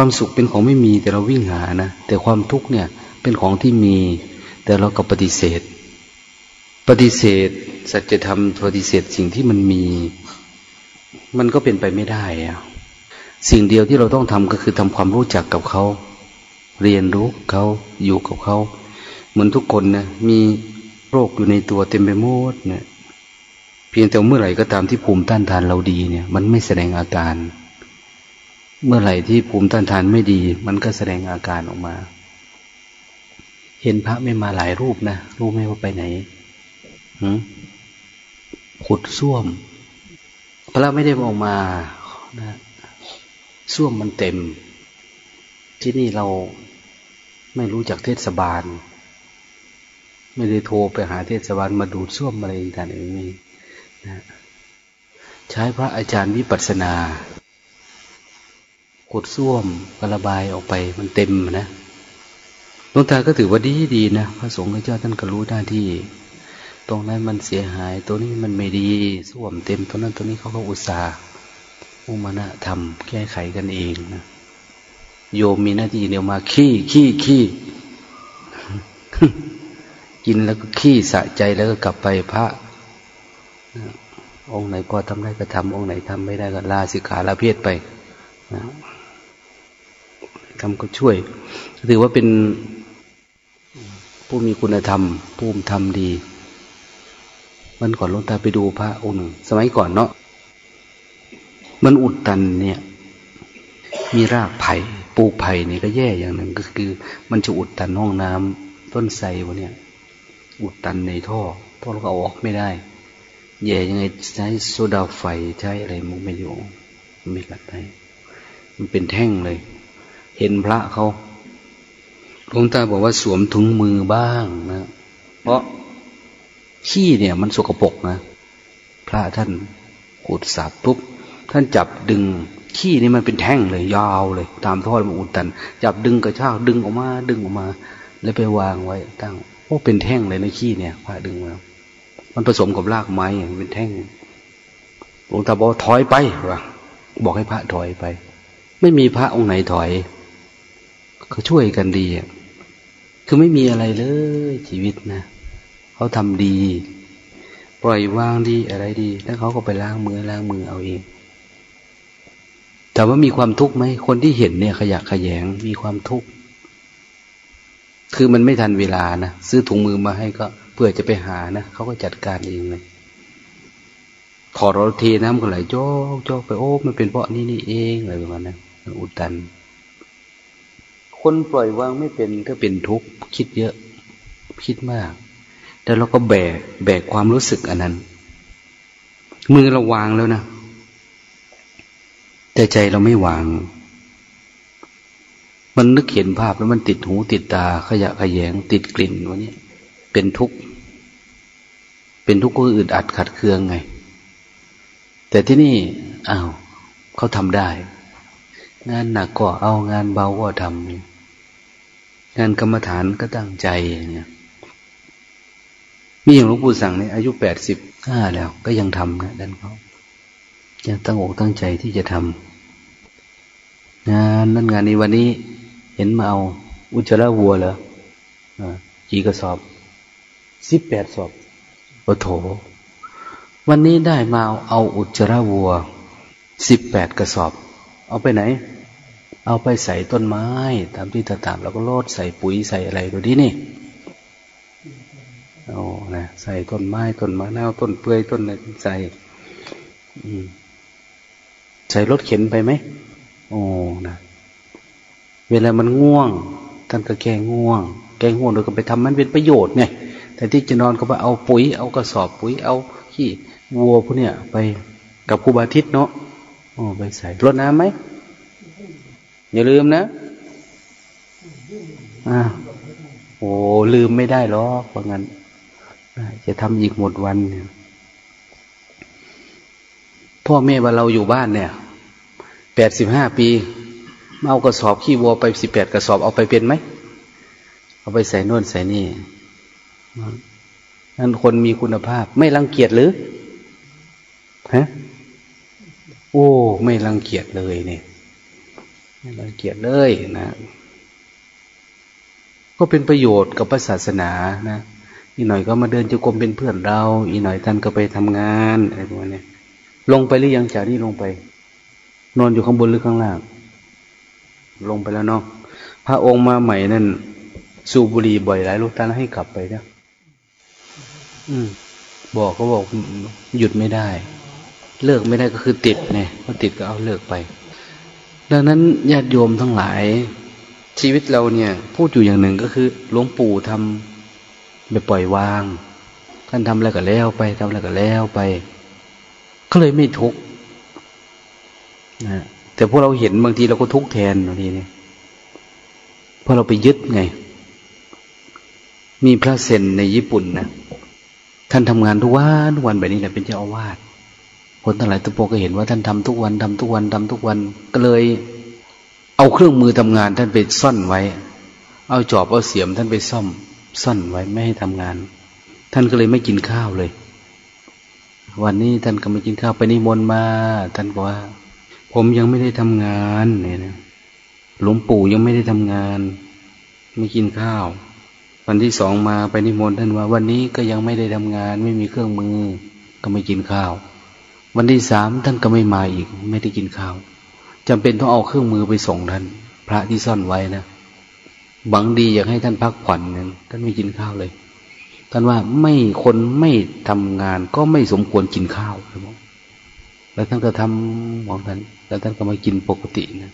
ความสุขเป็นของไม่มีแต่เราวิ่งหานะ แต่ความทุกข์เนี่ยเป็นของที่มี แต่เราก็ปฏิเสธ ปฏิเสธ สัจธรรมปฏิเสธสิ่งที่มันมี มันก็เป็นไปไม่ได้อะสิ่งเดียวที่เราต้องทำก็คือทำความรู้จักกับเขา เรียนรู้เขาอยู่กับเขา เหมือนทุกคนนะมีโรคอยู่ในตัวเต็มไปหมดเนี่ยเพียงแต่เมื่อไหร่ก็ตามที่ภูมิต้านทานเราดีเนี่ย มันไม่แสดงอาการ เมื่อไหร่ที่ภูมิต้านทานไม่ดี มันก็แสดงอาการออกมา เห็นพระไม่มาหลายรูปนะ รู้ไหมว่าไปไหนหืขุดส้วม พระไม่ได้ออกมานะส้วมมันเต็ม ที่นี่เราไม่รู้จักเทศบาล ไม่ได้โทรไปหาเทศบาลมาดูดส้วมอะไรต่างๆอย่างนี้นะใช้พระอาจารย์วิปัสสนา ขุดส้วมกระบายออกไปมันเต็มนะหลวงตาก็ถือว่าดีดีนะพระสงฆ์เจ้าท่านก็รู้หน้าที่ ตรงนั้นมันเสียหาย ตัวนี้มันไม่ดีส้วมเต็มตัวนั้นตัวนี้เขาก็อุตส่าห์มุมานะทำแก้ไขกันเองนะโยมมีหน้าที่เดียวมาขี้ขี้ขี้กินแล้วก็ขี้สะใจแล้วก็กลับไปพระองค์ไหนพอทำได้ก็ทำองค์ไหนทำไม่ได้ก็ลาสิกขาลาเพศไปนะ ทำก็ช่วย ถือว่าเป็นผู้มีคุณธรรมผู้ทำดี มันก่อนลงตาไปดูพระองค์หนึ่ง สมัยก่อนเนาะมันอุดตันเนี่ย มีรากไผ่ปลูกไผ่เนี่ยก็แย่อย่างหนึ่งก็คือ มันจะอุดตันห้องน้ำต้นไทรวะเนี่ย อุดตันในท่อท่อเราก็ออกไม่ได้แย่ยังไงใช้โซดาไฟใช้อะไรมุกไม่อยู่ไม่กัดได้มันเป็นแท่งเลย เห็นพระเขาหลวงตาบอกว่าสวมถุงมือบ้างนะ เพราะขี้เนี่ย มันสกปรกนะ พระท่านขูดสาบปุ๊บท่านจับดึงขี้นี่มันเป็นแท่งเลยยาวเลย ตามท่อมันอุดตัน จับดึงกระชากดึงออกมา ดึงออกมา แล้วไปวางไว้ตั้งโอ้เป็นแท่งเลยในขี้เนี่ยพระดึงมามันผสมกับรากไม้เป็นแท่งหลวงตาบอกถอยไปวะบอกให้พระถอยไป ไม่มีพระองค์ไหนถอย เขาช่วยกันดีคือไม่มีอะไรเลยชีวิตนะเขาทำดี ปล่อยวางดีอะไรดีแล้วเขาก็ไปล้างมือล้างมือเอาเองแต่ว่ามีความทุกข์ไหมคนที่เห็นเนี่ย ขยะขยงมีความทุกข์คือมันไม่ทันเวลานะซื้อถุงมือมาให้ก็เพื่อจะไปหานะเขาก็จัดการเองเลยถอดรถเทน้ำก็ไหลโจกโจกไปโอ้มันเป็นเพราะนี่นี่เองอะไรประมาณนั้นอุดตัน คนปล่อยวางไม่เป็นก็เป็นทุกข์คิดเยอะ คิดมาก แต่เราก็แบกแบกความรู้สึกอันนั้น มือเราวางแล้วนะ แต่ใจเราไม่วาง มันนึกเห็นภาพแล้วมันติดหูติดตา ขยะขยง ติดกลิ่นวะนี้เป็นทุกข์เป็นทุกข์ก็อึดอัดขัดเคืองไง แต่ที่นี่อ้าวเขาทำได้ งานหนักก็เอางานเบาก็ทำงานกรรมฐานก็ตั้งใจอย่างเงี้ยมีอย่างหลวงปู่สั่งเนี่ยอายุแปดสิบห้าแล้ว ก็ยังทำนะดันเขายังตั้งอกตั้งใจที่จะทำงานนั่นงานนี้วันนี้เห็นมาเอาอุจจาระวัวเหรอกี่กระสอบสิบแปดสอบโอ้โถ วันนี้ได้มาเอาอุจจาระวัวสิบแปดกระสอบ เอาไปไหน เอาไปใส่ต้นไม้ ตามที่ต่างๆแล้วก็โลดใส่ปุ๋ยใส่อะไรตัวนี้นี่โอ้นะใส่ต้นไม้ต้นมะนาวต้นเปื่อยต้นอะไรใส่ใส่รถเข็นไปไหมโอ้นะเวลามันง่วงท่านก็แก้ง่วง แก้ง่วงโดยก็ไปทำมันเป็นประโยชน์ไงแต่ที่จะนอนก็ไปเอาปุ๋ย เอากระสอบปุ๋ยเอาขี้วัวพวกเนี้ยไปกับครูบาทิตเนาะ โอ้ไปใส่รดน้ำไหม อย่าลืมนะอ่าโอ้ลืมไม่ได้หรอกเพราะงั้น จะทำอีกหมดวันเนี่ย พ่อแม่ว่าเราอยู่บ้านเนี่ยแปดสิบห้าปีเอากระสอบขี้วัวไปสิบแปดกระสอบเอาไปเป็นไหม เอาไปใส่นวนใส่นี่นั่นคนมีคุณภาพ ไม่รังเกียจหรือฮะ โอ้ ไม่รังเกียจเลยเนี่ยไม่รังเกียจเลยนะ ก็เป็นประโยชน์กับศาสนานะอีหน่อยก็มาเดินจุกรมเป็นเพื่อนเรา อีหน่อยท่านก็ไปทำงานอะไรพวกนี้ลงไปหรือยังจากนี่ลงไป นอนอยู่ข้างบนหรือข้างล่าง ลงไปแล้วเนาะพระองค์มาใหม่นั่น สูบบุหรี่บ่อยหลายลูกตาให้กลับไปนะอืม บอกก็บอกหยุดไม่ได้ เลิกไม่ได้ก็คือติดเนี่ยพอติดก็เอาเลิกไป ดังนั้นญาติโยมทั้งหลาย ชีวิตเราเนี่ย พูดอยู่อย่างหนึ่งก็คือหลวงปู่ทำแบบปล่อยวาง ท่านทำอะไรก็แล้วไปทำอะไรก็แล้วไป ก็เลยไม่ทุกข์นะแต่พวกเราเห็นบางทีเราก็ทุกข์แทนบางทีเนี่ยเพราะเราไปยึดไง มีพระเซนในญี่ปุ่นนะท่านทำงานทุกวันทุกวันแบบนี้แหละเป็นเจ้าอาวาส คนทั้งหลายตุโปก็เห็นว่าท่านทำทุกวันทำทุกวันทำทุกวัน ก็เลย เอาเครื่องมือทำงาน ท่านไปซ่อนไว้ เอาจอบเอาเสียมท่านไปซ่อมซ่อนไว้ไม่ให้ทำงาน ท่านก็เลยไม่กินข้าวเลย วันนี้ท่านก็ไม่กินข้าวไปนิมนต์มา ท่านบอกว่า ผมยังไม่ได้ทำงานเนี่ยนะหลวงปู่ยังไม่ได้ทำงาน ไม่กินข้าว วันที่สองมาไปนิมนต์ท่านว่า วันนี้ก็ยังไม่ได้ทำงาน ไม่มีเครื่องมือ ก็ไม่กินข้าว วันที่สามท่านก็ไม่มาอีก ไม่ได้กินข้าวจำเป็นต้องเอาเครื่องมือไปส่งท่าน พระที่ซ่อนไว้นะบังดีอยากให้ท่านพักผ่อนนึงท่านไม่กินข้าวเลย ท่านว่าไม่คนไม่ทำงานก็ไม่สมควรกินข้าวแล้วท่านก็ทำของท่านแล้วท่านก็มากินปกตินะ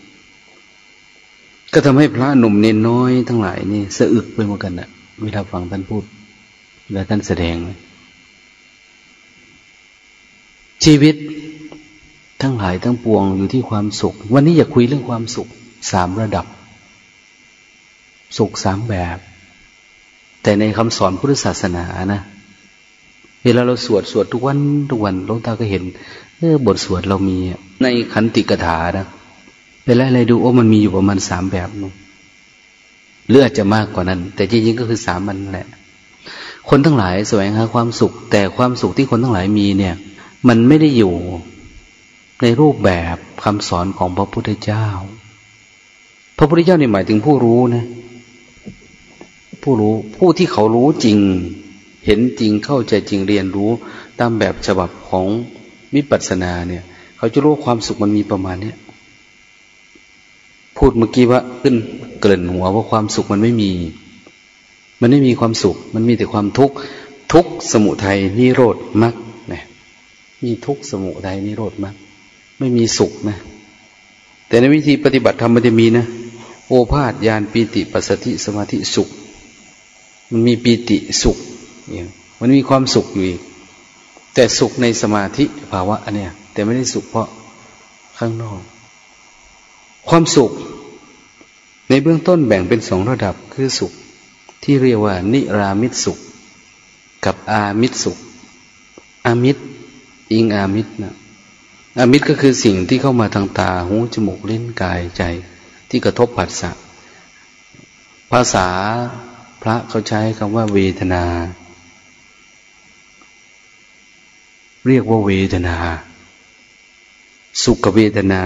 ก็ทำให้พระหนุ่มเนนน้อยทั้งหลายนี่สะอึกไปเหมือนกันนะเวลาฟังท่านพูดและท่านแสดง ชีวิตทั้งหลายทั้งปวงอยู่ที่ความสุข วันนี้อยากคุยเรื่องความสุขสามระดับ สุขสามแบบ แต่ในคำสอนพุทธศาสนานะ เวลาเราสวดสวดทุกวันทุกวันหลวงตาก็เห็นเออบทสวดเรามีในขันติกถานะไปไล่อะไรดูโอ้มันมีอยู่ประมาณสามแบบนึงหรืออาจจะมากกว่านั้น แต่จริงๆก็คือสามมันแหละ คนทั้งหลายแสวงหาความสุข แต่ความสุขที่คนทั้งหลายมีเนี่ย มันไม่ได้อยู่ในรูปแบบคำสอนของพระพุทธเจ้า พระพุทธเจ้านี่หมายถึงผู้รู้นะ ผู้รู้ผู้ที่เขารู้จริง เห็นจริงเข้าใจจริงเรียนรู้ ตามแบบฉบับของวิปัสสนาเนี่ย เขาจะรู้ความสุขมันมีประมาณเนี้ยพูดเมื่อกี้ว่าขึ้นเกลิ่นหัวว่าความสุขมันไม่มี มันไม่มีความสุข มันมีแต่ความทุกข์ทุกสมุทัยนิโรธมรรค มีทุกสมุทัยนิโรธมรรคไม่มีสุขนะ แต่ในวิธีปฏิบัติธรรมมันจะมีนะ โอภาษยานปีติปัสสติสมาธิสุข มันมีปีติสุขมันมีความสุขอยู่อีกแต่สุขในสมาธิภาวะอันเนี้ยแต่ไม่ได้สุขเพราะข้างนอก ความสุข ในเบื้องต้นแบ่งเป็นสองระดับคือสุข ที่เรียกว่า นิรามิตสุข กับอามิตสุข อามิต อิงอามิตนะอามิตก็คือสิ่งที่เข้ามาทางตาหูจมูกเลิ้นกายใจ ที่กระทบผัสสะภาษาพระเขาใช้คำว่าเวทนา เรียกว่าเวทนา สุขเวทนา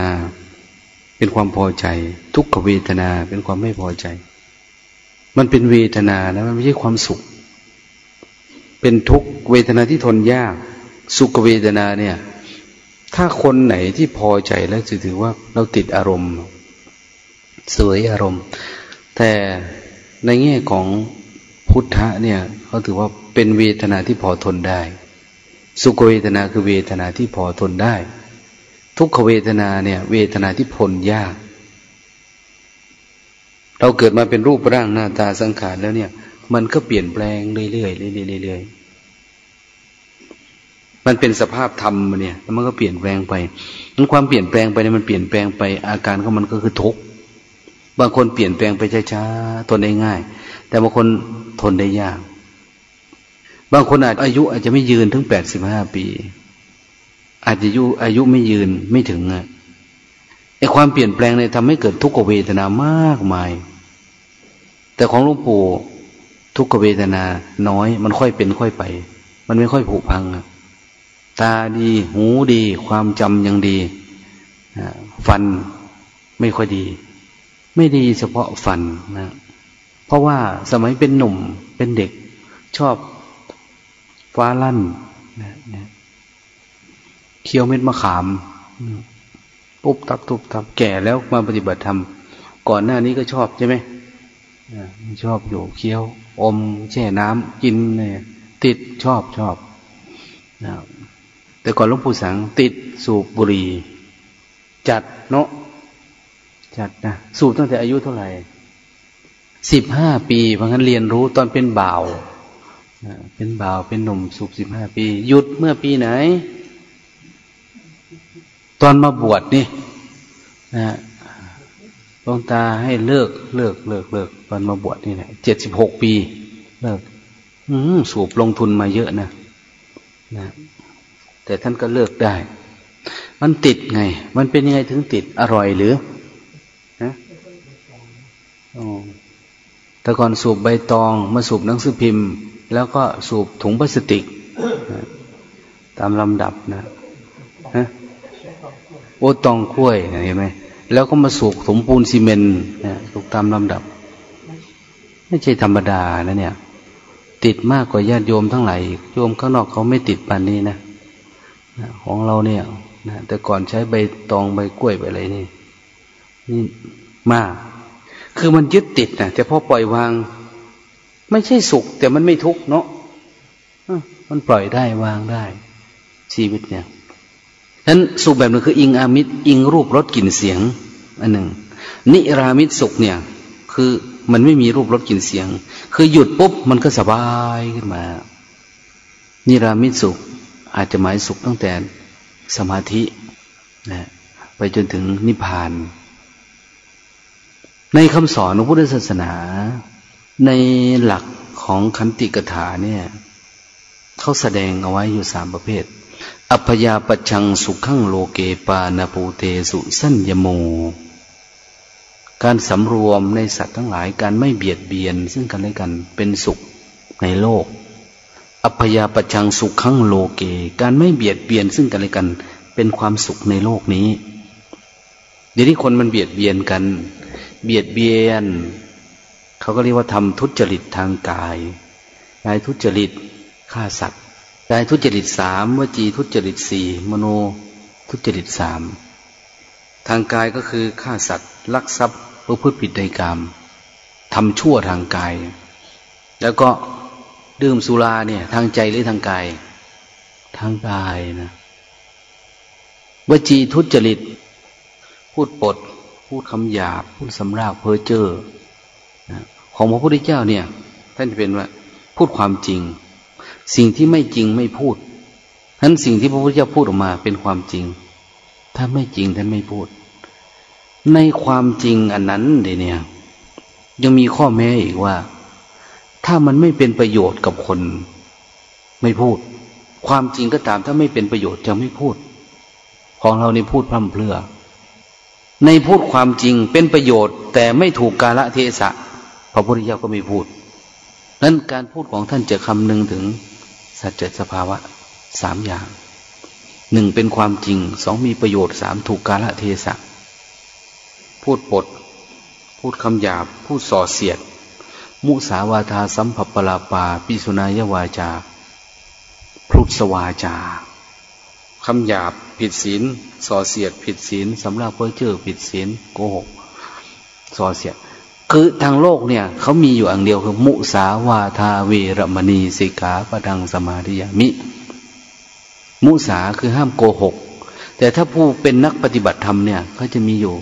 เป็นความพอใจ ทุกขเวทนาเป็นความไม่พอใจ มันเป็นเวทนานะมันไม่ใช่ความสุข เป็นทุกเวทนาที่ทนยาก สุขเวทนาเนี่ย ถ้าคนไหนที่พอใจแล้วจะถือว่าเราติดอารมณ์สวยอารมณ์ แต่ในแง่ของพุทธะเนี่ยเขาถือว่าเป็นเวทนาที่พอทนได้ สุขเวทนาคือเวทนาที่พอทนได้ ทุกขเวทนาเนี่ย เวทนาที่พ้นยาก เราเกิดมาเป็นรูปร่างหน้าตาสังขารแล้วเนี่ย มันก็เปลี่ยนแปลงเรื่อยๆเรื่อยๆเรื่อยๆ มันเป็นสภาพธรรมเนี่ยแล้วมันก็เปลี่ยนแปลงไปนั้นความเปลี่ยนแปลงไปเนี่ยมันเปลี่ยนแปลงไป อาการของมันก็คือทุกข์บางคนเปลี่ยนแปลงไปช้าๆทนได้ง่าย แต่บางคนทนได้ยาก บางคนอาจอายุอาจจะไม่ยืนถึงแปดสิบห้าปี อาจจะอายุอายุไม่ยืนไม่ถึงอะไอความเปลี่ยนแปลงเนี่ยทำให้เกิดทุกขเวทนามากมาย แต่ของหลวงปู่ทุกขเวทนาน้อย มันค่อยเป็นค่อยไป มันไม่ค่อยผุพังอะ ตาดี หูดี ความจำยังดี ฟันไม่ค่อยดี ไม่ดีเฉพาะฟันนะ เพราะว่าสมัยเป็นหนุ่มเป็นเด็ก ชอบฟ้าลั่นนะนะเคี้ยวเม็ดมะขามปุ๊บตับตุบตับแก่แล้วมาปฏิบัติธรรม ก่อนหน้านี้ก็ชอบใช่ไหมชอบอยู่เคี้ยว อมแช่น้ำกินเนี่ยติดชอบชอบนะ แต่ก่อนหลวงปู่สังติดสูบบุหรี่จัดเนาะจัดนะสูบตั้งแต่อายุเท่าไหร่สิบห้าปีเพราะงั้นเรียนรู้ตอนเป็นบ่าวเป็นบ่าวเป็นหนุ่มสูบสิบห้าปี หยุดเมื่อปีไหน ตอนมาบวชนี่นะหลวงตาให้เลิกเลิกเลิกเลิกตอนมาบวชนี่แหละเจ็ดสิบหกปี เลิก อืสูบลงทุนมาเยอะนะนะ แต่ท่านก็เลิกได้ มันติดไง มันเป็นยังไงถึงติดอร่อยหรือฮะแต่ก่อนสูบใบตองมาสูบหนังสือพิมพ์ แล้วก็สูบถุงพลาสติก ตามลำดับนะฮะโอตองกล้วยเห็นไหมแล้วก็มาสูบถุงปูนซีเมนต์นะถูกตามลำดับ ไม่ใช่ธรรมดานะเนี่ย ติดมากกว่าญาติโยมทั้งหลายโยมข้างนอกเขาไม่ติดปานนี้นะ ของเราเนี่ยนะแต่ก่อนใช้ใบตองใบกล้วยใบอะไรนี่นี่มาก คือมันยึดติดนะแต่พอปล่อยวาง ไม่ใช่สุข แต่มันไม่ทุกข์เนาะมันปล่อยได้วางได้ ชีวิตเนี่ยฉะนั้นสุขแบบนึงคือ อิงอามิตรอิงรูปรสกลิ่นเสียง อันหนึ่ง นิรามิตรสุขเนี่ย คือมันไม่มีรูปรสกลิ่นเสียง คือหยุดปุ๊บมันก็สบายขึ้นมา นิรามิตรสุข อาจจะหมายสุขตั้งแต่สมาธินะไปจนถึงนิพพาน ในคำสอนของพุทธศาสนา ในหลักของขันติกถาเนี่ยเขาแสดงเอาไว้อยู่สามประเภท อัพยาปชังสุขังโลเกปานาปูเตสุสัญญโม การสำรวมในสัตว์ทั้งหลายการไม่เบียดเบียนซึ่งกันและกันเป็นสุขในโลก อพยาปชังสุขขังโลเก การไม่เบียดเบียนซึ่งกันและกัน เป็นความสุขในโลกนี้ เดี๋ยวนี้คนมันเบียดเบียนกัน เบียดเบียน เขาก็เรียกว่าทำทุจริตทางกายกายทุจริตฆ่าสัตว์กายทุจริตสามวจีทุจริตสี่มโนทุจริตสามทางกายก็คือฆ่าสัตว์ ลักทรัพย์ประพฤติผิดในกรรมทำชั่วทางกาย แล้วก็ ดื่มสุราเนี่ย ทางใจหรือทางกาย ทางกายนะวจีทุจริต พูดปด พูดคำหยาบพูดสำราบเพ้อเจ้อนะของพระพุทธเจ้าเนี่ย ท่านจะเป็นว่า พูดความจริง สิ่งที่ไม่จริงไม่พูดนั้นสิ่งที่พระพุทธเจ้าพูดออกมาเป็นความจริง ถ้าไม่จริงท่านไม่พูด ในความจริงอันนั้นเนี่ยยังมีข้อแม้อีกว่า ถ้ามันไม่เป็นประโยชน์กับคน ไม่พูด ความจริงก็ตามถ้าไม่เป็นประโยชน์จะไม่พูด ของเราในพูดพร่ำเพรื่อ ในพูดความจริงเป็นประโยชน์ แต่ไม่ถูกกาลเทศะพระพุทธเจ้าก็ไม่พูดนั้นการพูดของท่านจะคำนึงถึง สัจจสภาวะสามอย่างหนึ่งเป็นความจริงสองมีประโยชน์สามถูกกาลเทศะพูดปด พูดคำหยาบพูดส่อเสียด มุสาวาทาสัมภปลาปา ปิสุนายาวาจาพุทสวาจาคำหยาบผิดศีลส่อเสียด ผิดศีลสำหรับเพื่อเจอผิดศีลโกหกส่อเสียด คือทางโลกเนี่ยเขามีอยู่อันเดียวคือ มุสาวาทาเวรมณีสิกขาปดังสมาธิยามิ มุสาคือห้ามโกหก แต่ถ้าผู้เป็นนักปฏิบัติธรรมเนี่ยเขาจะมีอยู่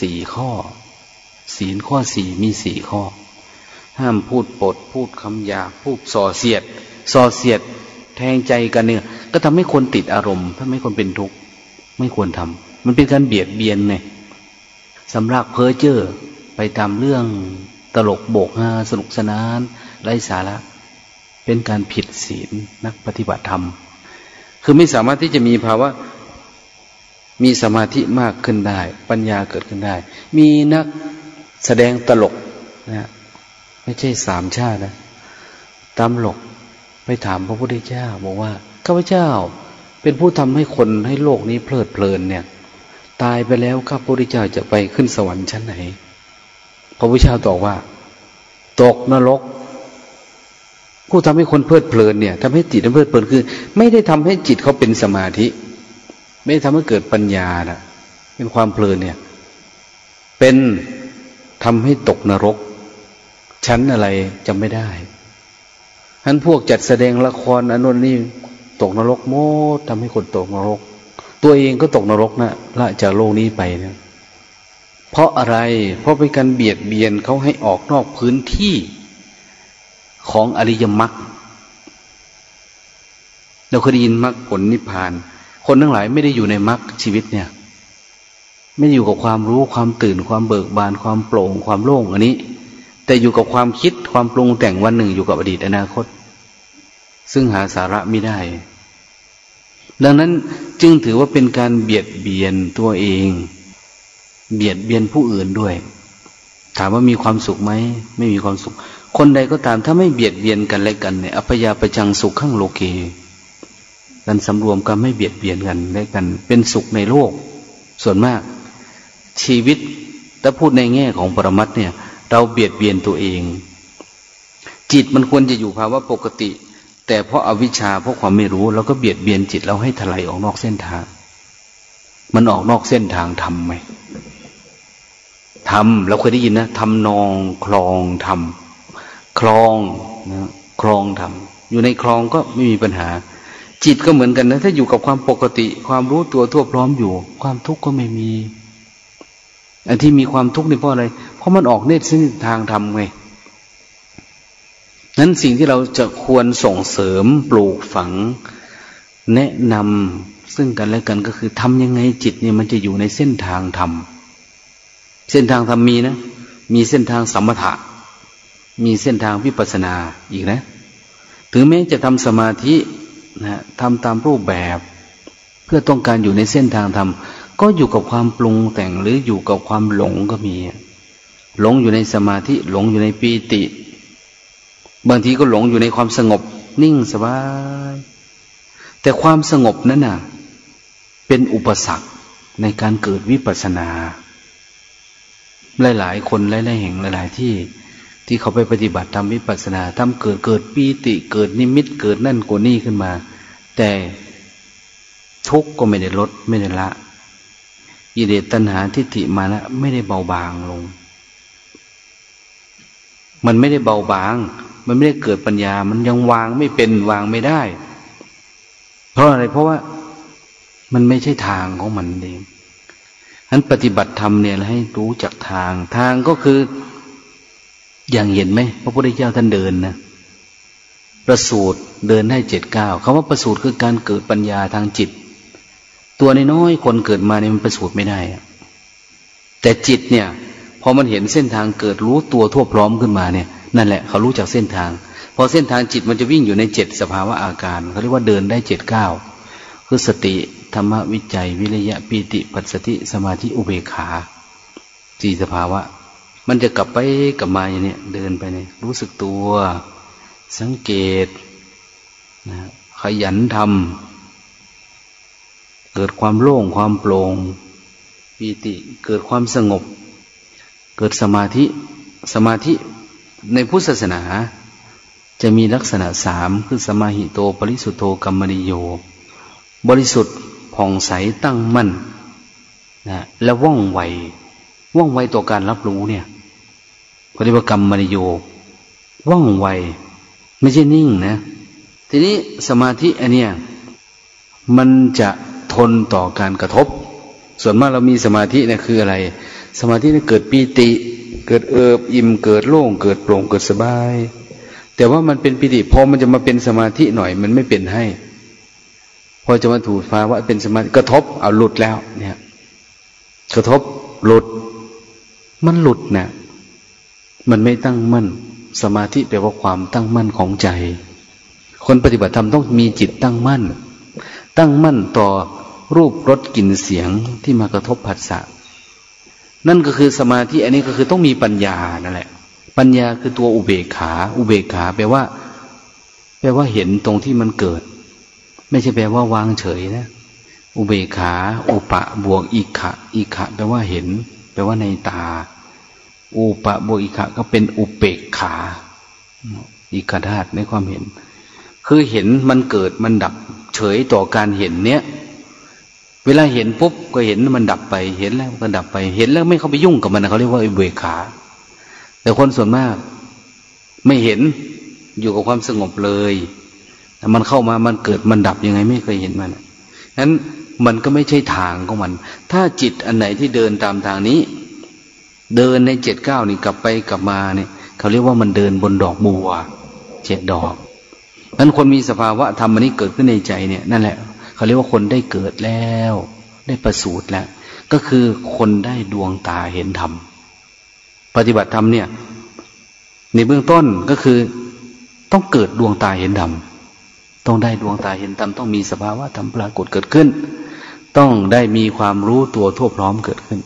สี่ข้อ ศีลข้อสี่มีสี่ข้อ ห้ามพูดปด พูดคำหยาพูดส่อเสียดส่อเสียด แทงใจกันเนี่ย ก็ทำให้คนติดอารมณ์ถ้าไม่คนเป็นทุกข์ไม่ควรทำมันเป็นการเบียดเบียนไงสำลักเพ้อเจ้อไปตามเรื่องตลกโบกฮาสนุกสนานไร้สาระ เป็นการผิดศีลนักปฏิบัติธรรม คือไม่สามารถที่จะมีภาวะมีสมาธิมากขึ้นได้ ปัญญาเกิดขึ้นได้ มีนักแสดงตลกนะ ไม่ใช่สามชาตินะตามหลกไปถามพระพุทธเจ้า บอกว่าข้าพเจ้าเป็นผู้ทำให้คนให้โลกนี้เพลิดเพลินเนี่ย ตายไปแล้วข้าพพุทธเจ้าจะไปขึ้นสวรรค์ชั้นไหน พระพุทธเจ้าตอบว่า ตกนรกผู้ทำให้คนเพลิดเพลินเนี่ยทำให้จิตเพลิดเพลินคือ ไม่ได้ทำให้จิตเขาเป็นสมาธิ ไม่ได้ทำให้เกิดปัญญานะเป็นความเพลินเนี่ย เป็นทำให้ตกนรก ชั้นอะไรจำไม่ได้ทั้นพวกจัดแสดงละครอนนนี่ตกนรกโมดทำให้คนตกนรก ตัวเองก็ตกนรกนะละจากโลกนี้ไปเนี่ยเพราะอะไร เพราะเป็นการเบียดเบียนเขาให้ออกนอกพื้นที่ของอริยมรรคเราเคยได้ยินมรรคผลนิพพาน คนทั้งหลายไม่ได้อยู่ในมรรคชีวิตเนี่ย ไม่อยู่กับความรู้ความตื่นความเบิกบานความโปร่งความโล่งอันนี้ แต่อยู่กับความคิดความปรุงแต่งวันหนึ่งอยู่กับอดีตอนาคต ซึ่งหาสาระไม่ได้ ดังนั้นจึงถือว่าเป็นการเบียดเบียนตัวเอง เบียดเบียนผู้อื่นด้วย ถามว่ามีความสุขไหมไม่มีความสุข คนใดก็ตามถ้าไม่เบียดเบียนกันและกันเนี่ยอัพยาประจังสุขข้างโลเกกันสำรวมกันไม่เบียดเบียนกันและกัน เป็นสุขในโลก ส่วนมาก ชีวิตถ้าพูดในแง่ของปรมัตเนี่ย เราเบียดเบียนตัวเอง จิตมันควรจะอยู่ภาวะปกติ แต่เพราะอาวิชชาเพราะความไม่รู้เราก็เบียดเบียนจิตเราให้ถลายออกนอกเส้นทาง มันออกนอกเส้นทางทำไหมทำเราเคยได้ยินนะทำนองคลองทำคลองนะคลองทำอยู่ในคลองก็ไม่มีปัญหา จิตก็เหมือนกันนะถ้าอยู่กับความปกติ ความรู้ตัวทั่วพร้อมอยู่ ความทุกข์ก็ไม่มีอันที่มีความทุกข์นี่เพราะอะไร เพราะมันออกเนตรเส้นทางทำไงนั้นสิ่งที่เราจะควรส่งเสริมปลูกฝัง แนะนำซึ่งกันและกันก็คือทำยังไงจิตเนี่ยมันจะอยู่ในเส้นทางธรรมเส้นทางธรรมมีนะ มีเส้นทางสมถะ มีเส้นทางวิปัสสนาอีกนะ ถึงแม้จะทำสมาธินะทำตามรูปแบบ เพื่อต้องการอยู่ในเส้นทางธรรมก็อยู่กับความปรุงแต่งหรืออยู่กับความหลงก็มี หลงอยู่ในสมาธิหลงอยู่ในปีติ บางทีก็หลงอยู่ในความสงบ นิ่งสบาย แต่ความสงบนั้นน่ะ เป็นอุปสรรคในการเกิดวิปัสสนา หลาย ๆ คนหลายๆแห่งหลาย ๆ ที่ที่เขาไปปฏิบัติทำวิปัสสนาทำเกิดเกิดปีติ เกิดนิมิตเกิดนั่นกว่านี่ขึ้นมา แต่ทุกข์ก็ไม่ได้ลดไม่ได้ละ อิเดตัณหาทิฏฐิมานะไม่ได้เบาบางลง มันไม่ได้เบาบาง มันไม่ได้เกิดปัญญา มันยังวางไม่เป็นวางไม่ได้ เพราะอะไรเพราะว่ามันไม่ใช่ทางของมันเองนั้นปฏิบัติธรรมเนี่ยให้รู้จักทาง ทางก็คืออย่างเห็นไหมพระพุทธเจ้าท่านเดินนะประสูตรเดินได้เจ็ดเก้าคำว่าประสูตรคือการเกิดปัญญาทางจิต ตัวน้อยคนเกิดมาเนี่ยมันประสูตรไม่ได้แต่จิตเนี่ย พอมันเห็นเส้นทางเกิดรู้ตัวทั่วพร้อมขึ้นมาเนี่ย นั่นแหละเขารู้จักเส้นทาง พอเส้นทางจิตมันจะวิ่งอยู่ในเจ็ดสภาวะอาการเขาเรียกว่าเดินได้เจ็ดเก้าคือสติธรรมวิจัย วิริยะปีติ ปัสสติสมาธิอุเบกขาสี่สภาวะ มันจะกลับไปกลับมาอย่างนี้เดินไปเนี่ยรู้สึกตัว สังเกตนะขยันทำเกิดความโล่งความโปร่งปีติเกิดความสงบ เกิดสมาธิสมาธิในพุทธศาสนา จะมีลักษณะสามคือสมาหิโตปริสุทโธกัมมนิโย บริสุทธิ์ผ่องใสตั้งมั่นนะและว่องไวว่องไวต่อการรับรู้เนี่ยปฏิบัติกรรมมริโยว่องไว ไม่ใช่นิ่งนะ ทีนี้สมาธิอันเนี้ยมันจะทนต่อการกระทบ ส่วนมากเรามีสมาธิเนี่ยคืออะไร สมาธิเนี่ยเกิดปีติ เกิดเอิบอิ่มเกิดโล่ง เกิดโปร่งเกิดสบาย แต่ว่ามันเป็นปีติพอมันจะมาเป็นสมาธิหน่อย มันไม่เป็นให้ พอจะมาถูกฟ้าว่าเป็นสมาธิกระทบเอาหลุดแล้ว เนี่ย กระทบหลุด มันหลุดเนะมันไม่ตั้งมั่น สมาธิแปลว่าความตั้งมั่นของใจ คนปฏิบัติธรรมต้องมีจิตตั้งมั่น ตั้งมั่นต่อรูปรสกลิ่นเสียงที่มากระทบผัสสะ นั่นก็คือสมาธิอันนี้ก็คือต้องมีปัญญานั่นแหละ ปัญญาคือตัวอุเบกขา อุเบกขาแปลว่า แปลว่าเห็นตรงที่มันเกิด ไม่ใช่แปลว่าวางเฉยนะอุเบกขา อุปะบวกอิขะอิขะแปลว่าเห็น แปลว่าในตา อุปะโบอิขะก็เป็นอุเปกขาอีกธาตุในความเห็น คือเห็นมันเกิดมันดับ เฉยต่อการเห็นเนี้ย เวลาเห็นปุ๊บก็เห็นมันดับไป เห็นแล้วมันดับไป เห็นแล้วไม่เข้าไปยุ่งกับมันเขาเรียกว่าอุเบกขา แต่คนส่วนมาก ไม่เห็นอยู่กับความสงบเลยแต่มันเข้ามามันเกิดมันดับยังไงไม่เคยเห็นมันนั้นมันก็ไม่ใช่ทางของมัน ถ้าจิตอันไหนที่เดินตามทางนี้ เดินในเจ็ดเก้านี่กลับไปกลับมาเนี่ยเขาเรียกว่ามันเดินบนดอกบัวเจ็ดดอกนั้นคนมีสภาวะธรรมอันนี้เกิดขึ้นในใจเนี่ยนั่นแหละ เขาเรียกว่าคนได้เกิดแล้ว ได้ประสูติแล้ว ก็คือคนได้ดวงตาเห็นธรรม ปฏิบัติธรรมเนี่ย ในเบื้องต้นก็คือต้องเกิดดวงตาเห็นธรรม ต้องได้ดวงตาเห็นธรรม ต้องมีสภาวะธรรมปรากฏเกิดขึ้น ต้องได้มีความรู้ตัวทั่วพร้อมเกิดขึ้น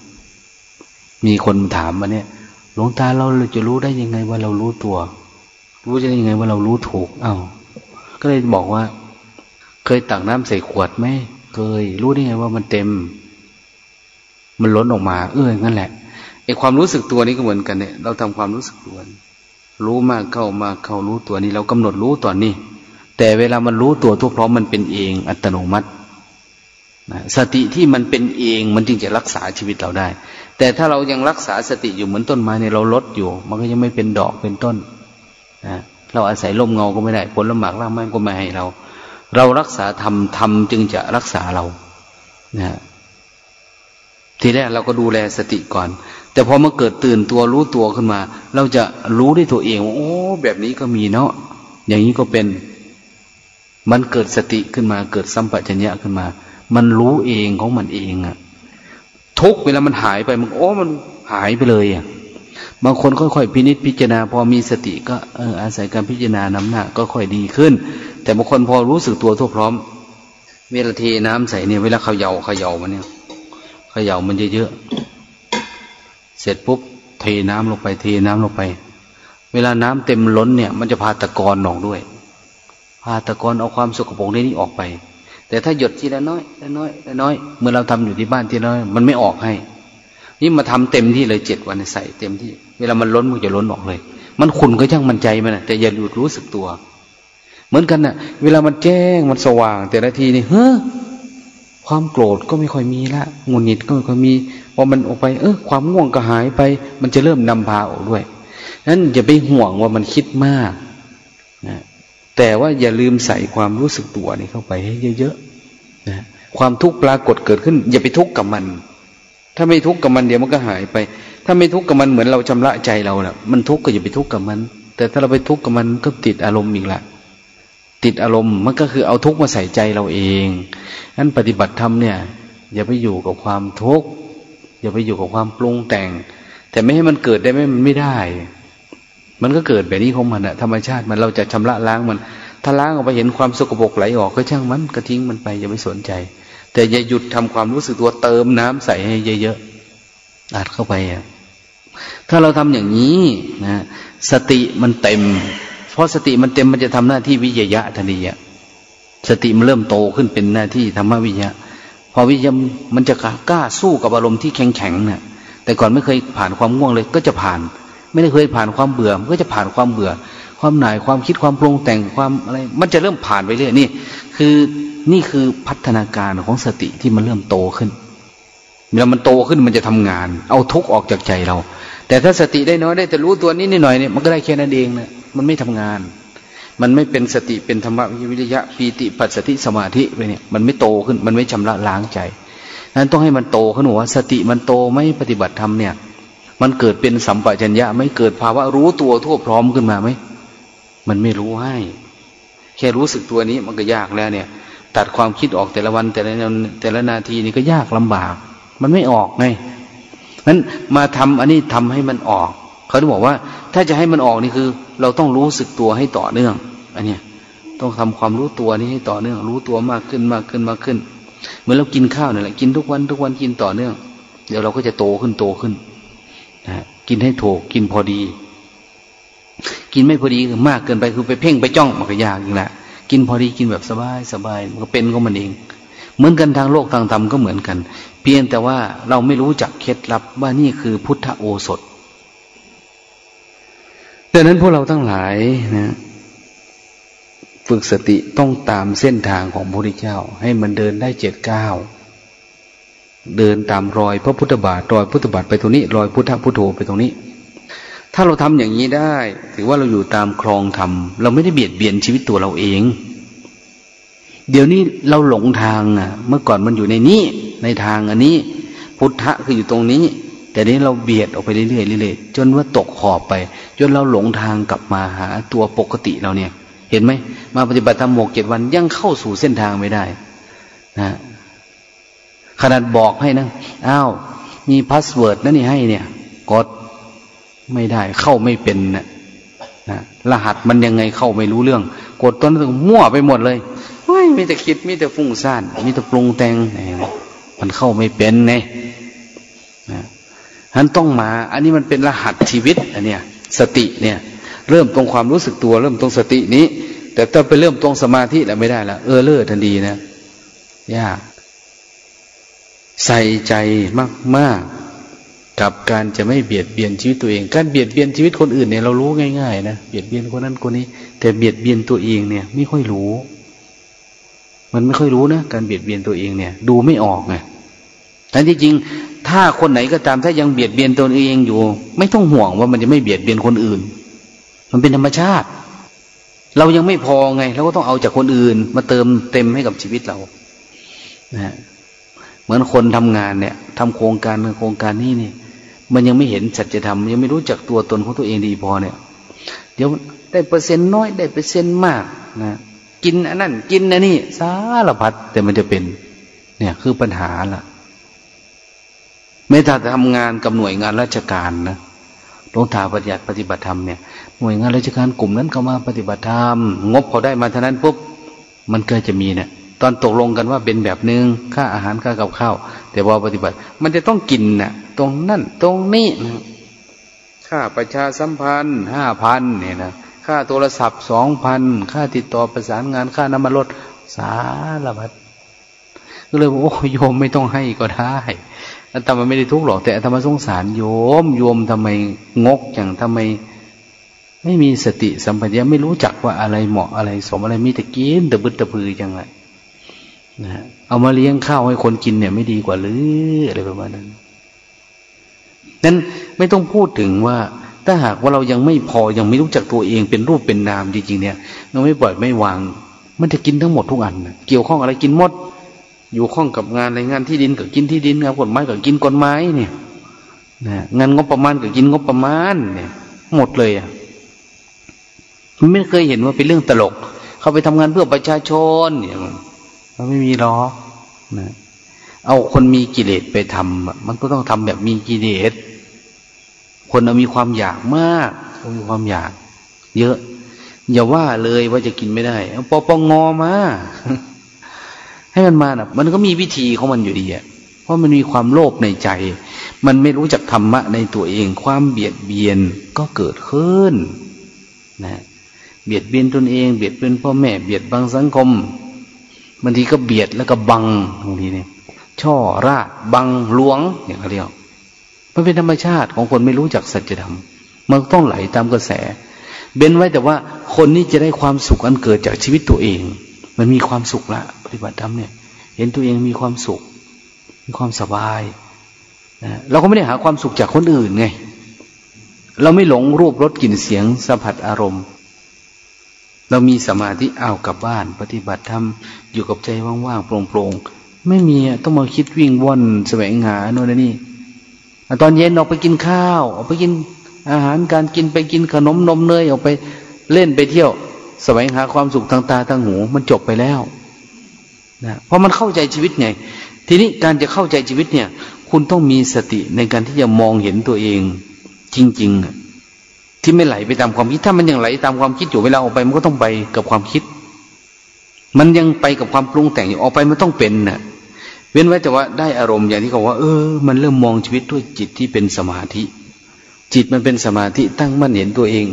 มีคนถามมาเนี่ยหลวงตาเราจะรู้ได้ยังไงว่าเรารู้ตัว รู้จะได้ยังไงว่าเรารู้ถูก เอา้าก็เลยบอกว่า เคยตักน้ำใส่ขวดไหมเคย รู้ได้ไงว่ามันเต็ม มันล้นออกมา เอองั้นแหละไอความรู้สึกตัวนี้ก็เหมือนกันเนี่ย เราทำความรู้สึกตัวรู้มากเข้ามาเข้ารู้ตัวนี้ เรากำหนดรู้ตอนนี้ แต่เวลามันรู้ตัวทุกพร้อมมันเป็นเองอัตโนมัติสติที่มันเป็นเองมันจึงจะรักษาชีวิตเราได้ แต่ถ้าเรายังรักษาสติอยู่เหมือนต้นไม้เนี่ยเราลดอยู่ มันก็ยังไม่เป็นดอกเป็นต้นนะเราอาศัยลมเงาก็ไม่ได้ผลละหมากล่างไม้ก็ไม่ให้เรา เรารักษาธรรมธรรมจึงจะรักษาเรานะทีแรกเราก็ดูแลสติก่อน แต่พอมาเกิดตื่นตัวรู้ตัวขึ้นมา เราจะรู้ได้ตัวเองว่าโอ้ แบบนี้ก็มีเนาะอย่างนี้ก็เป็น มันเกิดสติขึ้นมา เกิดสัมปชัญญะขึ้นมา มันรู้เองของมันเองอะทุกเวลามันหายไปมันโอ้มันหายไปเลยอะ บางคนค่อยๆพินิจพิจารณาพอมีสติก็เอออาศัยการพิจารณานำหน้าก็ค่อยดีขึ้น แต่บางคนพอรู้สึกตัวทั่วพร้อม เวลาเทน้ำใส่เนี่ยเวลาเขย่าเขย่ามันเนี่ยเขย่ามันเยอะเสร็จปุ๊บเทน้ำลงไปเทน้ำลงไป เวลาน้ำเต็มล้นเนี่ย มันจะพาตะกอนออกด้วย พาตะกอนเอาความสกปรกนี้ออกไป แต่ถ้าหยดทีละน้อยละน้อยละน้อยเมื่อเราทำอยู่ที่บ้านทีละน้อย มันไม่ออกให้ นี่มาทำเต็มที่เลยเจ็ดวันใส่เต็มที่ เวลามันล้นมันจะล้นออกเลย มันขุนก็ช่างมันใจมันนะแต่อย่าหยุดรู้สึกตัว เหมือนกันนะ่ะ เวลามันแจ้งมันสว่าง แต่ละทีนี่เฮ้อความโกรธก็ไม่ค่อยมีละงุนหงิดก็ไม่ค่อยมีพอมันออกไป เออความง่วงก็หายไป มันจะเริ่มนำพาออกด้วยนั้นอย่าไปห่วงว่ามันคิดมากนะแต่ว่าอย่าลืมใส่ความรู้สึกตัวนี่เข้าไปให้เยอะๆนะความทุกข์ปรากฏเกิดขึ้น อย่าไปทุกข์กับมัน ถ้าไม่ทุกข์กับมันเดี๋ยวมันก็หายไป ถ้าไม่ทุกข์กับมันเหมือนเราชำระใจเราแหละมันทุกข์ก็อย่าไปทุกข์กับมัน แต่ถ้าเราไปทุกข์กับมันก็ติดอารมณ์อีกละติดอารมณ์มันก็คือเอาทุกข์มาใส่ใจเราเองนั้นปฏิบัติธรรมเนี่ยอย่าไปอยู่กับความทุกข์อย่าไปอยู่กับความปรุงแต่ง แต่ไม่ให้มันเกิดได้ไหมมันไม่ได้ มันก็เกิดแบบนี้ของมันอะธรรมชาติมันเราจะชำระล้างมัน ถ้าล้างออกไปเห็นความสกปรกไหลออกก็ช่างมันก็ทิ้งมันไปอย่าไปสนใจ แต่อย่าหยุดทำความรู้สึกตัวเติมน้ำใส่ให้เยอะๆอัดเข้าไปอะถ้าเราทำอย่างนี้นะสติมันเต็ม เพราะสติมันเต็มมันจะทำหน้าที่วิยยะทันทีอะสติมันเริ่มโตขึ้นเป็นหน้าที่ธรรมวิยะพอวิยะมันจะกล้าสู้กับอารมณ์ที่แข็งแข็งเนี่ยแต่ก่อนไม่เคยผ่านความง่วงเลย ก็จะผ่าน ไม่ได้เคยผ่านความเบื่อมันก็จะผ่านความเบื่อ ความหน่ายความคิดความปรุงแต่งความอะไร มันจะเริ่มผ่านไปเรื่อยนี่ คือ นี่คือพัฒนาการของสติที่มันเริ่มโตขึ้นเวลามันโตขึ้นมันจะทำงาน เอาทุกออกจากใจเรา แต่ถ้าสติได้น้อยได้แต่รู้ตัวนี้นิดหน่อยเนี่ยมันก็ได้แค่นั้นเองนะมันไม่ทำงาน มันไม่เป็นสติเป็นธรรมวิริยะปีติปัสสติสมาธิไปเนี่ยมันไม่โตขึ้นมันไม่ชำระล้างใจนั้นต้องให้มันโตขึ้นว่าสติมันโตไม่ปฏิบัติธรรมเนี่ย มันเกิดเป็นสัมปชัญญะไม่เกิดภาวะรู้ตัวทั่วพร้อมขึ้นมาไหมมันไม่รู้ให้ แค่รู้สึกตัวนี้มันก็ยากแล้วเนี่ย ตัดความคิดออกแต่ละวัน แต่ละแต่ละนาทีนี่ก็ยากลำบาก มันไม่ออกไงนั้นมาทำอันนี้ทำให้มันออก เขาจะบอกว่า ถ้าจะให้มันออกนี่คือ เราต้องรู้สึกตัวให้ต่อเนื่อง อันนี้ต้องทำความรู้ตัวนี้ให้ต่อเนื่อง รู้ตัวมากขึ้นมากขึ้นมากขึ้น เหมือนเรากินข้าวนี่แหละกินทุกวันทุกวันกินต่อเนื่อง เดี๋ยวเราก็จะโตขึ้นโตขึ้นนะกินให้ถูกกินพอดี กินไม่พอดีคือมากเกินไปคือไปเพ่งไปจ้องมันก็ยากอย่างละ กินพอดีกินแบบสบายสบายมันก็เป็นของมันเอง เหมือนกันทางโลกทางธรรมก็เหมือนกัน เพียงแต่ว่าเราไม่รู้จักเคล็ดลับว่านี่คือพุทธโอสถดังนั้นพวกเราทั้งหลายนะฝึกสติต้องตามเส้นทางของพระพุทธเจ้า ให้มันเดินได้เจ็ดเก้าเดินตามรอยพระพุทธบาทรอยพุทธบาทไปตรงนี้ รอยพุทธพุทโธไปตรงนี้ ถ้าเราทำอย่างนี้ได้ ถือว่าเราอยู่ตามคลองธรรม เราไม่ได้เบียดเบียนชีวิตตัวเราเอง เดี๋ยวนี้เราหลงทางอะ เมื่อก่อนมันอยู่ในนี้ ในทางอันนี้ พุทธะคืออยู่ตรงนี้ แต่นี้เราเบียดออกไปเรื่อยๆเรื่อยๆจนว่าตกขอบไป จนเราหลงทางกลับมาหาตัวปกติเราเนี่ย เห็นไหมมาปฏิบัติธรรมหกเจ็ดวันยังเข้าสู่เส้นทางไม่ได้นะขนาดบอกให้นะอ้าวมี password นั่นนี่ให้เนี่ย กด ไม่ได้เข้าไม่เป็นนะนะรหัสมันยังไงเข้าไม่รู้เรื่อง กดต้นมั่วไปหมดเลยเฮ้ยมีแต่คิดมีแต่ฟุ้งซ่านมีแต่ปรุงแต่งมันเข้าไม่เป็นไงนะฉันต้องมา อันนี้มันเป็นรหัสชีวิตอันเนี้ยสติเนี่ย เริ่มตรงความรู้สึกตัว เริ่มตรงสตินี้ แต่ถ้าไปเริ่มตรงสมาธิแล้วไม่ได้ละเออเลิศทันทีนะยากใส่ใจมากๆ กับการจะไม่เบียดเบียนชีวิตตัวเอง การเบียดเบียนชีวิตคนอื่นเนี่ยเรารู้ง่ายๆนะเบียดเบียนคนนั้นคนนี้ แต่เบียดเบียนตัวเองเนี่ย ไม่ค่อยรู้ มันไม่ค่อยรู้นะการเบียดเบียนตัวเองเนี่ย ดูไม่ออกไงแต่ที่จริงถ้าคนไหนก็ตามถ้ายังเบียดเบียนตัวเองอยู่ ไม่ต้องห่วงว่ามันจะไม่เบียดเบียนคนอื่น มันเป็นธรรมชาติ เรายังไม่พอไงเราก็ต้องเอาจากคนอื่น มาเติมเต็มให้กับชีวิตเรานะเหมือนคนทำงานเนี่ยทำโครงการโครงการนี้เนี่ย มันยังไม่เห็นสัจธรรมยังไม่รู้จักตัวตนของตัวเองดีพอเนี่ย เดี๋ยวได้เปอร์เซ็นต์น้อยได้เปอร์เซ็นต์มากนะกินอันนั้น กินอันนี้สารพัดแต่มันจะเป็น เนี่ย คือปัญหาล่ะไม่ถ้าทำงานกับหน่วยงานราชการนะลงทาปฏิบัติปฏิบัติธรรมเนี่ยหน่วยงานราชการกลุ่มนั้นเข้ามาปฏิบัติธรรมงบเขาได้มาเท่านั้นปุ๊บมันก็จะมีเนี่ย ตอนตกลงกันว่าเป็นแบบนึงค่าอาหารค่ากับข้าวแต่พอปฏิบัติ มันจะต้องกินนะ่ะ ตรงนั่นตรงนี้นะค่าประชาสัมพันธ์ห้าพันเนี่ยนะค่าโทรศัพท์สองพันค่าติดต่อประสานงานค่าน้ำมันรถสารพัดก็เลยบอกโอ้โยมไม่ต้องให้ก็ได้แต่มันไม่ได้ทุกข์หรอกแต่ธรรมสงสารโยม โยมทำไมงกอย่างทำไม ไม่มีสติสัมปชัญญะไม่รู้จักว่าอะไรเหมาะอะไรสมอะไรมีแต่กินแต่บึดตะพือจังไง นะเอามาเลี้ยงข้าวให้คนกินเนี่ยไม่ดีกว่าหรืออะไรประมาณนั้นนั้นไม่ต้องพูดถึงว่า ถ้าหากว่าเรายังไม่พอยังไม่รู้จักตัวเองเป็นรูปเป็นนามจริงๆเนี่ยเราไม่ปล่อยไม่วาง มันจะกินทั้งหมดทุกอันเกี่ยวข้องอะไรกินหมด อยู่ข้องกับงานอะไรงานที่ดินก็กินที่ดินงานกฎหมายก็กินกฎหมายเนี่ยนะงานงบประมาณก็กินงบประมาณเนี่ย หมดเลยอะไม่เคยเห็นว่าเป็นเรื่องตลก เขาไปทำงานเพื่อประชาชนเนี่ย มันไม่มีหรอกนะเอาคนมีกิเลสไปทำมันก็ต้องทำแบบมีกิเลสคนเอามีความอยากมากมีความอยาก เยอะ อย่าว่าเลยว่าจะกินไม่ได้เอาปปงอมา ให้มันมานะมันก็มีวิธีของมันอยู่ดีอะเพราะมันมีความโลภในใจ มันไม่รู้จักธรรมะในตัวเอง ความเบียดเบียนก็เกิดขึ้น นะ เบียดเบียนตนเอง เบียดเบียนพ่อแม่ เบียดบังสังคม บางทีก็เบียดแล้วก็บังบางทีเนี่ยช่อราดบังหลวงอย่างเรียกมันเป็นธรรมชาติของคนไม่รู้จักสัจธรรมมันต้องไหลตามกระแส เบ้นไว้แต่ว่าคนนี้จะได้ความสุขอันเกิดจากชีวิตตัวเอง มันมีความสุขละปฏิบัติธรรมเนี่ย เห็นตัวเองมีความสุข มีความสบายนะเราก็ไม่ได้หาความสุขจากคนอื่นไงเราไม่หลงรูปรสกลิ่นเสียงสัมผัสอารมณ์ เรามีสมาธิเอากลับบ้าน ปฏิบัติทำอยู่กับใจว่างๆโปร่งๆไม่มีต้องมาคิดวิ่งว่อนแสวงหาโน่นนี่ตอนเย็นออกไปกินข้าว ออกไปกินอาหารการกินไปกินขนมนมเนยออกไปเล่นไปเที่ยวแสวงหาความสุขทางตาทางหูมันจบไปแล้วนะเพราะมันเข้าใจชีวิตไง ทีนี้การจะเข้าใจชีวิตเนี่ย คุณต้องมีสติในการที่จะมองเห็นตัวเอง จริง ๆ ที่ไม่ไหลไปตามความคิด ถ้ามันยังไหลตามความคิดอยู่เวลาออกไป มันก็ต้องไปกับความคิด มันยังไปกับความปรุงแต่งอยู่ออกไปมันต้องเป็นนะ่ะ เว้นไว้แต่ว่าได้อารมณ์อย่างที่เขาว่า เออ มันเริ่มมองชีวิตด้วยจิตที่เป็นสมาธิ จิตมันเป็นสมาธิตั้งมั่นเห็นตัวเอง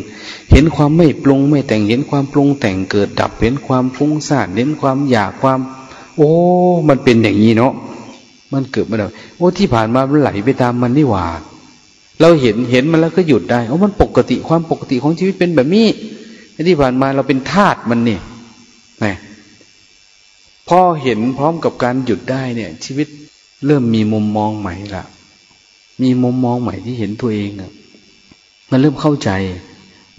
เห็นความไม่ปรุงไม่แต่งเห็นความปรุงแต่งเกิดดับเห็นความฟุ้งซ่านเห็นความอยากความ โอ้ มันเป็นอย่างนี้เนาะมันเกิดมาแล้วโอ้ที่ผ่านมามันไหลไปตามมันนี่หว่า เราเห็นเห็นมันแล้วก็หยุดได้เพราะมันปกติความปกติของชีวิตเป็นแบบนี้ที่ผ่านมาเราเป็นทาสมันเนี่ยนะพอเห็นพร้อมกับการหยุดได้เนี่ย ชีวิตเริ่มมีมุมมองใหม่ละมีมุมมองใหม่ที่เห็นตัวเองอะมันเริ่มเข้าใจ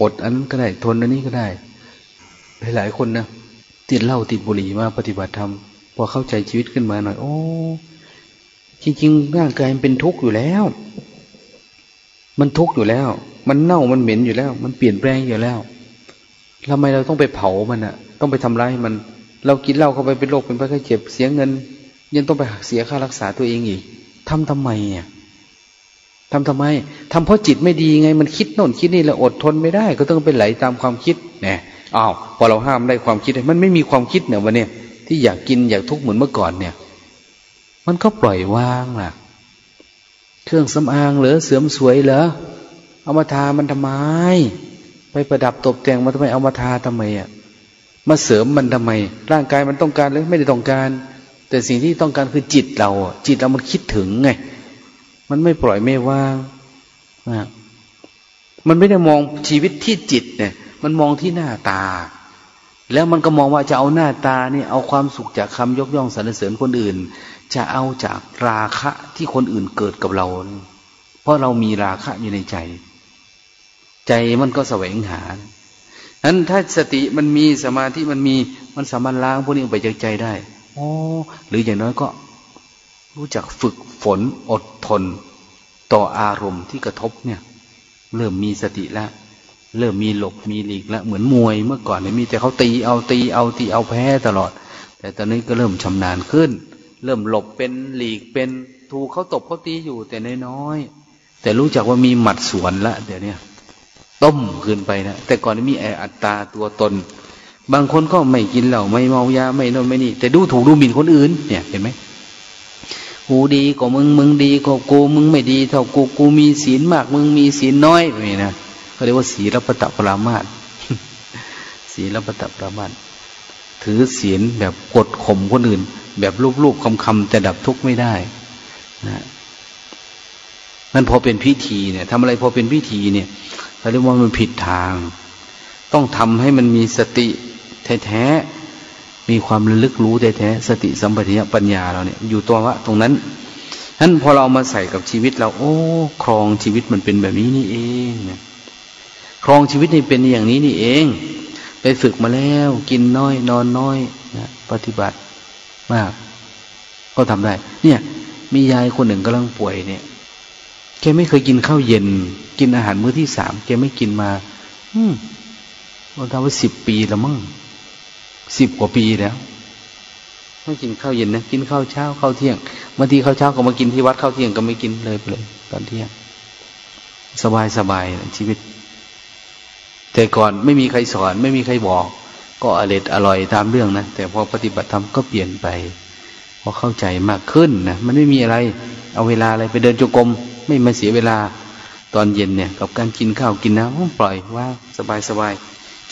อดอันนั้นก็ได้ ทนอันนี้ก็ได้ หลายๆคนนะติดเหล้าติดบุหรี่มาปฏิบัติธรรมพอเข้าใจชีวิตขึ้นมาหน่อย โอ้ จริง ๆ ร่างกายมันเป็นทุกข์อยู่แล้ว มันทุกข์อยู่แล้ว มันเน่ามันเหม็นอยู่แล้ว มันเปลี่ยนแปลงอยู่แล้วทำไมเราต้องไปเผามันอะต้องไปทำร้ายมัน เรากินเหล้าเข้าไปเป็นโรคเป็นไข้เจ็บเสียเงิน ยังต้องไปหักเสียค่ารักษาตัวเองอีกทำทำไมเนี่ยทำทำไมทำเพราะจิตไม่ดีไง มันคิดโน่นคิดนี่แล้วอดทนไม่ได้ ก็ต้องไปไหลตามความคิดเนี่ยอ้าวพอเราห้ามได้ความคิด มันไม่มีความคิดเนี่ยวันนี้ที่อยากกินอยากทุกข์เหมือนเมื่อก่อนเนี่ย มันก็ปล่อยวางล่ะ เครื่องสำอางเหรอเสริมสวยเหรอเอามาทามันทำไม ไปประดับตกแต่งมาทำไมเอามาทาทำไมอะมาเสริมมันทำไม ร่างกายมันต้องการหรือไม่ได้ต้องการ แต่สิ่งที่ต้องการคือจิตเราจิตเรามันคิดถึงไง มันไม่ปล่อยไม่ว่างนะมันไม่ได้มองชีวิตที่จิตเนี่ย มันมองที่หน้าตา แล้วมันก็มองว่าจะเอาหน้าตานี่เอาความสุขจากคำยกย่องสรรเสริญคนอื่น จะเอาจากราคะที่คนอื่นเกิดกับเรา เพราะเรามีราคะอยู่ในใจ ใจมันก็แสวงหานั้นถ้าสติมันมีสมาธิมันมีมันสามารถล้างพวกนี้ออกไปจากใจได้โอ้หรืออย่างน้อยก็ รู้จักฝึกฝนอดทน ต่ออารมณ์ที่กระทบเนี่ย เริ่มมีสติแล้วเริ่มมีหลบมีหลีกแล้วเหมือนมวยเมื่อก่อนเนี่ยมีแต่เขาตีเอาตีเอาตีเอาแพ้ตลอด แต่ตอนนี้ก็เริ่มชำนาญขึ้น เริ่มหลบเป็นหลีกเป็นถูกเขาตบเขาตีอยู่ แต่น้อยๆแต่รู้จักว่ามีหมัดสวนละเดี๋ยวนี้ต้มขึ้นไปนะแต่ก่อนมีแออัตตาตัวตน บางคนก็ไม่กินเหล้าไม่เมายาไม่นอนไม่นี่ แต่ดูถูกดูหมิ่นคนอื่น เนี่ยเห็นไหมกูดีกว่ามึงมึงดีกว่ากูมึงไม่ดีเท่ากูกูมีศีลมาก มึงมีศีลน้อยนี่นะเขาเรียกว่าศีลปตะปรามาตศีลปตะปรามาตถือศีลแบบกดข่มคนอื่น แบบรูปๆคำๆแต่ดับทุกข์ไม่ได้นะมันพอเป็นพิธีเนี่ยทำอะไรพอเป็นพิธีเนี่ยเขาเรียกว่ามันผิดทาง ต้องทำให้มันมีสติแท้มีความระลึกรู้แท้ๆสติสัมปชัญญะปัญญาเราเนี่ย อยู่ตัววะตรงนั้นนั้นพอเรามาใส่กับชีวิตเรา โอ้ครองชีวิตมันเป็นแบบนี้นี่เองครองชีวิตนี่เป็นอย่างนี้นี่เอง ไปฝึกมาแล้ว กินน้อย นอนน้อยนะปฏิบัติ มาก ก็ทำได้ เนี่ย มียายคนหนึ่งกำลังป่วยเนี่ยแกไม่เคยกินข้าวเย็น กินอาหารมื้อที่สามแกไม่กินมา อืมเราทำไว้สิบปีแล้วมั้งสิบกว่าปีแล้วไม่กินข้าวเย็นนะกินข้าวเช้าข้าวเที่ยงบางทีข้าวเช้าก็มากินที่วัดข้าวเที่ยงก็ไม่กินเลยไปเลยตอนเที่ยง สบายสบายชีวิต แต่ก่อนไม่มีใครสอน ไม่มีใครบอก ก็อร่อยอร่อยตามเรื่องนะแต่พอปฏิบัติธรรมก็เปลี่ยนไปพอเข้าใจมากขึ้นนะมันไม่มีอะไร เอาเวลาอะไรไปเดินจงกรมไม่มาเสียเวลาตอนเย็นเนี่ย กับการกินข้าวกินน้ำปล่อยว่าสบายสบาย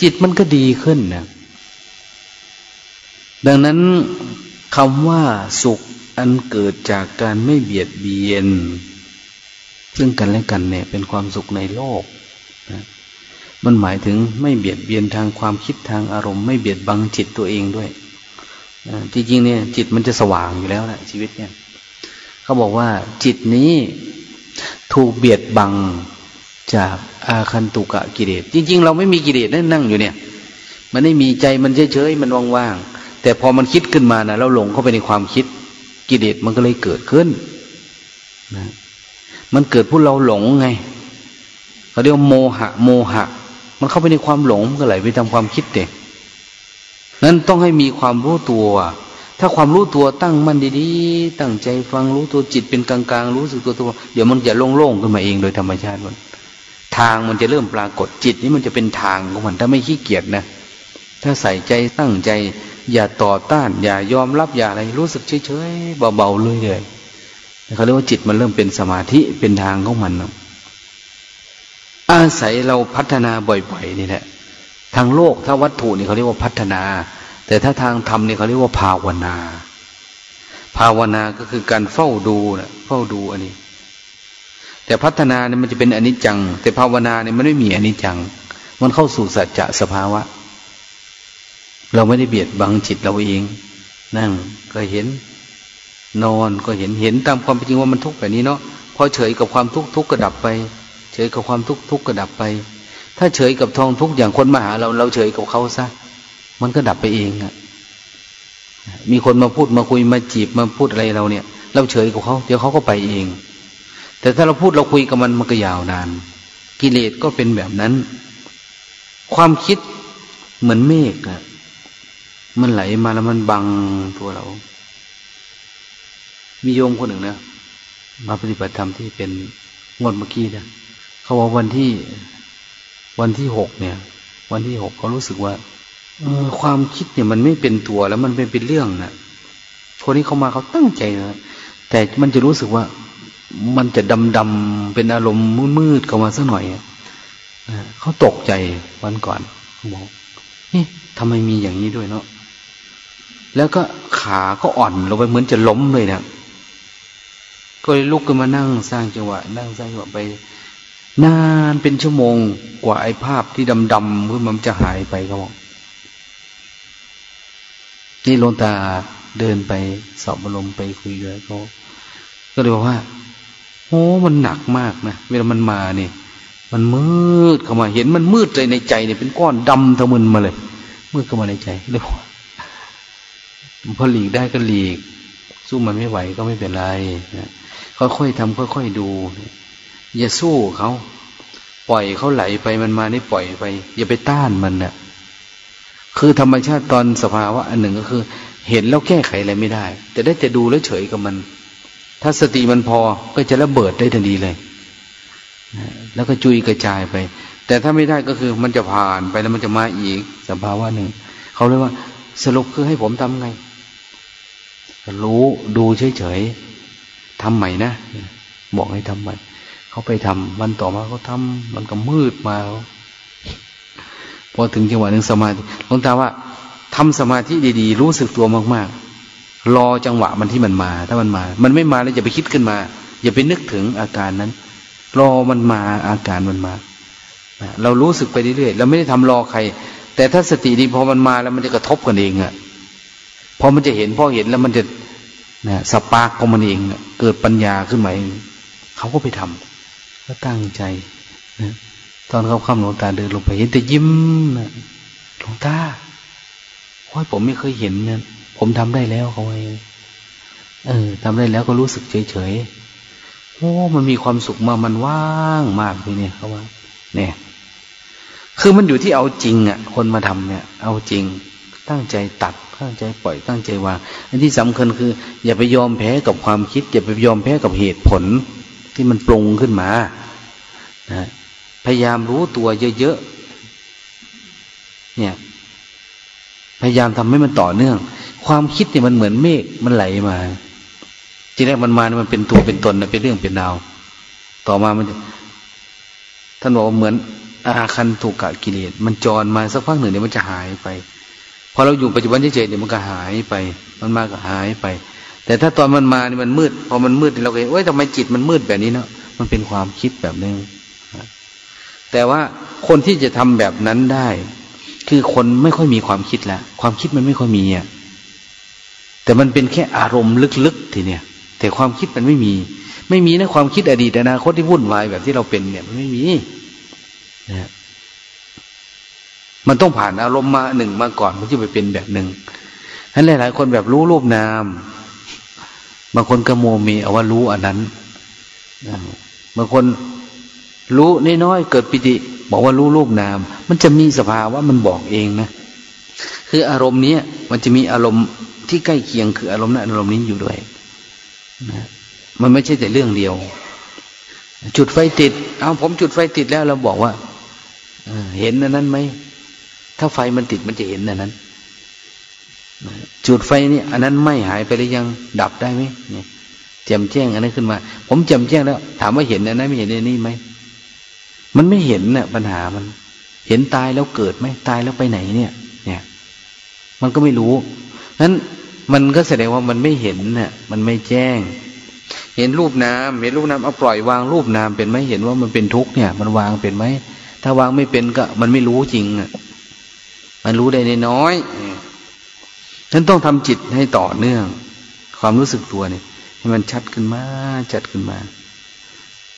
จิตมันก็ดีขึ้นนะดังนั้นคำว่าสุขอันเกิดจากการไม่เบียดเบียน ซึ่งกันและกันเนี่ย เป็นความสุขในโลกนะ มันหมายถึงไม่เบียดเบียนทางความคิดทางอารมณ์ไม่เบียดบังจิตตัวเองด้วยจริงๆเนี่ย จิตมันจะสว่างอยู่แล้วนะชีวิตเนี่ยเขาบอกว่า จิตนี้ถูกเบียดบังจากอาคันตุกะกิเลสจริง ๆ เราไม่มีกิเลสนั่นนั่งอยู่เนี่ย มันไม่มีใจมันเฉยๆมันว่างๆแต่พอมันคิดขึ้นมานะเราหลงเข้าไปในความคิดกิเลสมันก็เลยเกิดขึ้นนะมันเกิดพวกเราหลงไงเขาเรียกโมหะ โมหะ มันเข้าไปในความหลงก็ไหลไปตาความคิดเด็กนั้นต้องให้มีความรู้ตัว ถ้าความรู้ตัวตั้งมั่นดีๆ ตั้งใจฟังรู้ตัวจิตเป็นกลางๆ รู้สึกตัวตัว เดี๋ยวมันจะโล่งๆขึ้นมาเองโดยธรรมชาติมัน ทางมันจะเริ่มปรากฏจิตนี้มันจะเป็นทางของมันถ้าไม่ขี้เกียจนะ ถ้าใส่ใจตั้งใจ อย่าต่อต้าน อย่ายอมรับอย่าอะไรรู้สึกเฉยๆเบาๆเลยเลยเขาเรียกว่าจิตมันเริ่มเป็นสมาธิเป็นทางของมัน อาศัยเราพัฒนาบ่อยๆนี่แหละทางโลกถ้าวัตถุนี่เขาเรียกว่าพัฒนา แต่ถ้าทางธรรมนี่เขาเรียกว่าภาวนา ภาวนาก็คือการเฝ้าดูนะเฝ้าดูอันนี้ แต่พัฒนาเนี่ยมันจะเป็นอนิจจัง แต่ภาวนาเนี่ยมันไม่มีอนิจจัง มันเข้าสู่สัจจะสภาวะ เราไม่ได้เบียดบังจิตเราเอง นั่งก็เห็น นอนก็เห็นเห็นตามความเป็นจริงว่ามันทุกข์แบบนี้เนาะพอเฉยกับความทุกข์ทุกข์ก็ดับไป เฉยกับความทุกข์ทุกข์ก็ดับไป ถ้าเฉยกับทองทุกข์อย่างคนมาหาเราเราเฉยกับเขาซะมันก็ดับไปเองอะมีคนมาพูดมาคุยมาจีบมาพูดอะไรเราเนี่ย เราเฉยกับเขาเดี๋ยวเขาก็ไปเอง แต่ถ้าเราพูดเราคุยกับมันมันก็ยาวนาน กิเลสก็เป็นแบบนั้น ความคิดเหมือนเมฆอะมันไหลมาแล้วมันบังตัวเรา มีโยมคนหนึ่งนะมาปฏิบัติธรรมที่เป็นงดเมื่อกี้นะ เขาบอกวันที่ วันที่หกเนี่ย วันที่หกเขารู้สึกว่าเออความคิดเนี่ยมันไม่เป็นตัวแล้วมันเป็นเป็นเรื่องนะคนนี้เขามาเขาตั้งใจนะแต่มันจะรู้สึกว่า มันจะดำดำเป็นอารมณ์มืดๆเข้ามาสักหน่อยเขาตกใจวันก่อนเขาบอกนี่ทำไมมีอย่างนี้ด้วยเนาะแล้วก็ขาก็อ่อนลงไปเหมือนจะล้มเลยเนะี่ยก็เลยลุกขึ้นมานั่งสร้างจังหวะ นั่งสร้างจังหวะไป นานเป็นชั่วโมงกว่าไอ้ภาพที่ดำๆเพื่อมันจะหายไปเขาบอกนี่ลงตาเดินไปสอบอารมณ์ไปคุยด้วยเขาก็เลยบอกว่าโอ้มันหนักมากนะเวลามันมาเนี่ย มันมืดเข้ามา เห็นมันมืดเลยในใจเนี่ยเป็นก้อนดำทะมึนมาเลยมืดเข้ามาในใจเลยพอหลีกได้ก็หลีก สู้มันไม่ไหวก็ไม่เป็นไรนะค่อยๆทำค่อยๆดู อย่าสู้เขา ปล่อยเขาไหลไปมันมานี่ปล่อยไป อย่าไปต้านมันนะ่ะคือธรรมชาติตอนสภาวะอันหนึ่งก็คือ เห็นแล้วแก้ไขอะไรไม่ได้ แต่ได้แต่ดูแล้วเฉยกับมัน ถ้าสติมันพอก็จะระเบิดได้ทันทีเลยแล้วก็จุยกระจายไป แต่ถ้าไม่ได้ก็คือมันจะผ่านไปแล้วมันจะมาอีกสภาวะหนึ่งเขาเรียกว่าสรุปคือให้ผมทำไง รู้ดูเฉยๆทำใหม่นะ บอกให้ทำใหม่ เขาไปทำวันต่อมาเขาทำมันก็มืดมาพอถึงจังหวะหนึ่งสมาธิหลวงตาว่าทำสมาธิดีๆ รู้สึกตัวมากๆ รอจังหวะมันที่มันมา ถ้ามันมา มันไม่มาแล้วอย่าไปคิดขึ้นมา อย่าไปนึกถึงอาการนั้น รอมันมาอาการมันมาเรารู้สึกไปเรื่อยๆเราไม่ได้ทำรอใคร แต่ถ้าสติดีพอมันมาแล้วมันจะกระทบกันเองอะพอมันจะเห็นพอเห็นแล้วมันจะนะสปาร์กของมันเองเกิดปัญญาขึ้นมาเองเขาก็ไปทำ ก็ตั้งใจนะตอนเขาข้ามหลวงตาเดินลงไปเห็นแต่ยิ้มนะหลวงตาโอ้ยผมไม่เคยเห็นเนี่ยผมทำได้แล้วเขาไว้เออทำได้แล้วก็รู้สึกเฉยเฉยโอ้มันมีความสุขมามันว่างมากเลยเนี่ยเขาว่า เนี่ย คือมันอยู่ที่เอาจริงอะ คนมาทำเนี่ย เอาจริง ตั้งใจตัด ตั้งใจปล่อย ตั้งใจวาง อันที่สำคัญคือ อย่าไปยอมแพ้กับความคิด อย่าไปยอมแพ้กับเหตุผล ที่มันปรุงขึ้นมานะพยายามรู้ตัวเยอะๆเนี่ย พยายามทำให้มันต่อเนื่อง ความคิดเนี่ยมันเหมือนเมฆมันไหลมา ทีแรกมันมามันเป็นตัวเป็นตนเป็นเรื่องเป็นราวต่อมามันท่านบอกเหมือนอาคันถูกกะกิเลสมันจรมาสักพักหนึ่งเดี๋ยวมันจะหายไปพอเราอยู่ปัจจุบันเฉยๆเดี๋ยวมันก็หายไป มันมาก็หายไป แต่ถ้าตอนมันมาเนี่ยมันมืด พอมันมืดเราเห็นเอ้ยทำไมจิตมันมืดแบบนี้เนาะมันเป็นความคิดแบบนึงแต่ว่าคนที่จะทำแบบนั้นได้ คือคนไม่ค่อยมีความคิดแล้วความคิดมันไม่ค่อยมีอะแต่มันเป็นแค่อารมณ์ลึกๆทีเนี่ยแต่ความคิดมันไม่มี ไม่มีนะความคิดอดีตอนาคตที่วุ่นวายแบบที่เราเป็นเนี่ยมันไม่มีนะมันต้องผ่านอารมณ์มาหนึ่งมาก่อนมันจะไปเป็นแบบหนึ่งฉะนั้นหลายๆคนแบบรู้รูปนาม บางคนก็โมมีเอาว่ารู้อันนั้นบางคนรู้น้อยๆเกิดปิติ บอกว่ารู้รูปนาม มันจะมีสภาวะมันบอกเองนะ คืออารมณ์นี้มันจะมีอารมณ์ที่ใกล้เคียงคืออารมณ์นั้นอารมณ์นี้อยู่ด้วยนะมันไม่ใช่แต่เรื่องเดียว จุดไฟติด เอาผมจุดไฟติดแล้วเราบอกว่าเห็นอันนั้นไหมถ้าไฟมันติดมันจะเห็นอันนั้น จุดไฟนี่อันนั้นไม่หายไปหรือยังดับได้ไหมเนี่ยแจ่มแจ้งอันนั้นขึ้นมา ผมแจ่มแจ้งแล้ว ถามว่าเห็นอันนั้นไม่เห็นอันนี้ไหมมันไม่เห็นเนี่ยปัญหามัน เห็นตายแล้วเกิดไหมตายแล้วไปไหนเนี่ย เนี่ย มันก็ไม่รู้นั้นมันก็แสดงว่ามันไม่เห็นเนี่ยมันไม่แจ้ง เห็นรูปนามเห็นรูปนามเอาปล่อยวางรูปนามเป็นไหมเห็นว่ามันเป็นทุกข์เนี่ย มันวางเป็นไหมถ้าวางไม่เป็นก็ มันไม่รู้จริงอะมันรู้ได้ในน้อย ฉันต้องทำจิตให้ต่อเนื่อง ความรู้สึกตัวเนี่ยให้มันชัดขึ้นมา ชัดขึ้นมา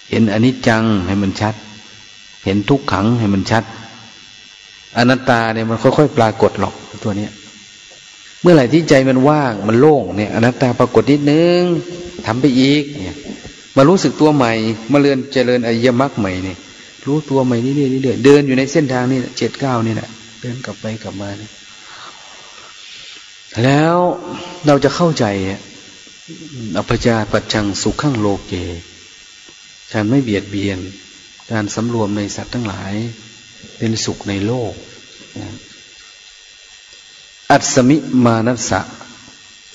เห็นอนิจจังให้มันชัด เห็นทุกขังให้มันชัด อนัตตาเนี่ยมันค่อยๆปรากฏหรอกตัวเนี้ย เมื่อไหร่ที่ใจมันว่างมันโล่งเนี่ย อนัตตาปรากฏนิดนึงทำไปอีกเนี่ยมารู้สึกตัวใหม่ มาเรียนเจริญอริยมรรคใหม่เนี่ยรู้ตัวใหม่เรื่อยๆเดินอยู่ในเส้นทางนี่เจ็ดเก้านี่แหละเดินกลับไปกลับมาเนี่ย แล้วเราจะเข้าใจอภิจาปัจจังสุขขังโลเก การไม่เบียดเบียน การสำรวมในสัตว์ทั้งหลาย เป็นสุขในโลก อัศมิมานัสสะ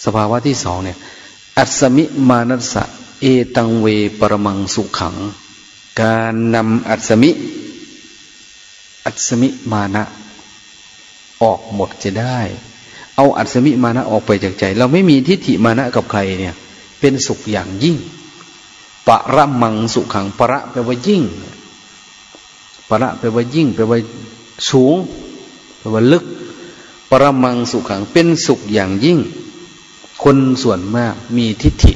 สภาวะที่สองเนี่ย อัศมิมานัสสะเอตังเวปรมังสุขขัง การนำอัศมิ อัศมิมานะ ออกหมดจะได้ เอาอัศมิมานะออกไปจากใจ เราไม่มีทิฏฐิมานะกับใครเนี่ย เป็นสุขอย่างยิ่งประมังสุขังประแปลว่ายิ่งประแปลว่ายิ่งแปลว่าสูงแปลว่าลึก ประมังสุขขังเป็นสุขอย่างยิ่ง คนส่วนมากมีทิฏฐิ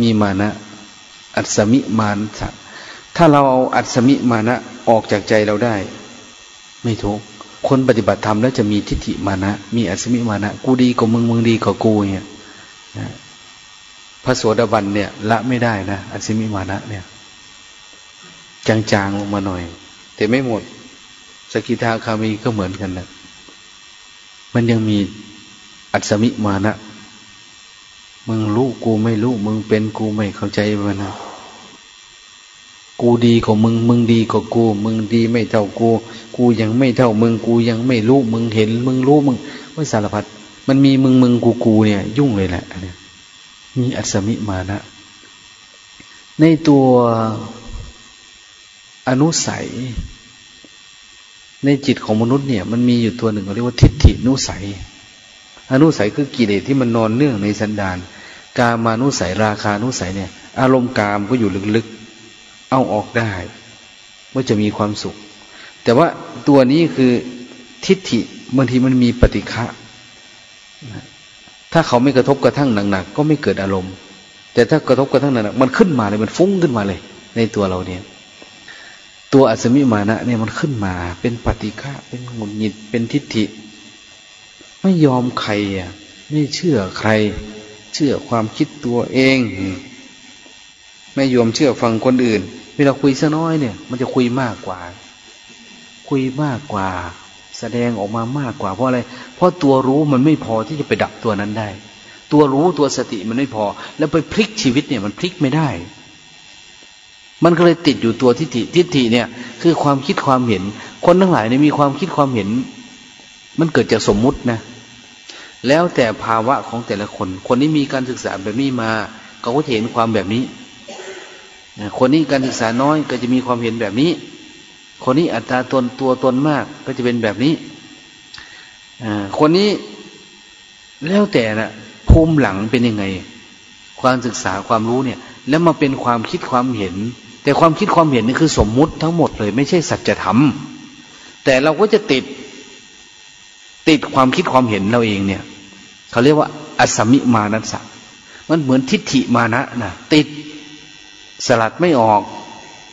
มีมานะ อัศมิมานะถ้าเราเอาอัศมิมานะออกจากใจเราได้ ไม่ทุกข์ คนปฏิบัติธรรมแล้วจะมีทิฏฐิมานะ มีอัศมิมานะ กูดีกว่ามึง มึงดีกว่ากูเนี่ยพระโสดาบันเนี่ย ละไม่ได้นะอัศมิมานะ เนี่ย จางๆลงมาหน่อย แต่ไม่หมด สกิทาคามีก็เหมือนกันนะมันยังมีอัศมิมานะ มึงรู้กูไม่รู้ มึงเป็นกูไม่เข้าใจมันนะ กูดีกว่ามึง มึงดีกว่ากู มึงดีไม่เท่ากู กูยังไม่เท่ามึง กูยังไม่รู้ มึงเห็น มึงรู้ มึงว่าสารพัด มันมีมึงมึงกูกูเนี่ย ยุ่งเลยแหละเนี่ยมีอัศมิมานะ ในตัวอนุสัย ในจิตของมนุษย์เนี่ย มันมีอยู่ตัวหนึ่งเรียกว่าทิฏฐินุสัย อนุสัยคือกิเลสที่มันนอนเนื่องในสันดาน กามานุสัยราคานุสัยเนี่ย อารมณ์กามก็อยู่ลึก เอาออกได้ ว่าจะมีความสุข แต่ว่าตัวนี้คือทิฏฐิบางทีมันมีปฏิฆะถ้าเขาไม่กระทบกระทั่งหนักๆก็ไม่เกิดอารมณ์ แต่ถ้ากระทบกระทั่งหนักๆมันขึ้นมาเลยมันฟุ้งขึ้นมาเลย ในตัวเราเนี่ย ตัวอัศมิมานะเนี่ยมันขึ้นมา เป็นปฏิฆะเป็นหงุดหงิดเป็นทิฏฐิ ไม่ยอมใครอะไม่เชื่อใคร เชื่อความคิดตัวเอง ไม่ยอมเชื่อฟังคนอื่น เวลาคุยซะน้อยเนี่ย มันจะคุยมากกว่า คุยมากกว่า แสดงออกมามากกว่า เพราะอะไร เพราะตัวรู้มันไม่พอที่จะไปดับตัวนั้นได้ ตัวรู้ตัวสติมันไม่พอ แล้วไปพลิกชีวิตเนี่ย มันพลิกไม่ได้ มันก็เลยติดอยู่ตัวทิฏฐิทิฏฐิเนี่ย คือความคิดความเห็น คนทั้งหลายเนี่ยมีความคิดความเห็น มันเกิดจากสมมุตินะ แล้วแต่ภาวะของแต่ละคน คนที่มีการศึกษาแบบนี้มา เขาก็เห็นความแบบนี้ คนนี้การศึกษาน้อยก็จะมีความเห็นแบบนี้ คนนี้อัตราตนตัวตนมากก็จะเป็นแบบนี้คนนี้แล้วแต่นะภูมิหลังเป็นยังไง ความศึกษาความรู้เนี่ย แล้วมาเป็นความคิดความเห็น แต่ความคิดความเห็นนี่คือสมมุติทั้งหมดเลย ไม่ใช่สัจธรรมแต่เราก็จะติดติดความคิดความเห็นเราเองเนี่ยเขาเรียกว่าอสมิมานัสสะมันเหมือนทิฏฐิมานะนะติด สลัดไม่ออก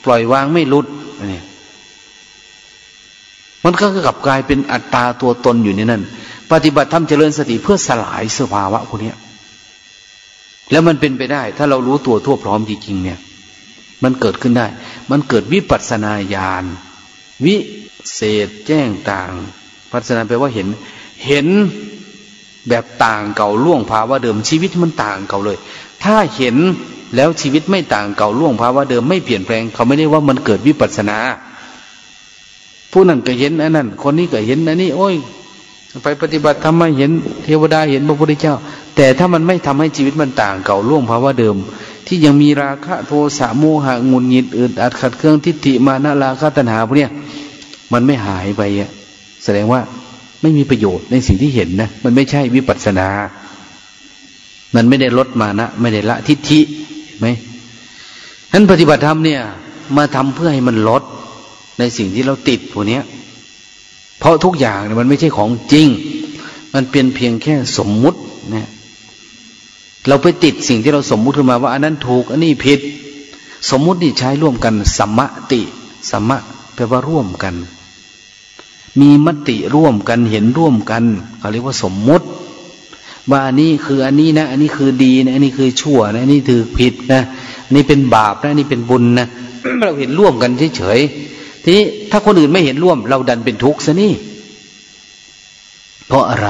ปล่อยวางไม่ลุดนี่มันก็กลับกลายเป็นอัตตาตัวตนอยู่ในนั้น ปฏิบัติธรรมเจริญสติเพื่อสลายสภาวะพวกนี้แล้วมันเป็นไปได้ ถ้าเรารู้ตัวทั่วพร้อมจริงๆเนี่ย มันเกิดขึ้นได้ มันเกิดวิปัสนาญาณวิเศษแจ้งต่างปัสนาแปลว่าเห็น เห็นแบบต่างเก่าล่วงภาวะเดิมชีวิตมันต่างเก่าเลย ถ้าเห็น แล้วชีวิตไม่ต่างเก่าล่วงภาวะเดิมไม่เปลี่ยนแปลง เขาไม่ได้ว่ามันเกิดวิปัสนา ผู้นั้นก็เห็นอันนั้น คนนี้ก็เห็นอันนี้ โอ้ย ไปปฏิบัติทำไมเห็นเทวดาเห็นพระพุทธเจ้า แต่ถ้ามันไม่ทำให้ชีวิตมันต่างเก่าล่วงภาวะเดิม ที่ยังมีราคะโทสะโมหะงุนหงิดอื่นอัดขัดเครื่องทิฏฐิมานะราคะตัณหาพวกเนี้ยมันไม่หายไปอะแสดงว่าไม่มีประโยชน์ในสิ่งที่เห็นนะ มันไม่ใช่วิปัสนา มันไม่ได้ลดมานะ ไม่ได้ละทิฏฐิ ไหมนั้นปฏิบัติธรรมเนี่ย มาทำเพื่อให้มันลดในสิ่งที่เราติดพวกนี้เพราะทุกอย่างเนี่ยมันไม่ใช่ของจริง มันเป็นเพียงแค่สมมุติเนี่ยเราไปติดสิ่งที่เราสมมุติขึ้นมาว่า อันนั้นถูก อันนี้ผิด สมมุตินี่ใช้ร่วมกันสัมมติสัมมะแปลว่าร่วมกัน มีมติร่วมกันเห็นร่วมกันเขาเรียกว่าสมมุติ ว่าอันนี้คืออันนี้นะ อันนี้คือดีนะอันนี้คือชั่วนะอันนี้ถือผิดนะอันนี้เป็นบาปนะอันนี้เป็นบุญนะเราเห็นร่วมกันเฉยๆทีนี้ถ้าคนอื่นไม่เห็นร่วม เราดันเป็นทุกข์ซะนี่ เพราะอะไร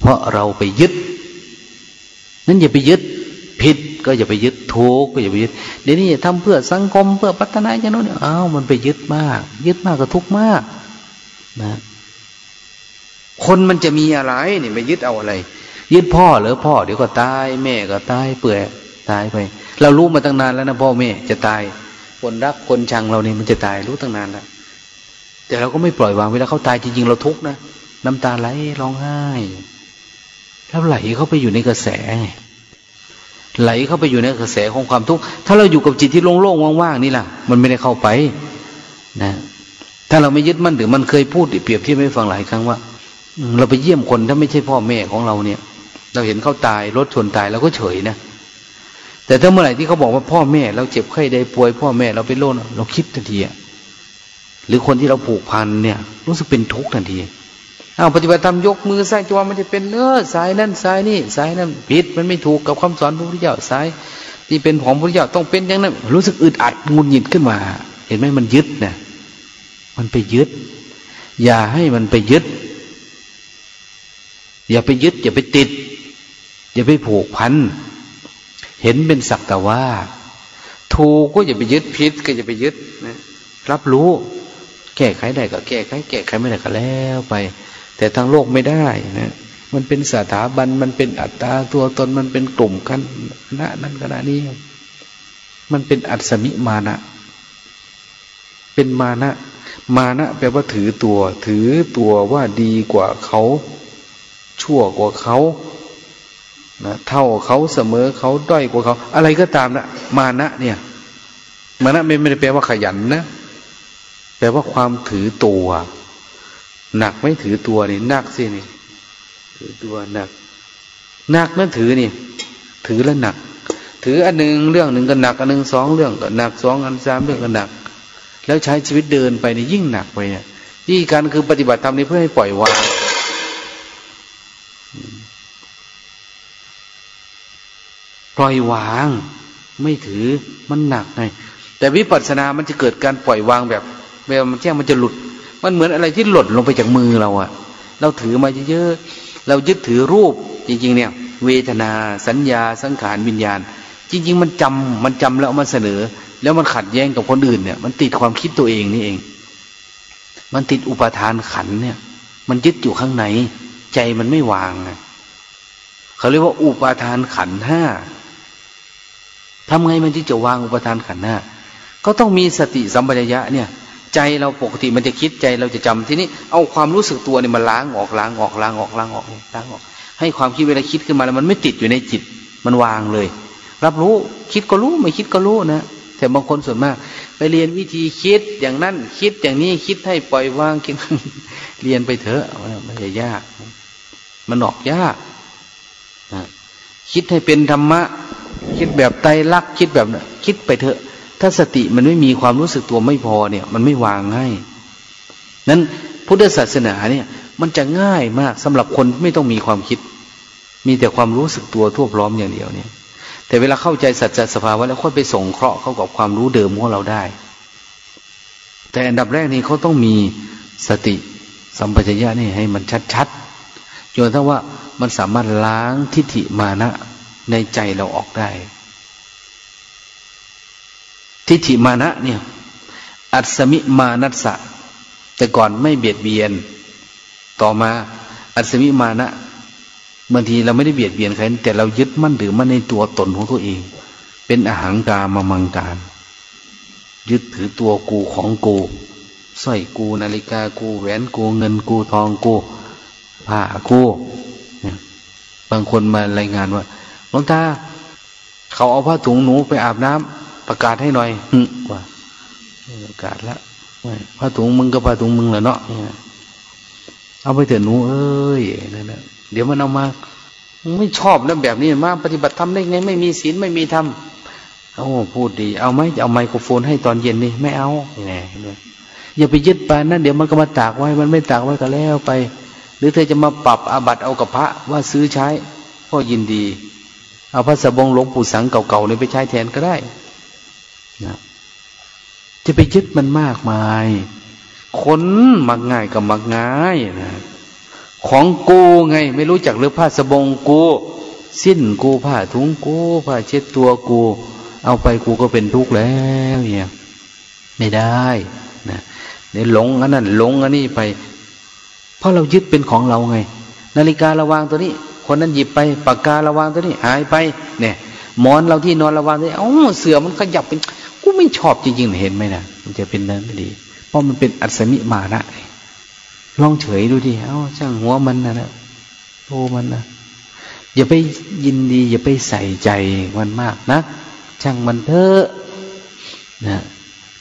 เพราะเราไปยึดนั้นอย่าไปยึดผิดก็อย่าไปยึดทุกข์ก็อย่าไปยึดเดี๋ยวนี้ทำเพื่อสังคมเพื่อพัฒนาอย่างนู้นอ้าวมันไปยึดมาก ยึดมากก็ทุกข์มากนะคนมันจะมีอะไรเนี่ยไปยึดเอาอะไร ยึดพ่อหรือพ่อเดี๋ยวก็ตาย แม่ก็ตายเปื่อยตายไป เรารู้มาตั้งนานแล้วนะพ่อแม่จะตาย คนรักคนชังเราเนี่ยมันจะตายรู้ตั้งนานแล้วแต่เราก็ไม่ปล่อยวางเวลาเขาตายจริงๆเราทุกข์นะน้ำตาไหลร้องไห้แล้วไหลเข้าไปอยู่ในกระแส ไหลเข้าไปอยู่ในกระแสของความทุกข์ถ้าเราอยู่กับจิตที่โล่งๆว่างๆนี่ล่ะ มันไม่ได้เข้าไป นะ ถ้าเราไม่ยึดมั่นหรือมันเคยพูดเปรียบเที่ไม่ฟังหลายครั้งว่าเราไปเยี่ยมคนถ้าไม่ใช่พ่อแม่ของเราเนี่ย เราเห็นเขาตายรถชนตายเราก็เฉยนะแต่ถ้าเมื่อไหร่ที่เขาบอกว่าพ่อแม่ เราเจ็บไข้ได้ป่วย พ่อแม่เราเป็นโรคเราคิดทันทีหรือคนที่เราผูกพันเนี่ย รู้สึกเป็นทุกข์ทันทีเอาปฏิบัติธรรมยกมือสร้างจังหวะมันจะเป็นเนื้อสายนั่นสายนี่สายนั่นผิดมันไม่ถูกกับคำสอนพระพุทธเจ้าสาย ที่เป็นของพระพุทธเจ้าต้องเป็นอย่างนั้นรู้สึกอึดอัดงุนหงิดขึ้นมา เห็นไหมมันยึดนะมันไปยึด อย่าให้มันไปยึด อย่าไปยึด อย่าไปติด อย่าไปผูกพัน เห็นเป็นสักแต่ว่า ถูกก็อย่าไปยึดผิดก็อย่าไปยึดนะรับรู้ แก้ไขได้ก็แก้ไข แก้ไขไม่ได้ก็แล้วไป แต่ทางโลกไม่ได้นะมันเป็นสถาบันมันเป็นอัตตาตัวตนมันเป็นกลุ่มคณะนั้นคณะนี้ มันเป็นอัศมิมานะ เป็นมานะ มานะแปลว่าถือตัว ถือตัวว่าดีกว่าเขา ชั่วกว่าเขา นะเท่าเขาเสมอเขาด้อยกว่าเขา อะไรก็ตามนะมานะเนี่ย มานะไม่ได้แปลว่าขยันนะแปลว่าความถือตัว หนักไม่ถือตัวนี่หนักสินี่ ถือตัวหนักหนักนั่นถือนี่ ถือแล้วหนัก ถืออันหนึ่งเรื่องหนึ่งก็หนักอันหนึ่งสองเรื่องก็หนักสองอันสามเรื่องก็หนัก แล้วใช้ชีวิตเดินไปนี่ยิ่งหนักไปเนี่ยที่การคือปฏิบัติธรรมนี้เพื่อให้ปล่อยวาง ปล่อยวาง ไม่ถือมันหนักไงแต่วิปัสสนา มันจะเกิดการปล่อยวางแบบเวลามันแจ้งมันจะหลุด มันเหมือนอะไรที่หล่นลงไปจากมือเราอะเราถือมาเยอะๆเรายึดถือรูปจริง ๆ เนี่ย เวทนาสัญญาสังขารวิญญาณ จริง ๆ มันจำมันจำแล้วมันเสนอ แล้วมันขัดแย้งกับคนอื่นเนี่ย มันติดความคิดตัวเองนี่เอง มันติดอุปทานขันเนี่ย มันยึดอยู่ข้างใน ใจมันไม่วางเขาเรียกว่าอุปทานขันห้า ทำไงมันที่จะวางอุปทานขันธ์หน้า ก็ต้องมีสติสัมปชัญญะเนี่ย ใจเราปกติมันจะคิดใจเราจะจำทีนี้เอาความรู้สึกตัวเนี่ยมาล้างออกล้างออกล้างออกล้างออกล้างออก ให้ความคิดเวลาคิดขึ้นมาแล้วมันไม่ติดอยู่ในจิต มันวางเลย รับรู้คิดก็รู้ไม่คิดก็รู้นะแต่บางคนส่วนมาก ไปเรียนวิธีคิดอย่างนั้นคิดอย่างนี้คิดให้ปล่อยวางคิดเรียนไปเถอะมันจะยาก มันออกยากคิดให้เป็นธรรมะ คิดแบบไตรลักคิดแบบคิดไปเถอะ ถ้าสติมันไม่มีความรู้สึกตัวไม่พอเนี่ย มันไม่วางง่ายนั้นพุทธศาสนาเนี่ย มันจะง่ายมากสำหรับคนไม่ต้องมีความคิด มีแต่ความรู้สึกตัวทั่วพร้อมอย่างเดียวเนี่ย แต่เวลาเข้าใจสัจจะสภาวะแล้วค่อยไปส่งเคราะห์เข้ากับความรู้เดิมของเราได้ แต่อันดับแรกนี่เขาต้องมีสติสัมปชัญญะนี่ให้มันชัดๆจนถ้าว่ามันสามารถล้างทิฏฐิมานะ ในใจเราออกได้ ทิฏฐิมานะเนี่ย อัศมิมานัสสะ แต่ก่อนไม่เบียดเบียน ต่อมา อัศมิมานะบางทีเราไม่ได้เบียดเบียนใครแต่เรายึดมั่นถือมั่นในตัวตนของตัวเอง เป็นอาหางกามามังการ ยึดถือตัวกูของกูสร้อยกูนาฬิกากูแหวนกูเงินกูทองกูผ้ากูบางคนมารายงานว่า หลวงตาเขาเอาผ้าถุงหนูไปอาบน้ำประกาศให้หน่อยว่าประกาศละผ้าถุงมึงก็ผ้าถุงมึงแหละเนาะเอาไปเถอะหนูเอ้ยนั่นนะเดี๋ยวมันเอามาไม่ชอบแล้วแบบนี้มาปฏิบัติทำได้ไง ไม่มีศีลไม่มีธรรมโอ้พูดดี เอาไหมเอาไมโครโฟนให้ตอนเย็นนี่ไม่เอาไงอย่าไปยึดไปนั่นเดี๋ยวมันก็มาตากไว้ มันไม่ตากไว้ก็แล้วไป หรือเธอจะมาปรับอาบัตเอากับพระว่าซื้อใช้ก็ยินดี เอาพระสบงหลวงปู่สังเก่าๆนี่ไปใช้แทนก็ได้นะจะไปยึดมันมากมายคนมักง่ายกับมักง่ายนะของกูไง ไม่รู้จักหรือผ้าสบงกู สิ้นกูผ้าถุงกูผ้าเช็ดตัวกู เอาไปกูก็เป็นทุกข์แล้วเนี่ยไม่ได้นะเนี่ยหลงอันนั้นหลงอันนี้ไป เพราะเรายึดเป็นของเราไง นาฬิการะวางตัวนี้ คนนั้นหยิบไปปากการะวางตัวนี้หายไป เนี่ยหมอนเราที่นอนระวางตัวนี้เอ้าเสือมันขยับเป็นกูไม่ชอบจริงๆเห็นไหมนะมันจะเป็นนั้นไม่ดี เพราะมันเป็นอัศมิมานะลองเฉยดูดิเอ้าช่างหัวมันนะนะโอ้มันนะอย่าไปยินดี อย่าไปใส่ใจมันมากนะช่างมันเถอะนะ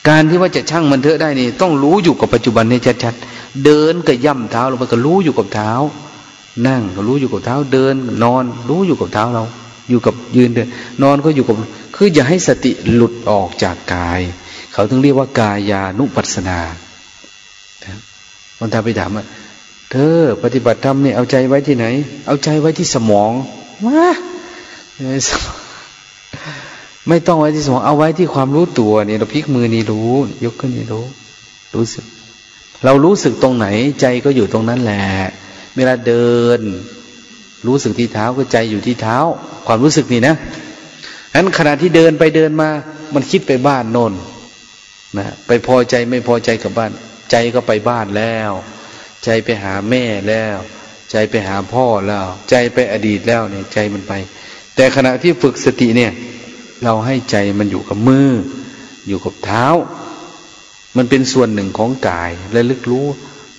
การที่ว่าจะช่างมันเถอะได้นี่ ต้องรู้อยู่กับปัจจุบันนี่ชัดๆเดินก็ย่ำเท้าลงไปก็รู้อยู่กับเท้า นั่งก็รู้อยู่กับเท้าเดิน นอนรู้อยู่กับเท้าเรา อยู่กับยืนเดิน นอนก็อยู่กับ คืออย่าให้สติหลุดออกจากกาย เขาถึงเรียกว่ากายานุปัสสนามันทาไปถามว่าเธอปฏิบัติธรรมเนี่ยเอาใจไว้ที่ไหน เอาใจไว้ที่สมองมาไม่ต้องไว้ที่สมองเอาไว้ที่ความรู้ตัวเนี่ยเราพลิกมือนี่รู้ ยกขึ้นนี่รู้ รู้สึก เรารู้สึกตรงไหน ใจก็อยู่ตรงนั้นแหละ เวลาเดิน รู้สึกที่เท้าก็ใจอยู่ที่เท้า ความรู้สึกนี่นะนั้นขณะที่เดินไปเดินมา มันคิดไปบ้านโน่นนะไปพอใจไม่พอใจกับบ้าน ใจก็ไปบ้านแล้ว ใจไปหาแม่แล้ว ใจไปหาพ่อแล้ว ใจไปอดีตแล้วเนี่ยใจมันไป แต่ขณะที่ฝึกสติเนี่ย เราให้ใจมันอยู่กับมือ อยู่กับเท้า มันเป็นส่วนหนึ่งของกายและลึกรู้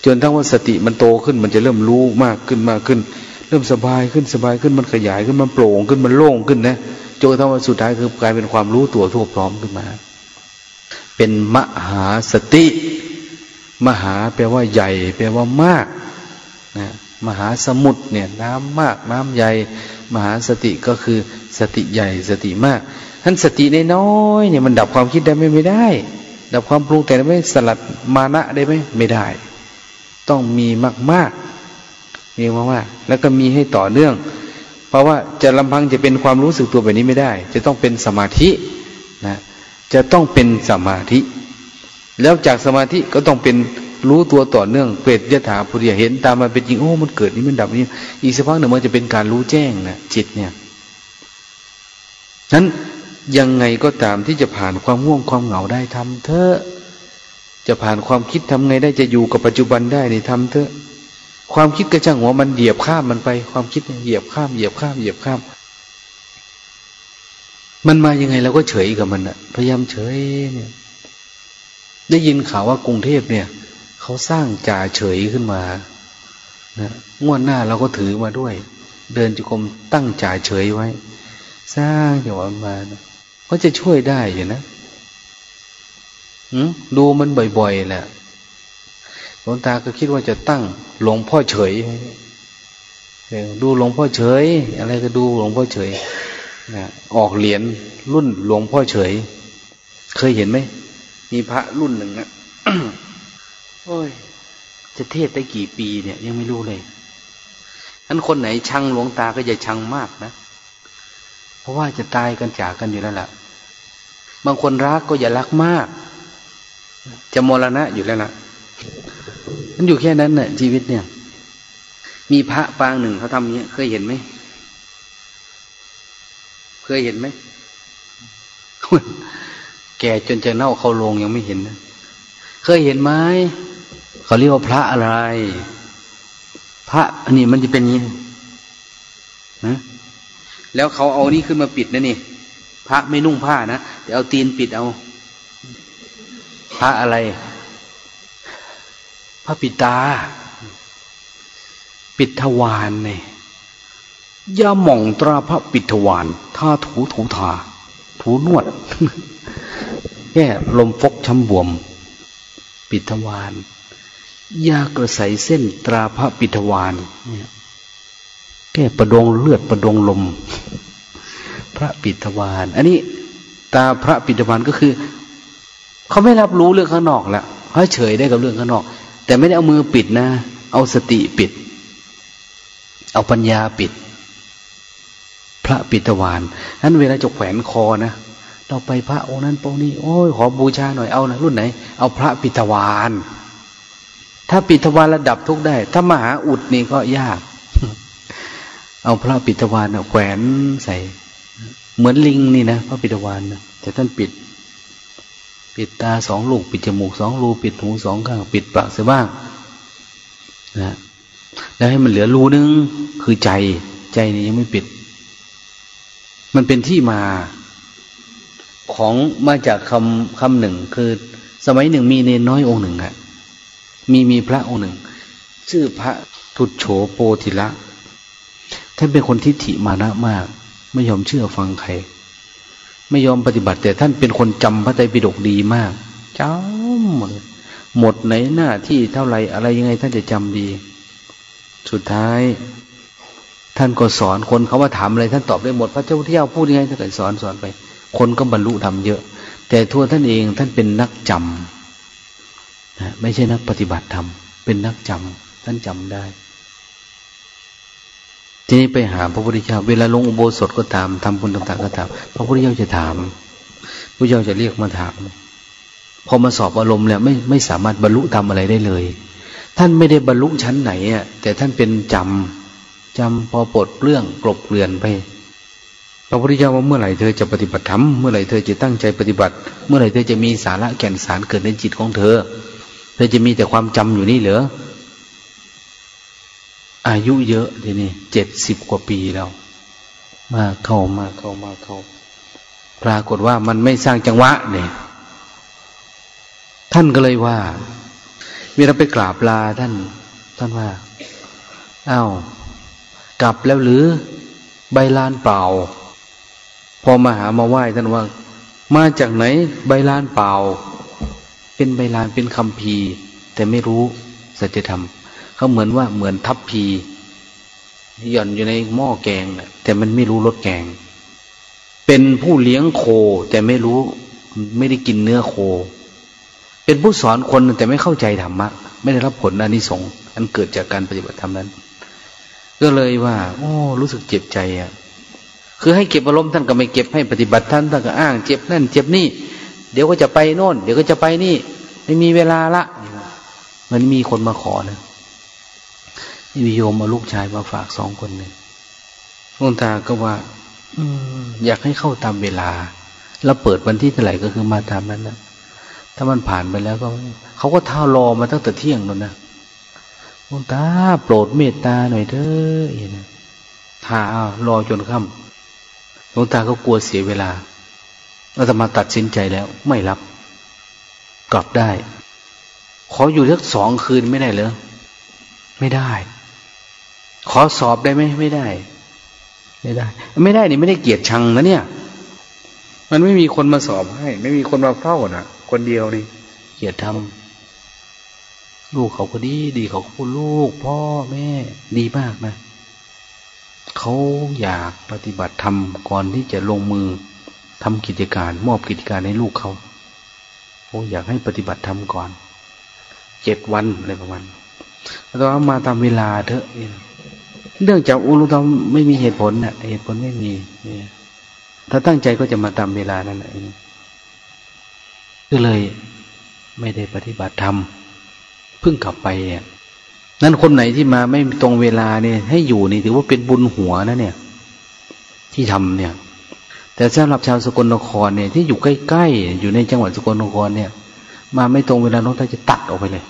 จนทั้งว่าสติมันโตขึ้นมันจะเริ่มรู้มากขึ้นมากขึ้น เริ่มสบายขึ้นสบายขึ้นมันขยายขึ้นมันโปร่งขึ้นมันโล่งขึ้นนะจนทั้งว่าสุดท้ายคือกลายเป็นความรู้ตัวทั่วพร้อมขึ้นมา เป็นมหาสติ มหาแปลว่าใหญ่ แปลว่ามากนะมหาสมุทรเนี่ยน้ำมากน้ำใหญ่ มหาสติก็คือสติใหญ่สติมากท่านสติน้อยเนี่ยมันดับความคิดได้ไหมไม่ได้ ดับความปรุงแต่งได้ไหมสลัดมานะได้ไหมไม่ได้ ต้องมีมากมากมีมากมากแล้วก็มีให้ต่อเนื่อง เพราะว่าจะลำพังจะเป็นความรู้สึกตัวแบบนี้ไม่ได้ จะต้องเป็นสมาธินะจะต้องเป็นสมาธิ แล้วจากสมาธิก็ต้องเป็นรู้ตัวต่อเนื่องเปรตยถาภูริยเห็นตามมาเป็นจริงโอ้มันเกิดนี่มันดับนี่อีกสักพักหนึ่งมันจะเป็นการรู้แจ้งนะจิตเนี่ยนั้นยังไงก็ตามที่จะผ่านความง่วงความเหงาได้ทำเถอะ จะผ่านความคิดทำไงได้จะอยู่กับปัจจุบันได้นี่ทำเถอะ ความคิดกระช่างหัวมันเหยียบข้ามมันไป ความคิดเหยียบข้ามเหยียบข้ามเหยียบข้าม มันมายังไงเราก็เฉยกับมันอะพยายามเฉยเนี่ย ได้ยินข่าวว่ากรุงเทพเนี่ยเขาสร้างจ่าเฉยขึ้นมานะงวดหน้าเราก็ถือมาด้วย เดินจุกรมตั้งจ่าเฉยไว้ สร้างอย่างว่ามานะก็จะช่วยได้อยู่นะ ดูมันบ่อยๆแหละหลวงตาก็คิดว่าจะตั้งหลวงพ่อเฉย ดูหลวงพ่อเฉย อะไรก็ดูหลวงพ่อเฉยนะออกเหรียญรุ่นหลวงพ่อเฉย เคยเห็นไหม มีพระรุ่นหนึ่งนะโอ้ย จะเทศได้กี่ปีเนี่ย ยังไม่รู้เลยนั้นคนไหนชังหลวงตาก็อย่าชังมากนะ เพราะว่าจะตายกันจากกันอยู่แล้วล่ะ บางคนรักก็อย่ารักมาก จะมรณะอยู่แล้วล่ะมันอยู่แค่นั้นน่ะชีวิตเนี่ย มีพระปางหนึ่งเขาทำเนี้ย เคยเห็นไหมเคยเห็นไหมแก่จนจะเน่าเขาโรงยังไม่เห็นนะเคยเห็นไหมเขาเรียกว่าพระอะไร พระอันนี้มันจะเป็นนี้นะแล้วเขาเอานี่ขึ้นมาปิดนะนี่พระไม่นุ่งผ้านะแต่เอาตีนปิดเอา ระอะไร พระปิตา ปิดทวารเนี่ยยาหม่องตราพระปิทวานท่าถูถูทา ถูนวด แก้ลมฟกช้ำบวม ปิทวานยากระใสเส้นตราพระปิทวานเนี่ยแก้ประดงเลือดประดงลม พระปิทวาน อันนี้ตาพระปิทวานก็คือ เขาไม่รับรู้เรื่องข้างนอกแล้วเขาเฉยได้กับเรื่องข้างนอก แต่ไม่ได้เอามือปิดนะ เอาสติปิด เอาปัญญาปิด พระปิตวานนั้นเวลาจะแขวนคอนะเราไปพระองค์นั้นองค์นี้โอ้ยขอบูชาหน่อยเอานะรุ่นไหน เอาพระปิตวานถ้าปิตวานระดับทุกได้ ถ้ามหาอุดนี่ก็ยาก เอาพระปิตวานแขวนใส่ เหมือนลิงนี่นะพระปิตวานนะแต่ท่านปิด ปิดตาสองลูก ปิดจมูกสองรูปิดหูสองข้าง ปิดปากเสียบ้างนะแล้วให้มันเหลือรูนึงคือใจ ใจนี่ยังไม่ปิด มันเป็นที่มา ของมาจากคำคำหนึ่ง คือ สมัยหนึ่งมีเนน้อยองค์หนึ่งอะมีมีพระองค์หนึ่ง ชื่อพระทุตโฉโปธิละท่านเป็นคนทิฏฐิมานะมาก ไม่ยอมเชื่อฟังใคร ไม่ยอมปฏิบัติ แต่ท่านเป็นคนจำพระไตรปิฎกดีมากจำหมดหมดไหนหน้าที่เท่าไรอะไรยังไงท่านจะจำดี สุดท้าย ท่านก็สอนคนเขาว่าถามอะไรท่านตอบได้หมด พระเจ้าเที่ยวพูดยังไงท่านก็สอนสอนไป คนก็บรรลุธรรมเยอะ แต่ทั่วท่านเองท่านเป็นนักจำนะไม่ใช่นักปฏิบัติธรรมเป็นนักจำท่านจำได้ ทีนี้ไปหาพระพุทธเจ้า เวลาลงอุโบสถก็ตามทำบุญต่างๆก็ตาม พระพุทธเจ้าจะถามพระเจ้าจะเรียกมาถาม พอมาสอบอารมณ์แล้วไม่ไม่สามารถบรรลุทำอะไรได้เลย ท่านไม่ได้บรรลุชั้นไหนอะแต่ท่านเป็นจำจำพอปลดเรื่องกลบเกลื่อนไปพระพุทธเจ้าว่าเมื่อไหร่เธอจะปฏิบัติธรรมเมื่อไหร่เธอจะตั้งใจปฏิบัติ เมื่อไหร่เธอจะมีสาระแก่นสารเกิดในจิตของเธอ เธอจะมีแต่ความจำอยู่นี่เหรอ อายุเยอะทีนี้เจ็ดสิบกว่าปีแล้ว มาเข้ามาเข้ามาเข้า ปรากฏว่ามันไม่สร้างจังหวะเนี่ยท่านก็เลยว่าเวลาไปกราบลาท่าน ท่านว่าอา้าวกลับแล้วหรือใบลานเปล่า พอมาหามาไหว้ท่านว่า มาจากไหน ใบลานเปล่า เป็นใบลานเป็นคำพีแต่ไม่รู้สัจธรรม เขาเหมือนว่าเหมือนทับพีหย่อนอยู่ในหม้อแกงแต่มันไม่รู้รสแกง เป็นผู้เลี้ยงโค แต่ไม่รู้ ไม่ได้กินเนื้อโค เป็นผู้สอนคนแต่ไม่เข้าใจธรรมะไม่ได้รับผลอนิสงส์อันเกิดจากการปฏิบัติธรรมนั้น ก็เลยว่า โอ้ รู้สึกเจ็บใจอะ คือให้เก็บอารมณ์ท่านก็ไม่เก็บให้ปฏิบัติท่านท่านก็อ้างเจ็บนั่น เจ็บนี่ เดี๋ยวก็จะไปโน่น เดี๋ยวก็จะไปนี่ ไม่มีเวลาละ มันมีคนมาขอนะ มีโยมเอาลูกชายมาฝากสองคนหนึ่งหลวงตาก็ว่า อือยากให้เข้าตามเวลา แล้วเปิดวันที่เท่าไหร่ก็คือมาตามนั้นนะถ้ามันผ่านไปแล้วก็ เขาก็ท่ารอมาตั้งแต่เที่ยงนั่นนะหลวงตาโปรดเมตตาหน่อยเถอะอย่างนี้ท่ารอจนค่ำหลวงตาก็กลัวเสียเวลาเราจะมาตัดสินใจแล้ว ไม่รับ กลับได้ ขออยู่สักสองคืนไม่ได้เหรอไม่ได้ ขอสอบได้ไหมไม่ได้ ไม่ได้ ไม่ได้นี่ไม่ได้เกียรติชังนะเนี่ย มันไม่มีคนมาสอบให้ ไม่มีคนมาเฝ้านะคนเดียวนี่เกียรติทำลูกเขาก็ดี ดีเขาก็ลูก พ่อแม่ ดีมากนะเขาอยากปฏิบัติธรรมก่อนที่จะลงมือทำกิจการ มอบกิจการให้ลูกเขาเขาอยากให้ปฏิบัติธรรมก่อนเจ็ดวันอะไรประมาณแล้วก็มาตามเวลาเถอะ เรื่องจากอุลุธรรมไม่มีเหตุผลน่ะเหตุผลไม่มีถ้าตั้งใจก็จะมาตามเวลานั่นเองก็เลยไม่ได้ปฏิบัติธรรมเพิ่งกลับไปเนี่ยนั่นคนไหนที่มาไม่ตรงเวลาเนี่ย ให้อยู่นี่ถือว่าเป็นบุญหัวนะเนี่ย ที่ทำเนี่ย แต่สำหรับชาวสกลนครเนี่ย ที่อยู่ใกล้ๆอยู่ในจังหวัดสกลนครเนี่ย มาไม่ตรงเวลาน้องท่านจะตัดออกไปเลย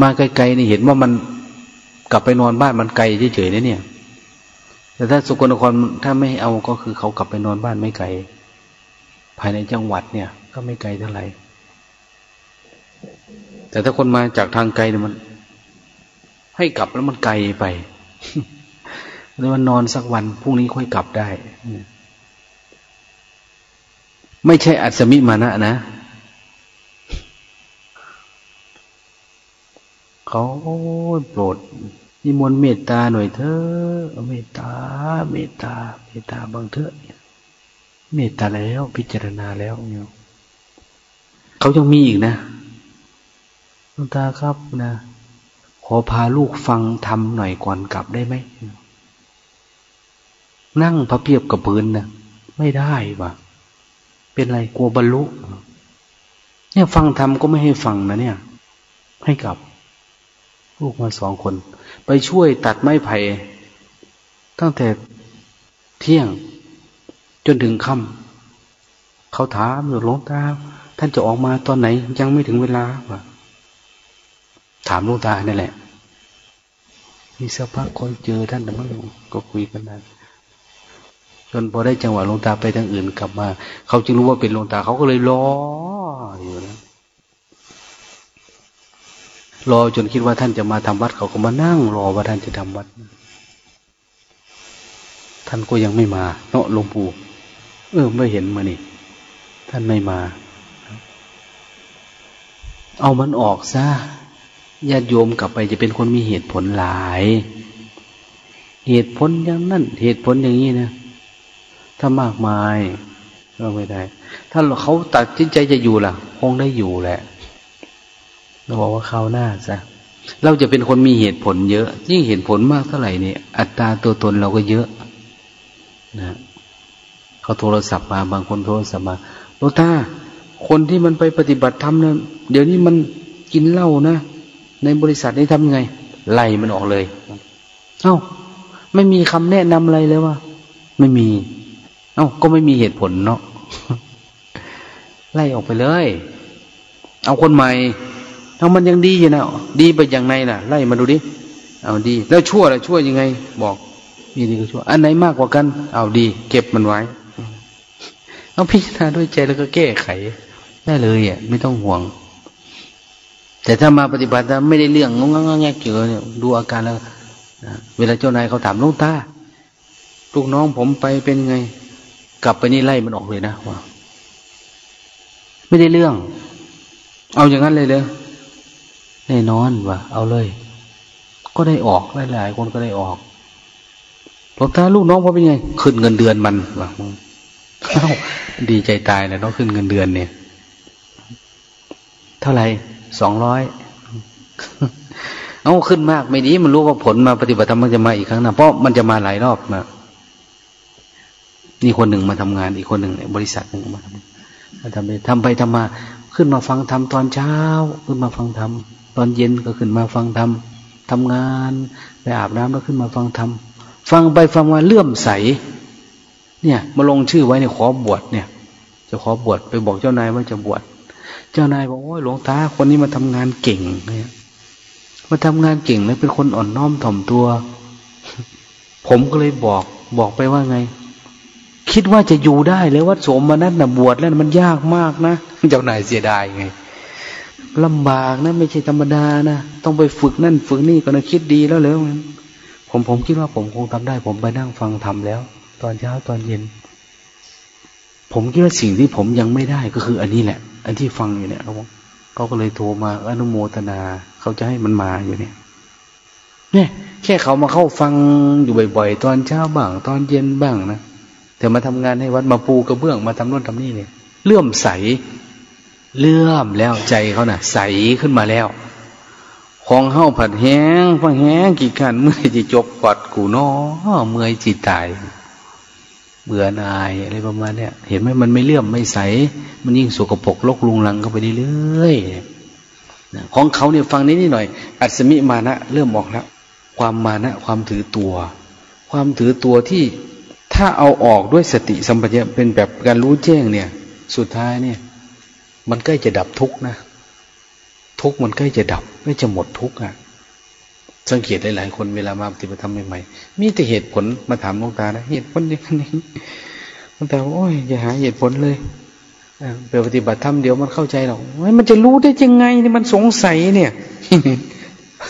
มาไกลๆนี่เห็นว่ามัน กลับไปนอนบ้านมันไกลเฉยๆนะเนี่ย แต่ถ้าสุกลนครถ้าไม่เอาก็คือเขากลับไปนอนบ้านไม่ไกล ภายในจังหวัดเนี่ย ก็ไม่ไกลเท่าไหร่ แต่ถ้าคนมาจากทางไกลเนี่ยมัน ให้กลับแล้วมันไกลไปแล้วมันนอนสักวันพรุ่งนี้ค่อยกลับได้ ไม่ใช่อัศมิมานะนะเขาโปรด นิมนต์เมตตาหน่อยเถอะเมตตา เมตตา เมตตาบางเถอะเนี่ยเมตตาแล้วพิจารณาแล้วเนี่ยเขายังมีอีกนะหลวงตาครับนะขอพาลูกฟังทำหน่อยก่อนกลับได้ไหมนั่งพระเพียบกับพื้นนะไม่ได้ปะเป็นไรกลัวบรรลุ เนี่ยฟังทำก็ไม่ให้ฟังนะเนี่ย ให้กลับ ลูกมาสองคน ไปช่วยตัดไม้ไผ่ตั้งแต่เที่ยงจนถึงค่ำเขาถามหลวงตาท่านจะออกมาตอนไหน ยังไม่ถึงเวลาวะถามหลูกตานี่แหละมีสักพักคนเจอท่านแต่ไม่ก็คุยกันนั้นจนพอได้จังหวะลงตาไปทางอื่นกลับมา เขาจึงรู้ว่าเป็นลงตาเขาก็เลยรออยู่นะ รอจนคิดว่าท่านจะมาทำวัดเขาก็มานั่งรอว่าท่านจะทำวัด ท่านก็ยังไม่มาเนาะหลวงปู่เออไม่เห็นมานี่ ท่านไม่มา เอามันออกซะญาติโยมกลับไปจะเป็นคนมีเหตุผลหลาย เหตุผลอย่างนั้น เหตุผลอย่างนี้นะถ้ามากมายก็ไม่ได้ ถ้าเขาตัดสินใจจะอยู่ล่ะ คงได้อยู่แหละ เราบอกว่าเขาหน้าซะเราจะเป็นคนมีเหตุผลเยอะ ยิ่งเหตุผลมากเท่าไหร่เนี่ย อัตราตัวตนเราก็เยอะนะเขาโทรศัพท์มาบางคนโทรศัพท์มาโลตาคนที่มันไปปฏิบัติธรรมเนี่ยเดี๋ยวนี้มันกินเหล้านะ ในบริษัทนี้ทำยังไง ไล่มันออกเลย เอ้า ไม่มีคำแนะนำอะไรเลยว่า ไม่มี เอ้า ก็ไม่มีเหตุผลเนาะไล่ออกไปเลย เอาคนใหม่ เอามันยังดีอยู่นะดีไปอย่างไรน่ะ ไล่มาดูดิเอาดี แล้วชั่วล่ะชั่วยังไง บอกมีดีก็ชั่ว อันไหนมากกว่ากัน เอาดี เก็บมันไว้ เอาพิจารณาด้วยใจแล้วก็แก้ไข ได้เลยอะไม่ต้องห่วง แต่ถ้ามาปฏิบัติไม่ได้เรื่องงงงแงเกี่ยวเนี่ยดูอาการแล้วเวลาเจ้านายเขาถามลูกตาลูกน้องผมไปเป็นไง กลับไปนี่ไล่มันออกเลยนะว่าไม่ได้เรื่อง เอาอย่างนั้นเลยเลย น่นอนว่ะเอาเลย ก็ได้ออกหลายๆคนก็ได้ออกหลวงตาลูกน้องเขาเป็นไง ขึ้นเงินเดือนมันว่ะดีใจตายเลยต้องขึ้นเงินเดือนเนี่ย เท่าไหร่สองร้อยเอาขึ้นมากไม่ดีมันรู้ว่าผลมาปฏิบัติธรรมมันจะมาอีกครั้งนะเพราะมันจะมาหลายรอบมานี่คนหนึ่งมาทำงาน อีกคนหนึ่งบริษัทหนึ่งมาทำมาทำไปทำไปทำมา ขึ้นมาฟังธรรมตอนเช้า ขึ้นมาฟังธรรม ตอนเย็นก็ขึ้นมาฟังธรรมทำงานไปอาบน้ำแล้วขึ้นมาฟังธรรมฟังไปฟังมาเลื่อมใส เนี่ย มาลงชื่อไว้ในขอบวชเนี่ย จะขอบวชไปบอกเจ้านายว่าจะบวชเจ้านายบอกโอ้ยหลวงตาคนนี้มาทำงานเก่งเนี่ยมาทำงานเก่งแล้วเป็นคนอ่อนน้อมถ่อมตัว ผมก็เลยบอกบอกไปว่าไง คิดว่าจะอยู่ได้เลยวัดโสมมานั้นนะบวชแล้วมันยากมากนะเจ้านายเสียดายไง ลำบากนะไม่ใช่ธรรมดานะต้องไปฝึกนั่นฝึกนี่ก็นะคิดดีแล้วแล้วผมผมคิดว่าผมคงทำได้ ผมไปนั่งฟังทำแล้ว ตอนเช้าตอนเย็น ผมคิดว่าสิ่งที่ผมยังไม่ได้ก็คือ อันนี้แหละ อันที่ฟังอยู่เนี่ยเขาเขาก็เลยโทรมาอนุโมทนา เขาจะให้มันมาอยู่เนี่ย เนี่ย แค่เขามาเข้าฟังอยู่บ่อยๆตอนเช้าบ้าง ตอนเย็นบ้างนะแต่มาทำงานให้วัดมาปูกระเบื้องมาทำโน่นทำนี่เนี่ยเลื่อมใส เลื่อมแล้วใจเขานะ่ะ ใสขึ้นมาแล้ว ของเฮ้าผัดแห้งผัดแห้งกี่ขันเมื่อจะจบกอดกูนอเมื่อยจิตตายเบื่อหน่ายอะไรประมาณเนี้ยเห็นไหมมันไม่เลื่อมไม่ใส มันยิ่งสกปรกลกลุงลังเข้าไปเรื่อยๆของเขาเนี่ยฟังนิดนิดหน่อย อัศมิมานะเริ่มออกแล้วความมานะ ความถือตัว ความถือตัวที่ถ้าเอาออกด้วยสติสัมปชัญญะเป็นแบบการรู้แจ้งเนี่ย สุดท้ายเนี่ย มันใกล้จะดับทุกนะ ทุกมันใกล้จะดับ ไม่จะหมดทุกอะ สังเกตหลายๆคนเวลามาปฏิบัติธรรมใหม่ๆมีแต่เหตุผลมาถามหลวงตานะเหตุผลอย่างนี้หลวงตาโอ้ยอย่าหาเหตุผลเลยไปปฏิบัติธรรมเดี๋ยวมันเข้าใจหรอกมันจะรู้ได้ยังไงนี่มันสงสัยเนี่ย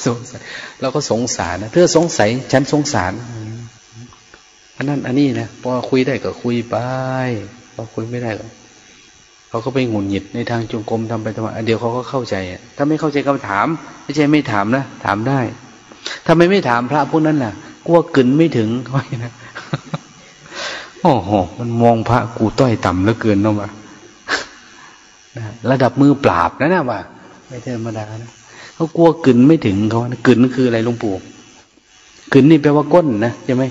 สงสัยเราก็สงสารนะเธอสงสัย ฉันสงสารอันนั้นอันนี้นะพอคุยได้ก็คุยไปพอคุยไม่ได้ก็ เขาก็ไปหงุดหงิดในทางจงกรมทำไปทำไมเดี๋ยวเขาก็เข้าใจอะถ้าไม่เข้าใจก็ถาม ไม่ใช่ไม่ถามนะถามได้ทำไมไม่ถามพระพวกนั้นล่ะกลัวกึนไม่ถึงเขาไนะโอ้โหมันมองพระกูต้อยต่ำเหลือเกินเนาะวะระดับมือปราบนะนะว่าไม่ธรรมดานะเขากลัวกึนไม่ถึงเขานะกึนคืออะไรหลวงปู่กึนนี่แปลว่าก้นนะใช่ไหม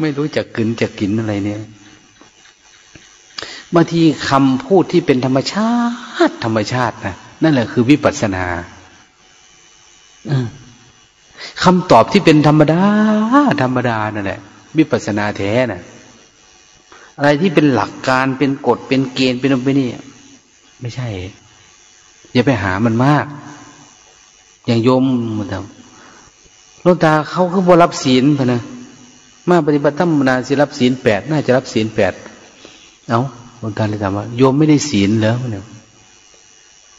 ไม่รู้จักกึนจักกินอะไรเนี่ย บางทีคำพูดที่เป็นธรรมชาติ ธรรมชาตินะนั่นแหละคือวิปัสสนาคำตอบที่เป็นธรรมดา ธรรมดานั่นแหละวิปัสสนาแท้น่ะ อะไรที่เป็นหลักการเป็นกฎเป็นเกณฑ์เป็นอะไรนี่ไม่ใช่ อย่าไปหามันมาก อย่างโยมมันทำลวงตาเขาคือบ่รับศีลพนะมาปฏิบัติธรรมนาสิรับศีลแปดน่าจะรับศีลแปดเอาห ลวงตาเลยถามว่าโยมไม่ได้ศีลเหรอเนี่ย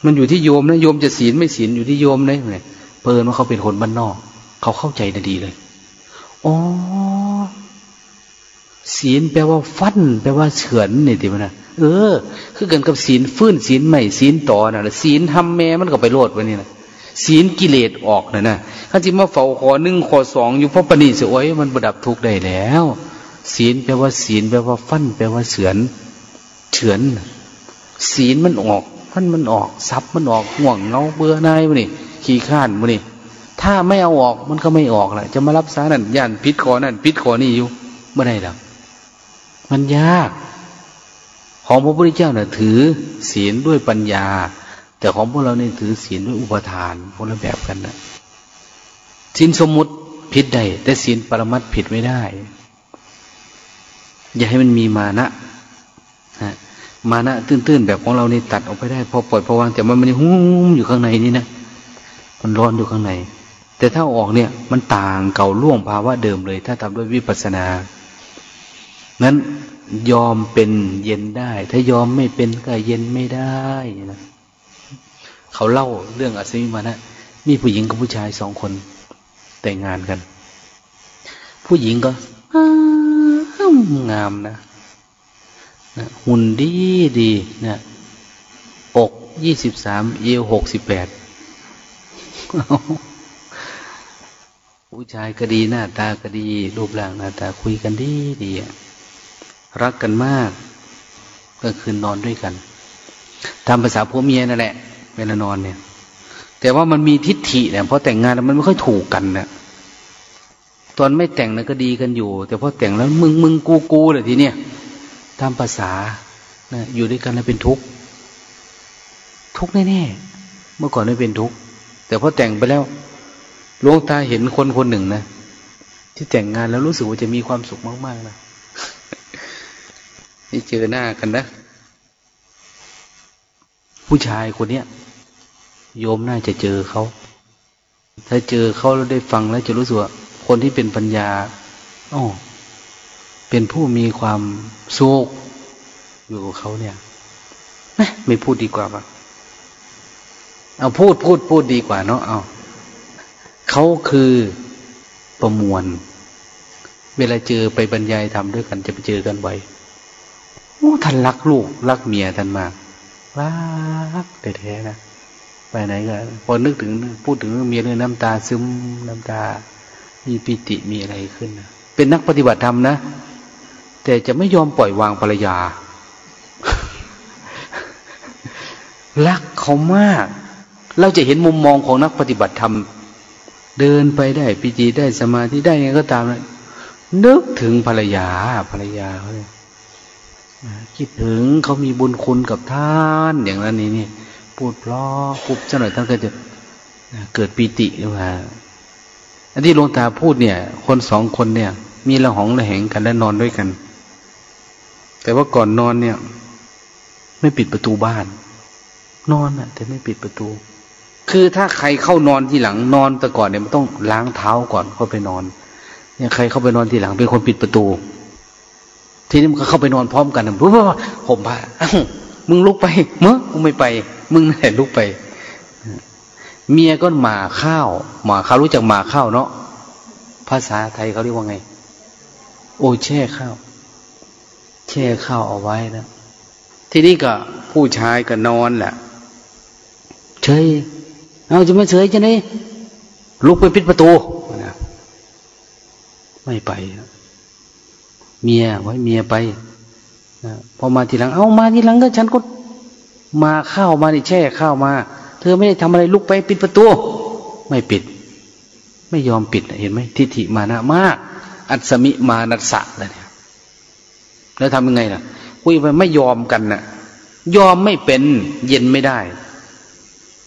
มันอยู่ที่โยมนะโยมจะศีลไม่ศีลอยู่ที่โยมเลยเนี่ยเปิดว่าเขาเป็นคนบ้านนอก เขาเข้าใจดีเลยอ๋อศีลแปลว่าฟัน แปลว่าเฉือนนี่ทีมันนะเออ คือกันกับศีลฟื้นศีลใหม่ศีลต่อนะศีลทำแม่มันก็ไปโลดวันนี้นะศีลกิเลสออกนะนะข้าจิมาเฝ้าขอหนึ่งขอสองอยู่เพราะปณิสวยมันประดับทุกได้แล้ว ศีลแปลว่าศีลแปลว่าฟัน แปลว่าเฉือน เฉือน ศีลมันออกฟันมันออกซับมันออกห่วงเงาเบื่อนายมันนี่ขี้ข้านมันนี่ถ้าไม่เอาออกมันก็ไม่ออกแหละจะมารับสานั่นย่านพิษขอนั่นพิษขอนี่อยู่เมื่อไรหรอกมันยาก ของพระพุทธเจ้าเนี่ยถือศีลด้วยปัญญา แต่ของพวกเราเนี่ยถือศีลด้วยอุปทานคนละแบบกันนะศีลสมมุติผิดได้แต่ศีลปรมัตผิดไม่ได้ อย่าให้มันมีมานะ มานะตื้นๆแบบของเรานี่ตัดออกไปได้พอปล่อยพอวางแต่มันมันหุ้มอยู่ข้างในนี่นะมันร้อนอยู่ข้างใน แต่ถ้าออกเนี่ย มันต่างเก่าล่วงภาวะเดิมเลย ถ้าทำด้วยวิปัสสนา นั้นยอมเป็นเย็นได้ ถ้ายอมไม่เป็นก็เย็นไม่ได้นะเขาเล่าเรื่องอัศวิมานะมีผู้หญิงกับผู้ชายสองคนแต่งงานกัน ผู้หญิงก็งามนะ นะหุ่นดีดีนะอกยี่สิบสามเอวหกสิบแปดผู้ชายก็ดีหน้าตาก็ดี รูปร่างหน้าตาคุยกันดีดีรักกันมากก็คืนนอนด้วยกันตามภาษาผัวเมียนั่นแหละเวลานอนเนี่ย แต่ว่ามันมีทิฏฐิเนี่ยพอแต่งงานมันไม่ค่อยถูกกันเนี่ยตอนไม่แต่งนะก็ดีกันอยู่ แต่พอแต่งแล้วมึงมึงกูกูเลยทีเนี้ย ตามภาษานะอยู่ด้วยกันแล้วเป็นทุกข์ทุกข์แน่ๆเมื่อก่อนไม่เป็นทุกข์แต่พอแต่งไปแล้วลวงตาเห็นคนคนหนึ่งนะที่แต่งงานแล้วรู้สึกว่าจะมีความสุขมากๆนะนี่เจอหน้ากันนะ ผู้ชายคนเนี้ยโยมน่าจะเจอเขา ถ้าเจอเขาแล้วได้ฟังแล้วจะรู้สึกว่าคนที่เป็นปัญญาอ๋อ เป็นผู้มีความสุขอยู่กับเขาเนี่ยไม่พูดดีกว่าปะเอาพูดพูดพูดดีกว่าเนาะเอาเขาคือประมวล เวลาเจอไปบรรยายทำด้วยกันจะไปเจอกันบ่อยโอ้ท่านรักลูก รักเมียท่านมากรักแต่แท้นะไปไหนก็พอนึกถึงพูดถึงเมียเรื่องน้ำตาซึมน้ำตา มีปิติมีอะไรขึ้นนะเป็นนักปฏิบัติธรรมนะ แต่จะไม่ยอมปล่อยวางภรรยา รักเขามาก เราจะเห็นมุมมองของนักปฏิบัติธรรม เดินไปได้ปิจิได้สมาธิได้ไงก็ตามนะนึกถึงภรรยาภรรยาเขาเลยคิดถึงเขามีบุญคุณกับท่านอย่างนั้นนี่นี่พูดเพราะพูดเจ้าหน่อยท่านก็จะเกิดปีติหรือว่าอันที่หลวงตาพูดเนี่ย คนสองคนเนี่ย มีละหองละแหงกันและนอนด้วยกัน แต่ว่าก่อนนอนเนี่ย ไม่ปิดประตูบ้าน นอนอะแต่ไม่ปิดประตู คือถ้าใครเข้านอนที่หลังนอนแต่ก่อนเนี่ยมันต้องล้างเท้าก่อนเข้าไปนอน เนี่ยใครเข้าไปนอนที่หลังเป็นคนปิดประตู ทีนี้มันก็เข้าไปนอนพร้อมกันปุ๊บผมพามึงลุกไปเมื่อกูไม่ไป มึงไหนลุกไป เมียก็หมาข้าวหมาข้าวรู้จักหมาข้าวเนาะภาษาไทยเขาเรียกว่าไง โอ้แช่ข้าว แช่ข้าวเอาไว้แล้วทีนี้ก็ผู้ชายก็นอนแหละเฉยเอาจะไม่เฉยจะไหนลุกไปปิดประตูนะไม่ไปเมียไว้เมียไปนะพอมาทีหลัง เอามาทีหลังก็ฉันก็มาข้าวมาดิแช่ข้าวมา เธอไม่ได้ทำอะไรลุกไปปิดประตู ไม่ปิด ไม่ยอมปิดเห็นไหมทิฏฐิมานะมาก อัศมิมานัสสะเลยเนี่ย แล้วทำยังไงล่ะคุยไปไม่ยอมกันนะ่ะ ยอมไม่เป็นเย็นไม่ได้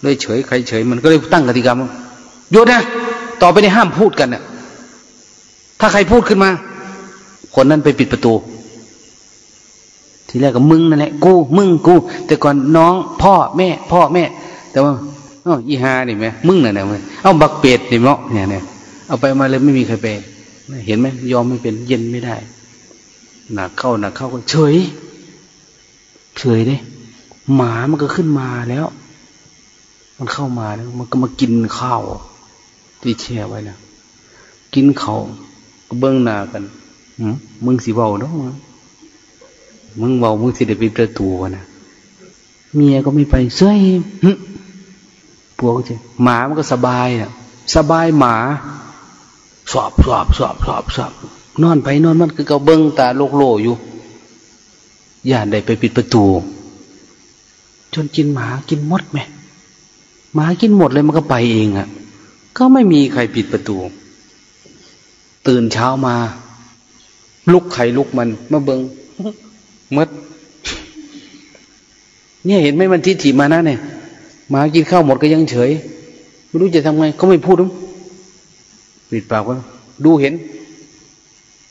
เลยเฉยใครเฉย มันก็เลยตั้งกติกาโยนนะต่อไปในห้ามพูดกันนะ่ะ ถ้าใครพูดขึ้นมา คนนั้นไปปิดประตู ทีแรกก็มึงนั่นแหละกูมึงกู แต่ก่อนน้องพ่อแม่ พ่อแม่ แต่ว่าอ๋ออีฮานี่ไหมมึงน่ะเนี่ยเอาบักเป็ดนี่เนาะเนี่ยเนี่ยเอาไปมาเลยไม่มีใครไปเห็นไหมยอมไม่เป็นเย็นไม่ได้ หนักเข้าหนักเข้าก็เฉย เฉยเด้หมามันก็ขึ้นมาแล้ว มันเข้ามาแล้ว มันก็มากินข้าวที่แช่ไว้นะกินเขาก็เบื้องหน้ากันมึงสิเบาเนาะมึงเบามึงสิได้ปิดประตูนะเมียก็ไม่ไปเสื้อผัวก็จะหมามันก็สบายอะ สบายหมาสอบสอบสอบสอบสอบ นอนไปนอนมันคือเขาเบิ้งตาโลกโลอยู่ย่านได้ไปปิดประตู จนกินหมากินมดไหมหมากินหมดเลยมันก็ไปเองอะ่ะ ก็ไม่มีใครปิดประตู ตื่นเช้ามา ลุกไข่ลุกมันมาเบิงมด เนี่ยเห็นไหมมันทิฏฐิมานะเนี่ยหมากินข้าวหมดก็ยังเฉย ไม่รู้จะทำไง ก็ไม่พูดมั้งปิดปากว่าดูเห็น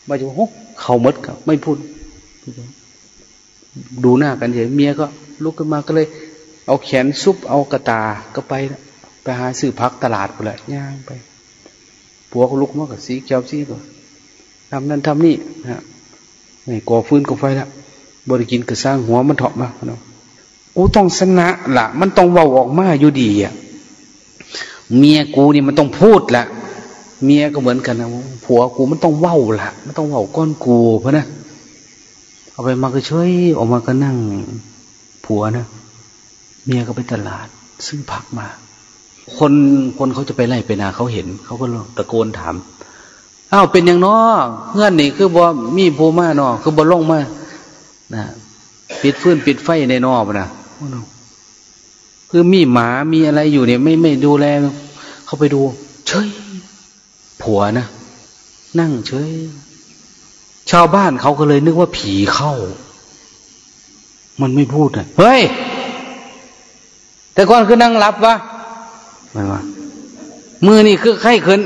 มาจะว่าเขามดกับ ไม่พูด ดูหน้ากันเฉยเมียก็ลุกขึ้นมาก็เลย เอาแขนซุปเอากระตาก็ไปไปหาซื้อพักตลาดไปเลยย่างไปผัวก็ลุกมากับสีเขียวสีก็ทำนั่นทำนี่นะไม่ก่อฟื้นก่อไฟละบริกินก็สร้างหัวมันเถาะมาเนาะกูต้องชนะละมันต้องเบาออกมาอยู่ดีอะเมียกูนี่มันต้องพูดละ เมียก็เหมือนกันนะผัวกูมันต้องเว้าละมันต้องเว้าก้อนกูเพราะนะเอาไปมาก็ช่วยออกมาก็นั่ง ผัวนะเมียก็ไปตลาด ซื้อผักมา คนคนเขาจะไปไล่ไปนาเขาเห็น เขาก็ตะโกนถามอ้าวเป็นอย่างน้อเงื่อนนี่คือบ่มีภูมาเนาะคือบ่ลงมานะปิดฟื้นปิดไฟในนอบนะคือมีหมามีอะไรอยู่เนี่ย ไม่ไม่ดูแลเขาไปดู เฉย ผัวนะนั่งเฉย ชาวบ้านเขาก็เลยนึกว่าผีเข้า มันไม่พูดอะเฮ้ย แต่ก่อนคือนั่งรับวะไม่ว่ามือนี่คือไข้ขึ้น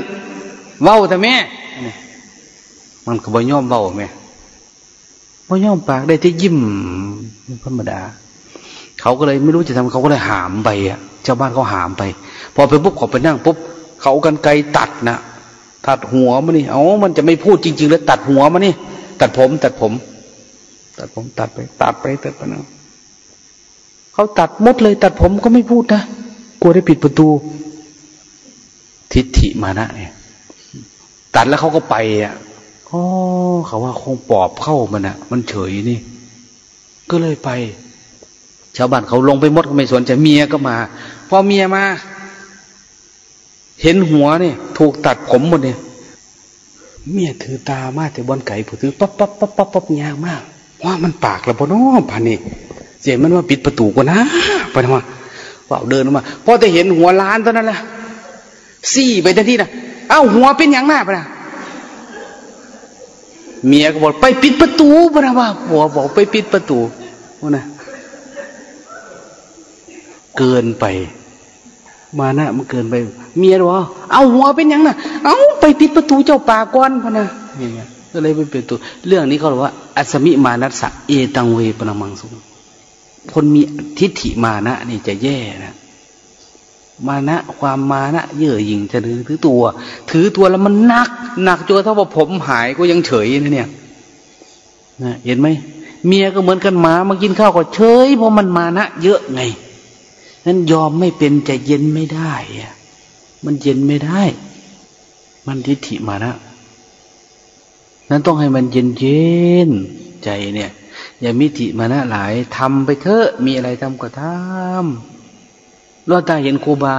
เว้าแต่แม่มันก็บ่ย่อมเว้าแม่บ่ย่อมปากได้ที่ยิ้มธรรมดา เขาก็เลยไม่รู้จะทำเขาก็เลยหามไปอะชาวบ้านเขาหามไป พอไปปุ๊บเขาไปนั่งปุ๊บเขากันไกลตัดนะ ตัดหัวมันนี่ เอามันจะไม่พูดจริง ๆ แล้วตัดหัวมันนี่ ตัดผม ตัดผม ตัดผม ตัดไป ตัดไปตัดไปนะเขาตัดมดเลย ตัดผมก็ไม่พูดนะ กลัวได้ปิดประตู ทิฏฐิมานะเนี่ย ตัดแล้วเขาก็ไปอะอ๋อเขาว่าคงปอบเข้ามันอะ มันเฉยนี่ ก็เลยไป ชาวบ้านเขาลงไปมดก็ไม่สนใจเมียก็มา พอเมียมา เห็นหัวเนี่ย ถูกตัดผมหมดเนี่ย เมียถือตามาแต่บนไก่ผู้ถือปั๊บปั๊บปั๊บปั๊บปั๊บยางมาก ว่ามันปากแล้วพอน้อผ่านนี่เสียมันว่าปิดประตูกว่านะไปทำไมเปล่าเดินออกมาพอจะเห็นหัวล้านเท่านั้นละซี่ไปทันทีนะเอ้าหัวเป็นอย่างหน้าปะนะเมียก็บอกไปปิดประตูปะนะว่าหัวบอกไปปิดประตูว่านะเกินไป มานะมันเกินไป เมียบอกเอาหัวเป็นยังนะเอาไปปิดประตูเจ้าป่าก่อนพะนะนี่ไงก็เลยไปปิดประตูเรื่องนี้เขาบอกว่า อัศมิมานัสสะเอตังเวปนมังสุคนมีทิฏฐิมานะนี่จะแย่นะมานะความมานะ เย่อหยิ่งจะถือถือตัว ถือตัวแล้วมันหนักหนักจนเท่าว่าผมหายก็ยังเฉยนะเนี่ยนะเห็นไหมเมียก็เหมือนกันหมามากินข้าวก็เฉยเพราะมันมานะ เยอะไง นั้นยอมไม่เป็นจะเย็นไม่ได้อะมันเย็นไม่ได้ มันทิฏฐิมานะนั้นต้องให้มันเย็นเย็นใจเนี่ย อย่ามิติมานะหลายทำไปเถอะ มีอะไรทำก็ทำเราตาเห็นครูบา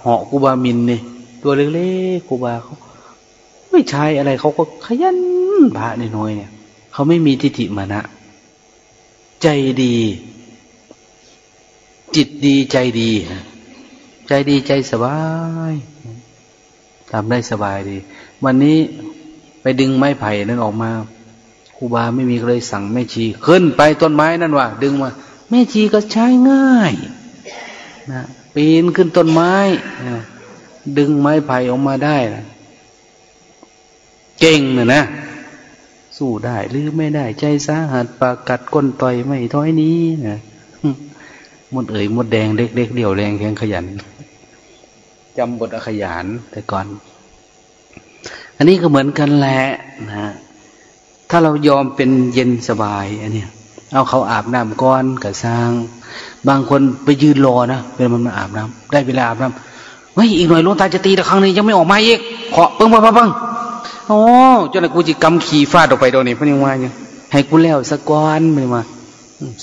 เหาะครูบามินเนี่ยตัวเล็กๆครูบาเขาไม่ใช่อะไรเขาก็ขยันพระน้อยเนี่ย เขาไม่มีทิฏฐิมานะ ใจดี จิตดีใจดี ใจดีใจสบายทำได้สบายดี วันนี้ไปดึงไม้ไผ่นั้นออกมาครูบาไม่มีเลยสั่งแม่ชี ขึ้นไปต้นไม้นั่นว่ะดึงมาแม่ชีก็ใช้ง่ายนะปีนขึ้นต้นไม้นะดึงไม้ไผ่ออกมาได้นะเก่งนะนะสู้ได้หรือไม่ได้ใจสาหัสปากกัดก้นต่อยไม่ท้อยนี้นะ มดเอ๋ยมดแดงเล็กๆเดี่ยวแรงแข็งขยันจำบทอขยานแต่ก่อน อันนี้ก็เหมือนกันแหละนะถ้าเรายอมเป็นเย็นสบายอันนี้เอาเขาอาบน้ำก้อนกับสร้าง บางคนไปยืนรอนะเป็นมันมาอาบน้ำได้เวลาอาบน้ำเฮ้ยอีกหน่อยลุงตาจะตีแต่ครั้งนี้ยังไม่ออกมาอีกขอเปิ้งเปิ้งเปิ้งโอ้จนกูจิกำขี่ฟาดออกไปโดนนี่พนี่ว่าเนี่ยให้กูแล้วสะก้อนไม่มา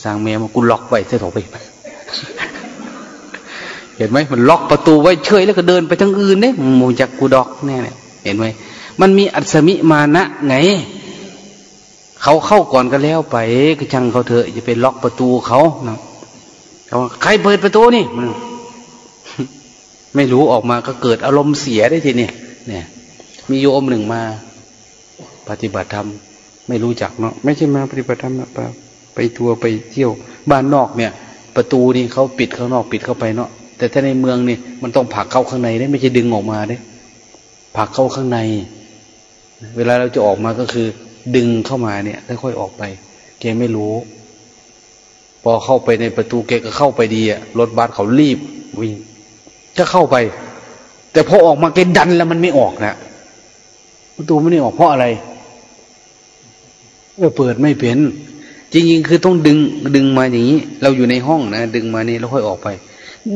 สร้างแม่มากูล็อกไว้เสียถอไป เห็นไหมมันล็อกประตูไว้เฉยแล้วก็เดินไปทางอื่นเนี่ยมูจากกูดอกแน่เห็นไหมมันมีอัศมิมานะไงเขาเข้าก่อนก็แล้วไปก็ช่างเขาเถอะจะไปล็อกประตูเขาเนาะเขาใครเปิดประตูนี่มันไม่รู้ออกมาก็เกิดอารมณ์เสียได้ทีนี่เนี่ย มีโยมหนึ่งมา ปฏิบัติธรรมไม่รู้จักเนาะไม่ใช่มาปฏิบัติธรรมนะไปทัวร์ไปเที่ยว บ้านนอกเนี่ย ประตูนี่เขาปิดข้างนอกปิดเข้าไปเนาะ แต่ถ้าในเมืองนี่มันต้องผักเข้าข้างในได้ไม่ใช่ดึงออกมาได้ผักเข้าข้างใน เวลาเราจะออกมาก็คือ ดึงเข้ามาเนี่ยค่อยๆออกไปแกไม่รู้ พอเข้าไปในประตูแกก็เข้าไปดีอะรถบัสเขารีบวิ่งก็เข้าไป แต่พอออกมาแกดันแล้วมันไม่ออกนะประตูไม่ได้ออกเพราะอะไรเปิดไม่เป็นจริงๆ คือต้องดึงดึงมาอย่างนี้ เราอยู่ในห้องนะดึงมานี่แล้วค่อยออกไป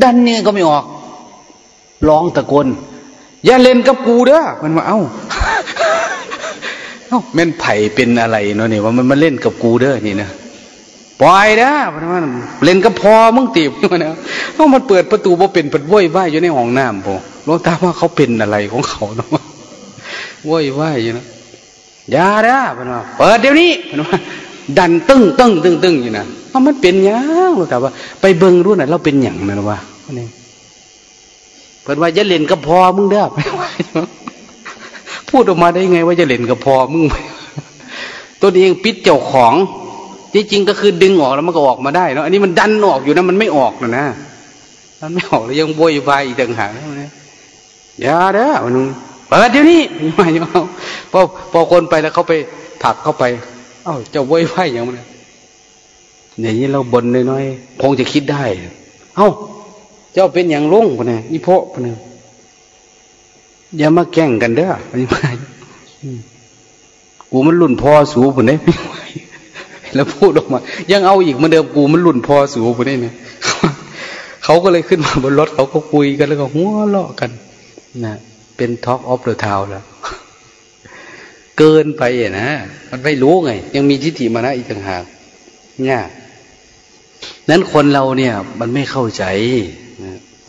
ดันเนี่ยก็ไม่ออก ร้องตะโกนอย่าเล่นกับกูเด้อมันมาเอ้าเอ้าแม่นไผ่เป็นอะไรเนาะเนี่ยว่ามันมาเล่นกับกูเด้อนี่นะปล่อยนะมันว่าเล่นกับพอมึงตีบมันนะเอ้ามันเปิดประตูบ่เป็นเปิดว้ยว้อยู่ในห้องน้ำพอหลวงตาว่าเขาเป็นอะไรของเขาเนาะว้ยว้อยู่นะอย่าเด้อมันว่าเปิดเดี๋ยวนี้มันว่าดันตึ้งตึ้งตึ้งตึ้งอยู่นะ เพราะมันเป็นอย่างแต่ว่า ไปเบิ่งรู้น่ะเราเป็นอย่างนั้นว่านี่เพิ่นว่าจะเล่นกับพอมึงเด้อไปว่าพูดออกมาได้ไง ว่าจะเล่นกับพอมึงตัวเองปิดเจ้าของจริงๆก็คือดึงออกแล้วมันก็ออกมาได้เนาะอันนี้มันดันออกอยู่นะมันไม่ออกนะนะมันไม่ออกแล้วยังโวยวายอีกต่างหากนะอย่าเด้อมันเปิดเดี๋ยวนี้ไม่เอาพอพอคนไปแล้วเขาไปผักเข้าไป เอ้าจะโวยวายอย่างมัน อย่างนี้เราบนน้อยๆคงจะคิดได้ เอ้า เจ้าเป็นอย่างลุงปะเนี่ยอีโพปะเนี่ยอย่ามาแก่งกันเด้อไม่ไหวกูมันรุ่นพอสูปะเนี่ยไม่ไหวแล้วพูดออกมา ยังเอาอีกเหมือนเดิมกูมันรุ่นพอสูปะเนี่ยเขาก็เลยขึ้นมาบนรถเขาก็คุยกันแล้วก็หัวเราะกันนะเป็นท็อกออฟเดอะทาวแล้ว เกินไปอะนะ มันไม่รู้ไง ยังมีทิฏฐิมานะอีกต่างหากเนี่ย นั้นคนเราเนี่ย มันไม่เข้าใจ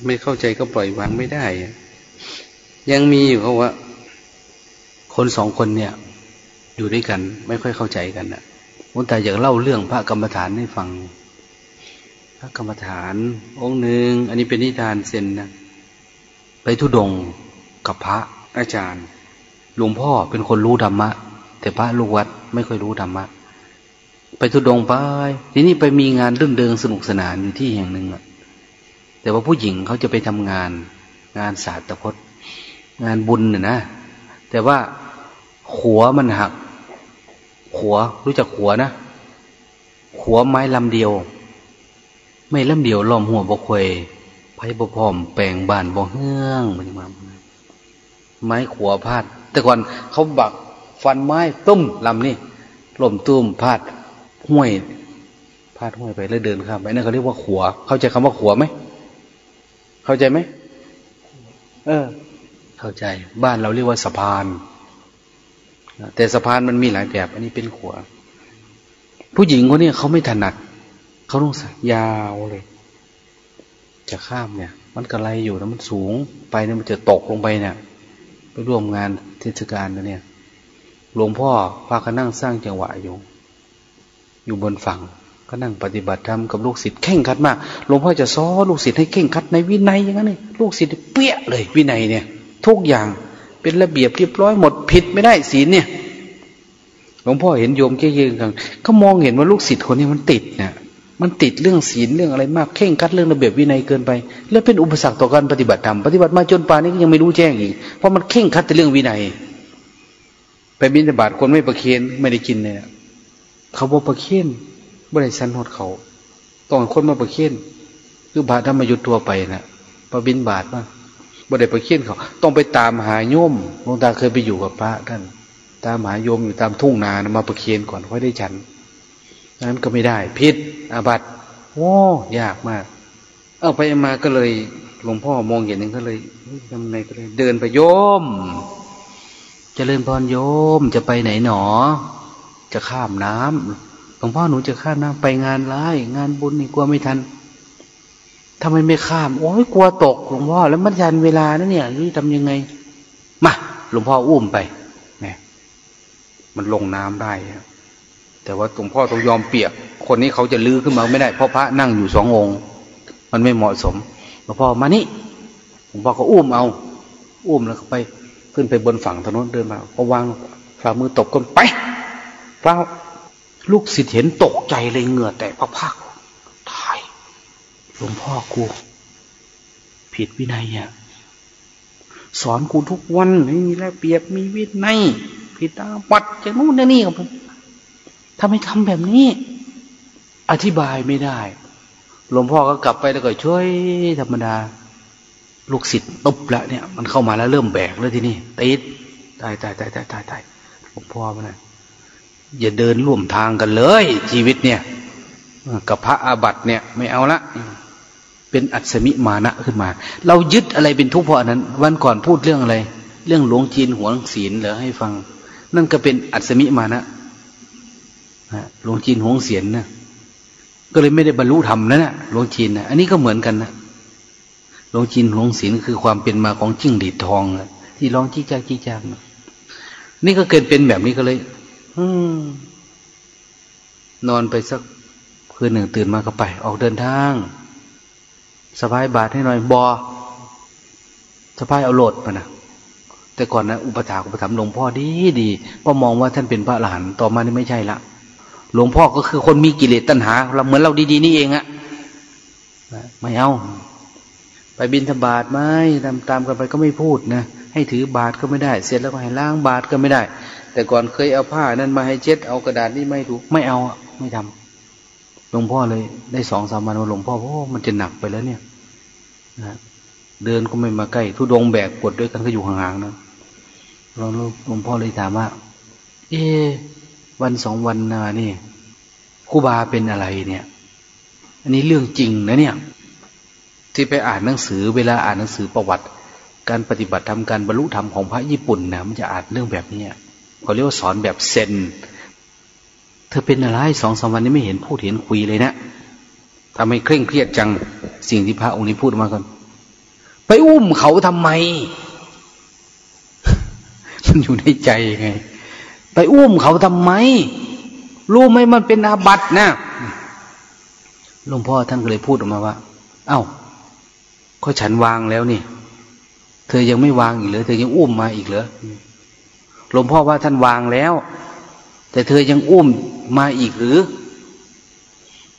ไม่เข้าใจก็ปล่อยวางไม่ได้ ยังมีอยู่เขาว่า คนสองคนเนี่ย อยู่ด้วยกัน ไม่ค่อยเข้าใจกันนะมุนแต่อยากเล่าเรื่องพระกรรมฐานให้ฟัง พระกรรมฐาน องค์หนึ่งอันนี้เป็นนิทานเซนนะไปทุดงกับพระอาจารย์หลวงพ่อเป็นคนรู้ธรรมะ แต่พระลูกวัดไม่ค่อยรู้ธรรมะ ไปทุดงไป ทีนี้ไปมีงานรื่นเริงสนุกสนานอยู่ที่แห่งหนึ่งอะแต่ว่าผู้หญิงเขาจะไปทำงาน งานศาสตร์พจน์งานบุญน่ะนะ แต่ว่าขัวมันหัก ขัวรู้จักขัวนะ ขัวไม้ลำเดียว ไม่ลำเดียวล้อมหัวบกควยไผ่บกพร้อม แปลงบานบ่เฮืองมันมาไม้ขัวพาด แต่ก่อนเขาบัก ฟันไม้ตุ้มลำนี่ล่มตุ้มพาด ห้วยพาดห้วยไปแล้วเดินข้ามไปนั่นเขาเรียกว่าขัว เข้าใจคำว่าขัวไหมเข้าใจไหมเออ เข้าใจ บ้านเราเรียกว่าสะพาน แต่สะพานมันมีหลายแบบ อันนี้เป็นขัว ผู้หญิงคนนี้เขาไม่ถนัดเขาต้องสักยาวเลย จะข้ามเนี่ย มันกระไรอยู่แล้วมันสูงไปเนี่ยมันจะตกลงไปเนี่ยไปร่วมงานเทศกาลนะเนี่ย หลวงพ่อพากันนั่งสร้างจังหวะอยู่ อยู่บนฝั่ง ก็นั่งปฏิบัติธรรมกับลูกศิษย์เข่งขัดมากหลวงพ่อจะสอนลูกศิษย์ให้เข่งขัดในวินัยอย่างนั้นเลยลูกศิษย์เปี้ยเลย วินัยเนี่ย ทุกอย่างเป็นระเบียบเรียบร้อยหมดผิดไม่ได้ศีลเนี่ยหลวงพ่อเห็นโยมเก่งๆกันเขามองเห็นว่าลูกศิษย์คนนี้มันติดเนี่ยมันติดเรื่องศีลเรื่องอะไรมากเข่งคัดเรื่องระเบียบวินัยเกินไป แล้วเป็นอุปสรรคต่อการปฏิบัติธรรมปฏิบัติมาจนป่านนี้ก็ยังไม่รู้แจ้งอีกเพราะมันเข่งคัดแต่เรื่องวินัย ไปบิณฑบาตคนไม่ประเคนไม่ได้กินเนี่ย เขาบอประเคนบ่ได้สันหดเขาต้องคนมาประเคนคือบาตรธรรมยุทตัวไปนะประบินบาตมาบ่ได้ประเคนเขา ต้องไปตามหาโยมหลวงตาเคยไปอยู่กับพระท่านตามหาโยมอยู่ตามทุ่งนานะมาประเคนก่อนค่อยได้ฉันนั้นก็ไม่ได้พิษอาบัตโอ้ยากมาก เอาไปมาก็เลยหลวงพ่อมองเห็นนึงก็เลยทำไงก็เลย เดินไปโยมจเจริญพรโยมจะไปไหนหนอ จะข้ามน้ำหลวงพ่อหนูจะข้ามน้ำไปงานร้ายงานบุญนี่กลัวไม่ทันทำไมไม่ข้าม โอ้ยกลัวตกหลวงพ่อแล้วมันยันเวลานะเนี่ยนี่ทำยังไง มาหลวงพ่ออุ้มไปมันลงน้ำได้แต่ว่าหลวงพ่อต้องยอมเปียก คนนี้เขาจะลื้อขึ้นมาไม่ได้เพราะพระนั่งอยู่สององค์ มันไม่เหมาะสมหลวงพ่อมานี่หลวงพ่อก็อุ้มเอา อุ้มแล้วก็ไป ขึ้นไปบนฝั่งถนนเดินมาก็วางฝ่ามือตบก้นไป เปล่าลูกศิษย์เห็นตกใจเลยเหงื่อแตกพักๆตายหลวงพ่อกูผิดวินัยอะสอนกูทุกวันมีระเบียบมีวินัยผิดอาวัดจากนู่นนี่กับทำไมทำแบบนี้ อธิบายไม่ได้ หลวงพ่อก็กลับไปแล้วก็ช่วยธรรมดา ลูกศิษย์ตบแล้วเนี่ย มันเข้ามาแล้วเริ่มแบกแล้วทีนี้ติดตายตายตายตายตายตายหลวงพ่อมัน อย่าเดินร่วมทางกันเลย ชีวิตเนี่ยกับพระอาบัติเนี่ย ไม่เอาละเป็นอัศมิมานะขึ้นมา เรายึดอะไรเป็นทุกข์เพราะนั้น วันก่อนพูดเรื่องอะไร เรื่องหลวงจีนหัวศีลเหรอให้ฟัง นั่นก็เป็นอัศมิมานะหลวงจีนหวงเสียนนะก็เลยไม่ได้บรรลุธรรมนั่นนะหลวงจีนนะอันนี้ก็เหมือนกันนะหลวงจีนหลวงศีลคือความเป็นมาของจิ้งดีดทองนะที่ร้องจี้จ้าจี้จ้านะนี่ก็เกิดเป็นแบบนี้ก็เลย นอนไปสักคืนหนึ่งตื่นมาก็ไป ออกเดินทาง สบายบาทให้หน่อยบอสบายเอาโหลดมานะแต่ก่อนนะอุปถาอุปถัมภ์หลวงพ่อดีดีก็มองว่าท่านเป็นพระอรหันต์ต่อมานี่ไม่ใช่ละหลวงพ่อก็คือคนมีกิเลสตัณหาเราเหมือนเราดี ๆ นี่เองอะไม่เอา ไปบินธบาตไหมตามตามกันไปก็ไม่พูดนะ ให้ถือบาทก็ไม่ได้ เสร็จแล้วก็ให้ล้างบาทก็ไม่ได้ แต่ก่อนเคยเอาผ้านั้นมาให้เช็ดเอากระดาษนี่ไม่ถูกไม่เอาไม่ทำหลวงพ่อเลยได้สองสามวันหลวงพ่อโอ้มันจะหนักไปแล้วเนี่ยนะเดินก็ไม่มาใกล้ทุดงแบกปวดด้วยกันก็อยู่ห่างๆนะเราหลวงพ่อเลยถามว่า เอ วันสองวันนานี่ครูบาเป็นอะไรเนี่ย อันนี้เรื่องจริงนะเนี่ย ที่ไปอ่านหนังสือเวลาอ่านหนังสือประวัติ การปฏิบัติทำการบรรลุธรรมของพระญี่ปุ่นนะมันจะอ่านเรื่องแบบนี้เขาเรียกว่าสอนแบบเซนเธอเป็นอะไรสองสามวันนี้ไม่เห็นพูดเห็นคุยเลยนะทำให้เคร่งเครียดจังสิ่งที่พระองค์นี้พูดมาก่อนไปอุ้มเขาทำไม มันอยู่ในใจไง ไปอุ้มเขาทำไม รู้ไหมมันเป็นอาบัตินะหลวงพ่อท่านก็เลยพูดออกมาว่า เอา้าก็ฉันวางแล้วนี่ ธอยังไม่วางอีกเหรอเธอยังอุ้มมาอีกเหรอหลวงพ่อว่าท่านวางแล้ว แต่เธอยังอุ้มมาอีกหรือ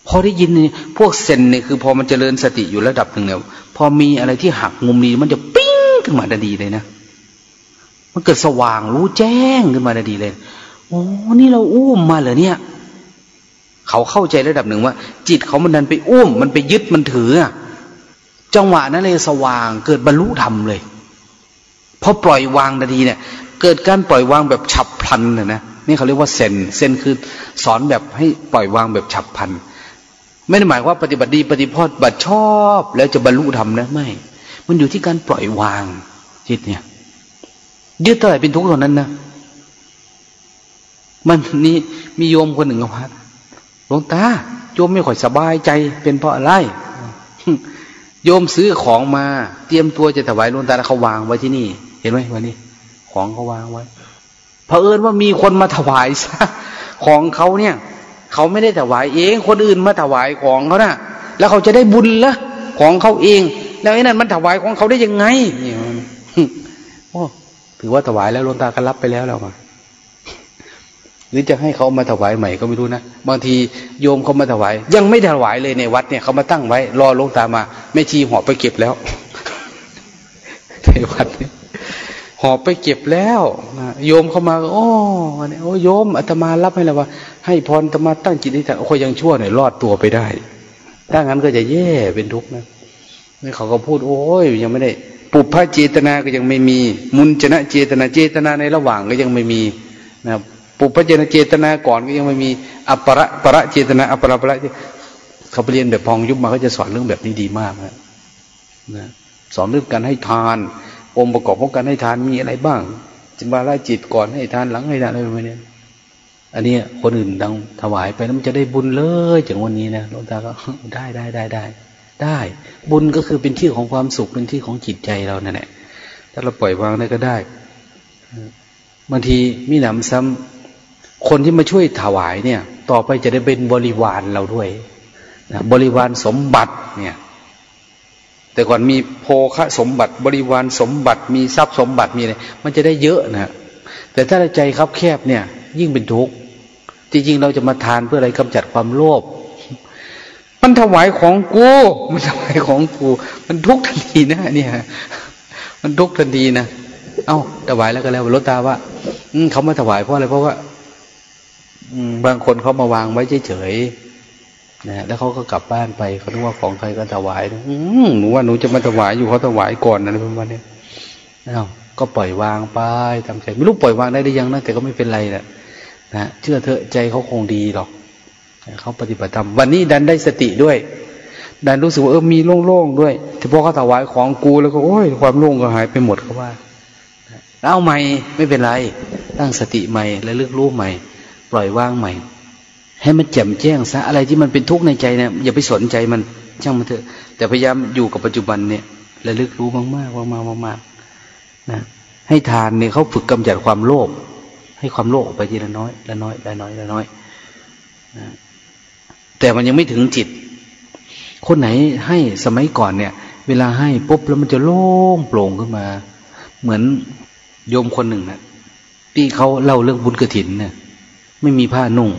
พอได้ยินนี่พวกเซนเนี่ยคือ พอมันจเจริญสติอยู่ระดับหนึ่งเนี่ยพอมีอะไรที่หักมุมนี้มันจะปิ้งขึ้นมาทันทีเลยนะมันเกิดสว่างรู้แจ้งขึ้นมาทันทีเลยโอ้นี่เราอุ้มมาเหรอเนี่ย เขาเข้าใจระดับหนึ่งว่า จิตเขามันดันไปอุ้ม มันไปยึดมันถือจังหวะนั้นเลยสว่างเกิดบรรลุธรรมเลย พอปล่อยวางทันทีเนี่ย เกิดการปล่อยวางแบบฉับพลันเลยนะนี่เขาเรียกว่าเซนเซนคือสอนแบบให้ปล่อยวางแบบฉับพลัน ไม่ได้หมายว่าปฏิบัติดีปฏิพอดบัดชอบ แล้วจะบรรลุธรรมนะไม่ มันอยู่ที่การปล่อยวางจิตเนี่ยยึดเท่าไหร่เป็นทุกข์เท่านั้นนะมันนี่มีโยมคนหนึ่งกับหลวงตาโยมไม่ค่อยสบายใจเป็นเพราะอะไร โยมซื้อของมา เตรียมตัวจะถวายหลวงตาแล้วเขาวางไว้ที่นี่ เห็นไหมวันนี้ ของเขาวางไว้เผอิญว่ามีคนมาถวายซะของเขาเนี่ยเขาไม่ได้ถวายเองคนอื่นมาถวายของเขานะ่ะ แล้วเขาจะได้บุญละของเขาเอง แล้วไอ้นั่นมันถวายของเขาได้ยังไงเนี่ยโอ้ถือว่าถวายแล้วลวงตาก็รับไปแล้วแล้วมาหรือจะให้เขามาถวายใหม่ก็ไม่รู้นะบางทีโยมเขามาถวาย ยังไม่ถวายเลยในวัดเนี่ยเขามาตั้งไว้ รอลงตามาแม่ชีหอบไปเก็บแล้วในวัดเนี่ย อบไปเก็บแล้วโยมเข้ามาโอ้นี่โอ้โยมอาตมารับให้แล้วว่า ให้พรอาตมาตั้งจิตที่ฐานโอ้ยังชั่วหน่อยรอดตัวไปได้ ถ้างั้นก็จะแย่เป็นทุกข์นะนี่เขาก็พูด โอ้ยยังไม่ได้ ปุพพะเจตนาก็ยังไม่มี มุนจนะเจตนาเจตนาในระหว่างก็ยังไม่มีนะปุพพเจตนาเจตนาก่อนก็ยังไม่มีอัปปะประเจตนาอัปปะประเขาไปเรียนแบบพองยุบมาเขาจะสอนเรื่องแบบนี้ดีมากนะนะสอนเรื่องการให้ทาน องค์ประกอบของการให้ทานมีอะไรบ้างจิบาราจิตก่อนให้ทานหลังให้ทานอะไรแบบนี้อันนี้คนอื่นดังถวายไปแล้วมันจะได้บุญเลยจากวันนี้นะหลวงตาก็ได้ได้ได้ได้ได้ บุญก็คือเป็นที่ของความสุขเป็นที่ของจิตใจเรานั่นแหละถ้าเราปล่อยวางได้ก็ได้บางทีมีหนำซ้ำคนที่มาช่วยถวายเนี่ย ต่อไปจะได้เป็นบริวารเราด้วยนะบริวารสมบัติเนี่ย แต่ก่อนมีโภคะสมบัติบริวารสมบัติ มีทรัพย์สมบัติมีอะไรมันจะได้เยอะนะแต่ถ้าใจคับแคบเนี่ย ยิ่งเป็นทุกข์จริงๆเราจะมาทานเพื่ออะไรกำจัดความโลภมันถวายของกูมันถวายของกูมันทุกข์ทันทีนะเนี่ยมันทุกข์ทันทีนะเอ้าถวายแล้วก็แล้วรถตาว่าเขามาถวายเพราะอะไรเพราะว่าบางคนเขามาวางไว้เฉยๆ นะแล้วเขาก็กลับบ้านไปเขาคิดว่าของใครก็ถวายหนูว่าหนูจะมาถวายอยู่เขาถวายก่อนนะประมาณนี้อ้าวก็ปล่อยวางไปทำใจไม่รู้ปล่อยวางได้หรือยังนะแต่ก็ไม่เป็นไรแหละนะเชื่อเถอะใจเขาคงดีหรอกเขาปฏิบัติธรรมวันนี้ดันได้สติด้วย ดันรู้สึกว่าเออมีโล่งๆด้วยแต่พอเขาถวายของกูแล้วก็โอ้ยความโล่งก็หายไปหมดเขาว่าเอาใหม่ไม่เป็นไร ตั้งสติใหม่และเลือกรู้ใหม่ ปล่อยวางใหม่ ให้มันแจ่มแจ้งซะอะไรที่มันเป็นทุกข์ในใจเนี่ยอย่าไปสนใจมันช่างมันเถอะ แต่พยายามอยู่กับปัจจุบันเนี่ยระลึกรู้มากๆมากๆมากมากนะให้ทานเนี่ยเขาฝึกกำจัดความโลภให้ความโลภออกไปทีละน้อยละน้อยละน้อยละน้อยนะแต่มันยังไม่ถึงจิต คนไหนให้สมัยก่อนเนี่ย เวลาให้ปุ๊บแล้วมันจะโล่งโปร่งขึ้นมา เหมือนโยมคนหนึ่งนะที่เขาเล่าเรื่องบุญกระถินเนี่ยไม่มีผ้านุ่ง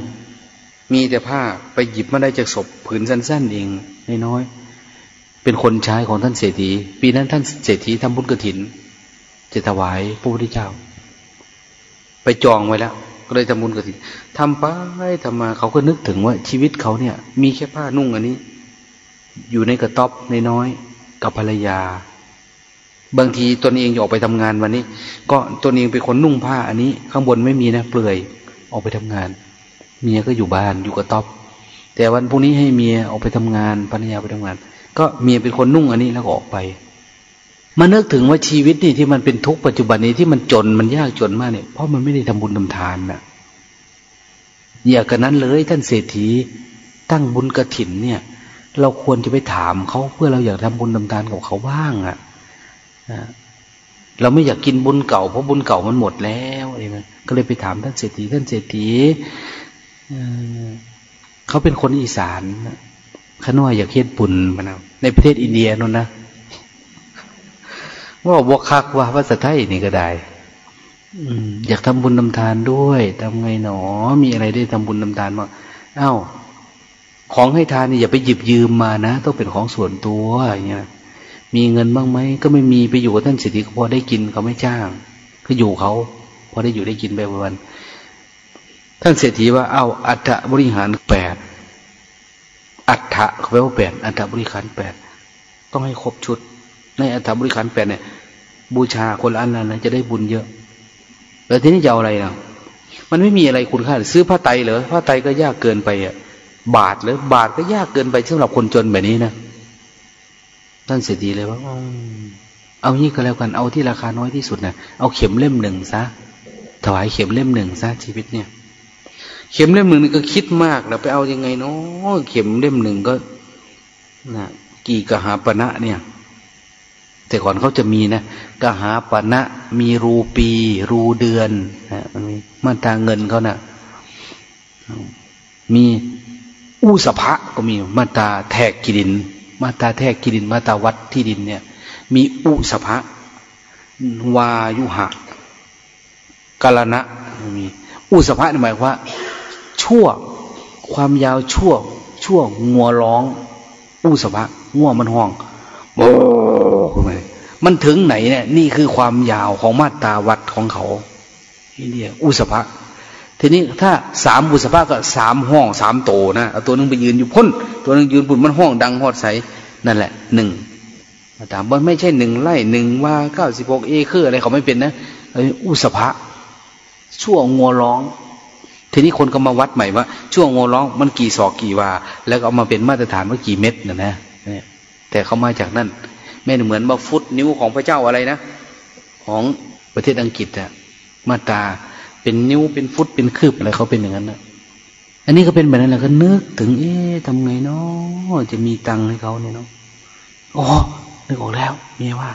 มีแต่ผ้าไปหยิบมาได้จากศพผืนสั้นๆเองน้อยๆเป็นคนใช้ของท่านเศรษฐี ปีนั้นท่านเศรษฐีทำบุญกระถินจะถวายพระพุทธเจ้า ไปจองไว้แล้ว ก็เลยทำบุญกระถินทำไปทำมาเขาก็นึกถึงว่าชีวิตเขาเนี่ย มีแค่ผ้านุ่งอันนี้ อยู่ในกระต๊อบนน้อยๆกับภรรยา บางทีตนเองออกไปทำงานวันนี้ ก็ตนเองเป็นคนนุ่งผ้าอันนี้ ข้างบนไม่มีนะเปลือยออกไปทำงาน เมียก็อยู่บ้านอยู่กับต๊อบ แต่วันพรุ่งนี้ให้เมียออกไปทำงานภรรยาไปทำงาน ก็เมียเป็นคนนุ่งอันนี้แล้วก็ออกไปมานึกถึงว่าชีวิตนี่ที่มันเป็นทุกข์ปัจจุบันนี้ที่มันจนมันยากจนมากเนี่ยเพราะมันไม่ได้ทำบุญทำทานน่ะอย่ากันนั้นเลยท่านเศรษฐีตั้งบุญกระถินเนี่ย เราควรจะไปถามเขาเพื่อเราอยากทำบุญทำทานกับเขาบ้างอะเราไม่อยากกินบุญเก่าเพราะบุญเก่ามันหมดแล้วอะไรไหมก็เลยไปถามท่านเศรษฐีท่านเศรษฐี เขาเป็นคนอีสานขน้อยอยากเฮ็ดบุญมานะในประเทศอินเดียนั่นนะว่าบวกคักว่าภาษาไทยนี่ก็ได้อยากทำบุญทำทานด้วยทำไงหนอ มีอะไรได้ทำบุญทำทานบ้างเอ้าของให้ทานนี่อย่าไปหยิบยืมมานะ ต้องเป็นของส่วนตัวอย่างเงี้ยมีเงินบ้างไหมก็ไม่มีไปอยู่กับท่านเศรษฐีพอได้กินเขาไม่จ้าง ก็อยู่เขาพอได้อยู่ได้กินไปวัน ท่านเศรษฐีว่าเอาอัฐบริหารแปดอัฐะแปลว่าแปดอัฐบริหารแปดต้องให้ครบชุด ในอัฐบริหารแปดเนี่ย บูชาคนละอันนั้นจะได้บุญเยอะ แล้วทีนี้จะเอาอะไรเนะมันไม่มีอะไรคุณค่าซื้อผ้าไตเหรอผ้าไตก็ยากเกินไปอะ บาทหรือบาทก็ยากเกินไปสำหรับคนจนแบบนี้นะท่านเศรษฐีเลยว่าเอางี้ก็แล้วกันเอาที่ราคาน้อยที่สุดนะเอาเข็มเล่มหนึ่งซะถวายเข็มเล่มหนึ่งซะชีวิตเนี่ย เข็มเล่มหนึ่งนี่ก็คิดมากแล้วไปเอายังไงเนาะเข็มเล่มหนึ่งก็นะกี่กหาปณะเนี่ย แต่ก่อนเขาจะมีนะกหาปณะมีรูปี รูเดือนนะมันมีมาตราเงินเขานะ่ะมีอุสภะก็มีมาตาแทกกิดิน มาตาแทกกิดิน มาตาวัดที่ดินเนี่ย มีอุสภะวายุหะกาลนะมีอุสภะหมายว่า ชั่ว ความยาวชั่ว ชั่วงัวร้องอุสภะงัวมันห้องโอ้มันถึงไหนเนี่ยนี่คือความยาวของมาตาวัดของเขานี่เรียกอุสภะทีนี้ถ้าสามบุษภาก็สามห้องสามโตนะเอาตัวนึงไปยืนอยู่พ้น ตัวนึงยืนปุ่นมันห้องดังหอดใสนั่นแหละหนึ่งถามว่าไม่ใช่หนึ่งไร่หนึ่งว่าเก้าสิบหกเอเคอร์อะไรเขาไม่เป็นนะอุสภะชั่วงงัวร้อง ทีนี้คนก็มาวัดใหม่ว่าช่วงงัวร้องมันกี่ศอกกี่วา แล้วก็เอามาเป็นมาตรฐานว่ากี่เม็ดนะนะแต่เขามาจากนั่นแม่เหมือนว่าฟุตนิ้วของพระเจ้าอะไรนะของประเทศอังกฤษอะมาตาเป็นนิ้วเป็นฟุตเป็นคืบอะไรเขาเป็นอย่างนั้นนะอันนี้ก็เป็นแบบนั้นแหละก็นึกถึง เอ๊ะทำไงเนาะจะมีตังค์ให้เขาเนี่ยเนาะอ๋อนึกออกแล้วเมียว่า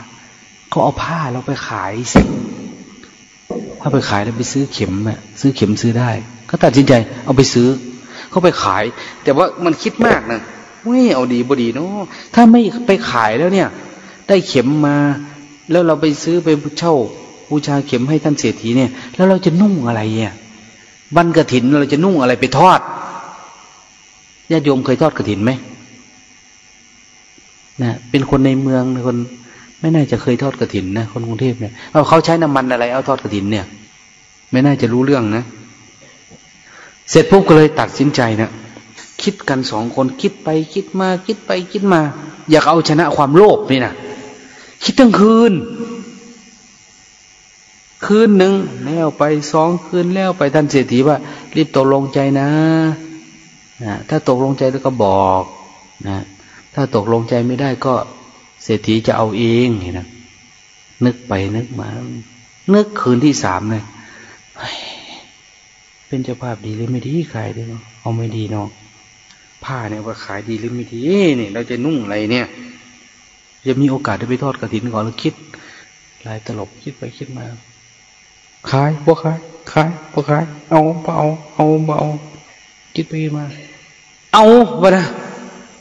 เขาเอาผ้าเราไปขายสิ ถ้าไปขายแล้วไปซื้อเข็มอะซื้อเข็มซื้อได้ ก็ตัดสินใจ เอาไปซื้อ เขาไปขาย แต่ว่ามันคิดมากนะไม่เอาดีบดีเนาะถ้าไม่ไปขายแล้วเนี่ย ได้เข็มมา แล้วเราไปซื้อไปเช่าบูชาเข็มให้ท่านเศรษฐีเนี่ย แล้วเราจะนุ่งอะไรเนี่ยวันกระถินเราจะนุ่งอะไรไปทอดญาติโยมเคยทอดกระถินไหมนะเป็นคนในเมืองคน ไม่น่าจะเคยทอดกระถินนะคนกรุงเทพเนี่ยเอาเขาใช้น้ำมันอะไร เอาทอดกระถินเนี่ย ไม่น่าจะรู้เรื่องนะ เสร็จปุ๊บก็เลยตัดสินใจนะคิดกันสองคนคิดไปคิดมา คิดไปคิดมา อยากเอาชนะความโลภนี่นะคิดทั้งคืน คืนหนึ่งแล้วไปสองคืนแล้วไปท่านเศรษฐีว่า รีบตกลงใจนะนะถ้าตกลงใจแล้วก็บอกนะ ถ้าตกลงใจไม่ได้ก็ เศรษฐีจะเอาเองเห็นนะนึกไปนึกมา นึกคืนที่สามเลยเป็นเจ้าภาพดีหรือไม่ดีขายด้เนาะเอาไม่ดีเนาะผ้าเนี่ยว่าขายดีหรือไม่ดีเนี่ยเราจะนุ่งอะไรเนี่ย จะมีโอกาสได้ไปทอดกระถินก่อนแล้วคิดลายตลบคิดไปคิดมาขายบ่ขายขายบ่ขาย เอาบ่เอาเอาบ่เอาคิดไปมา เอาบ่นะ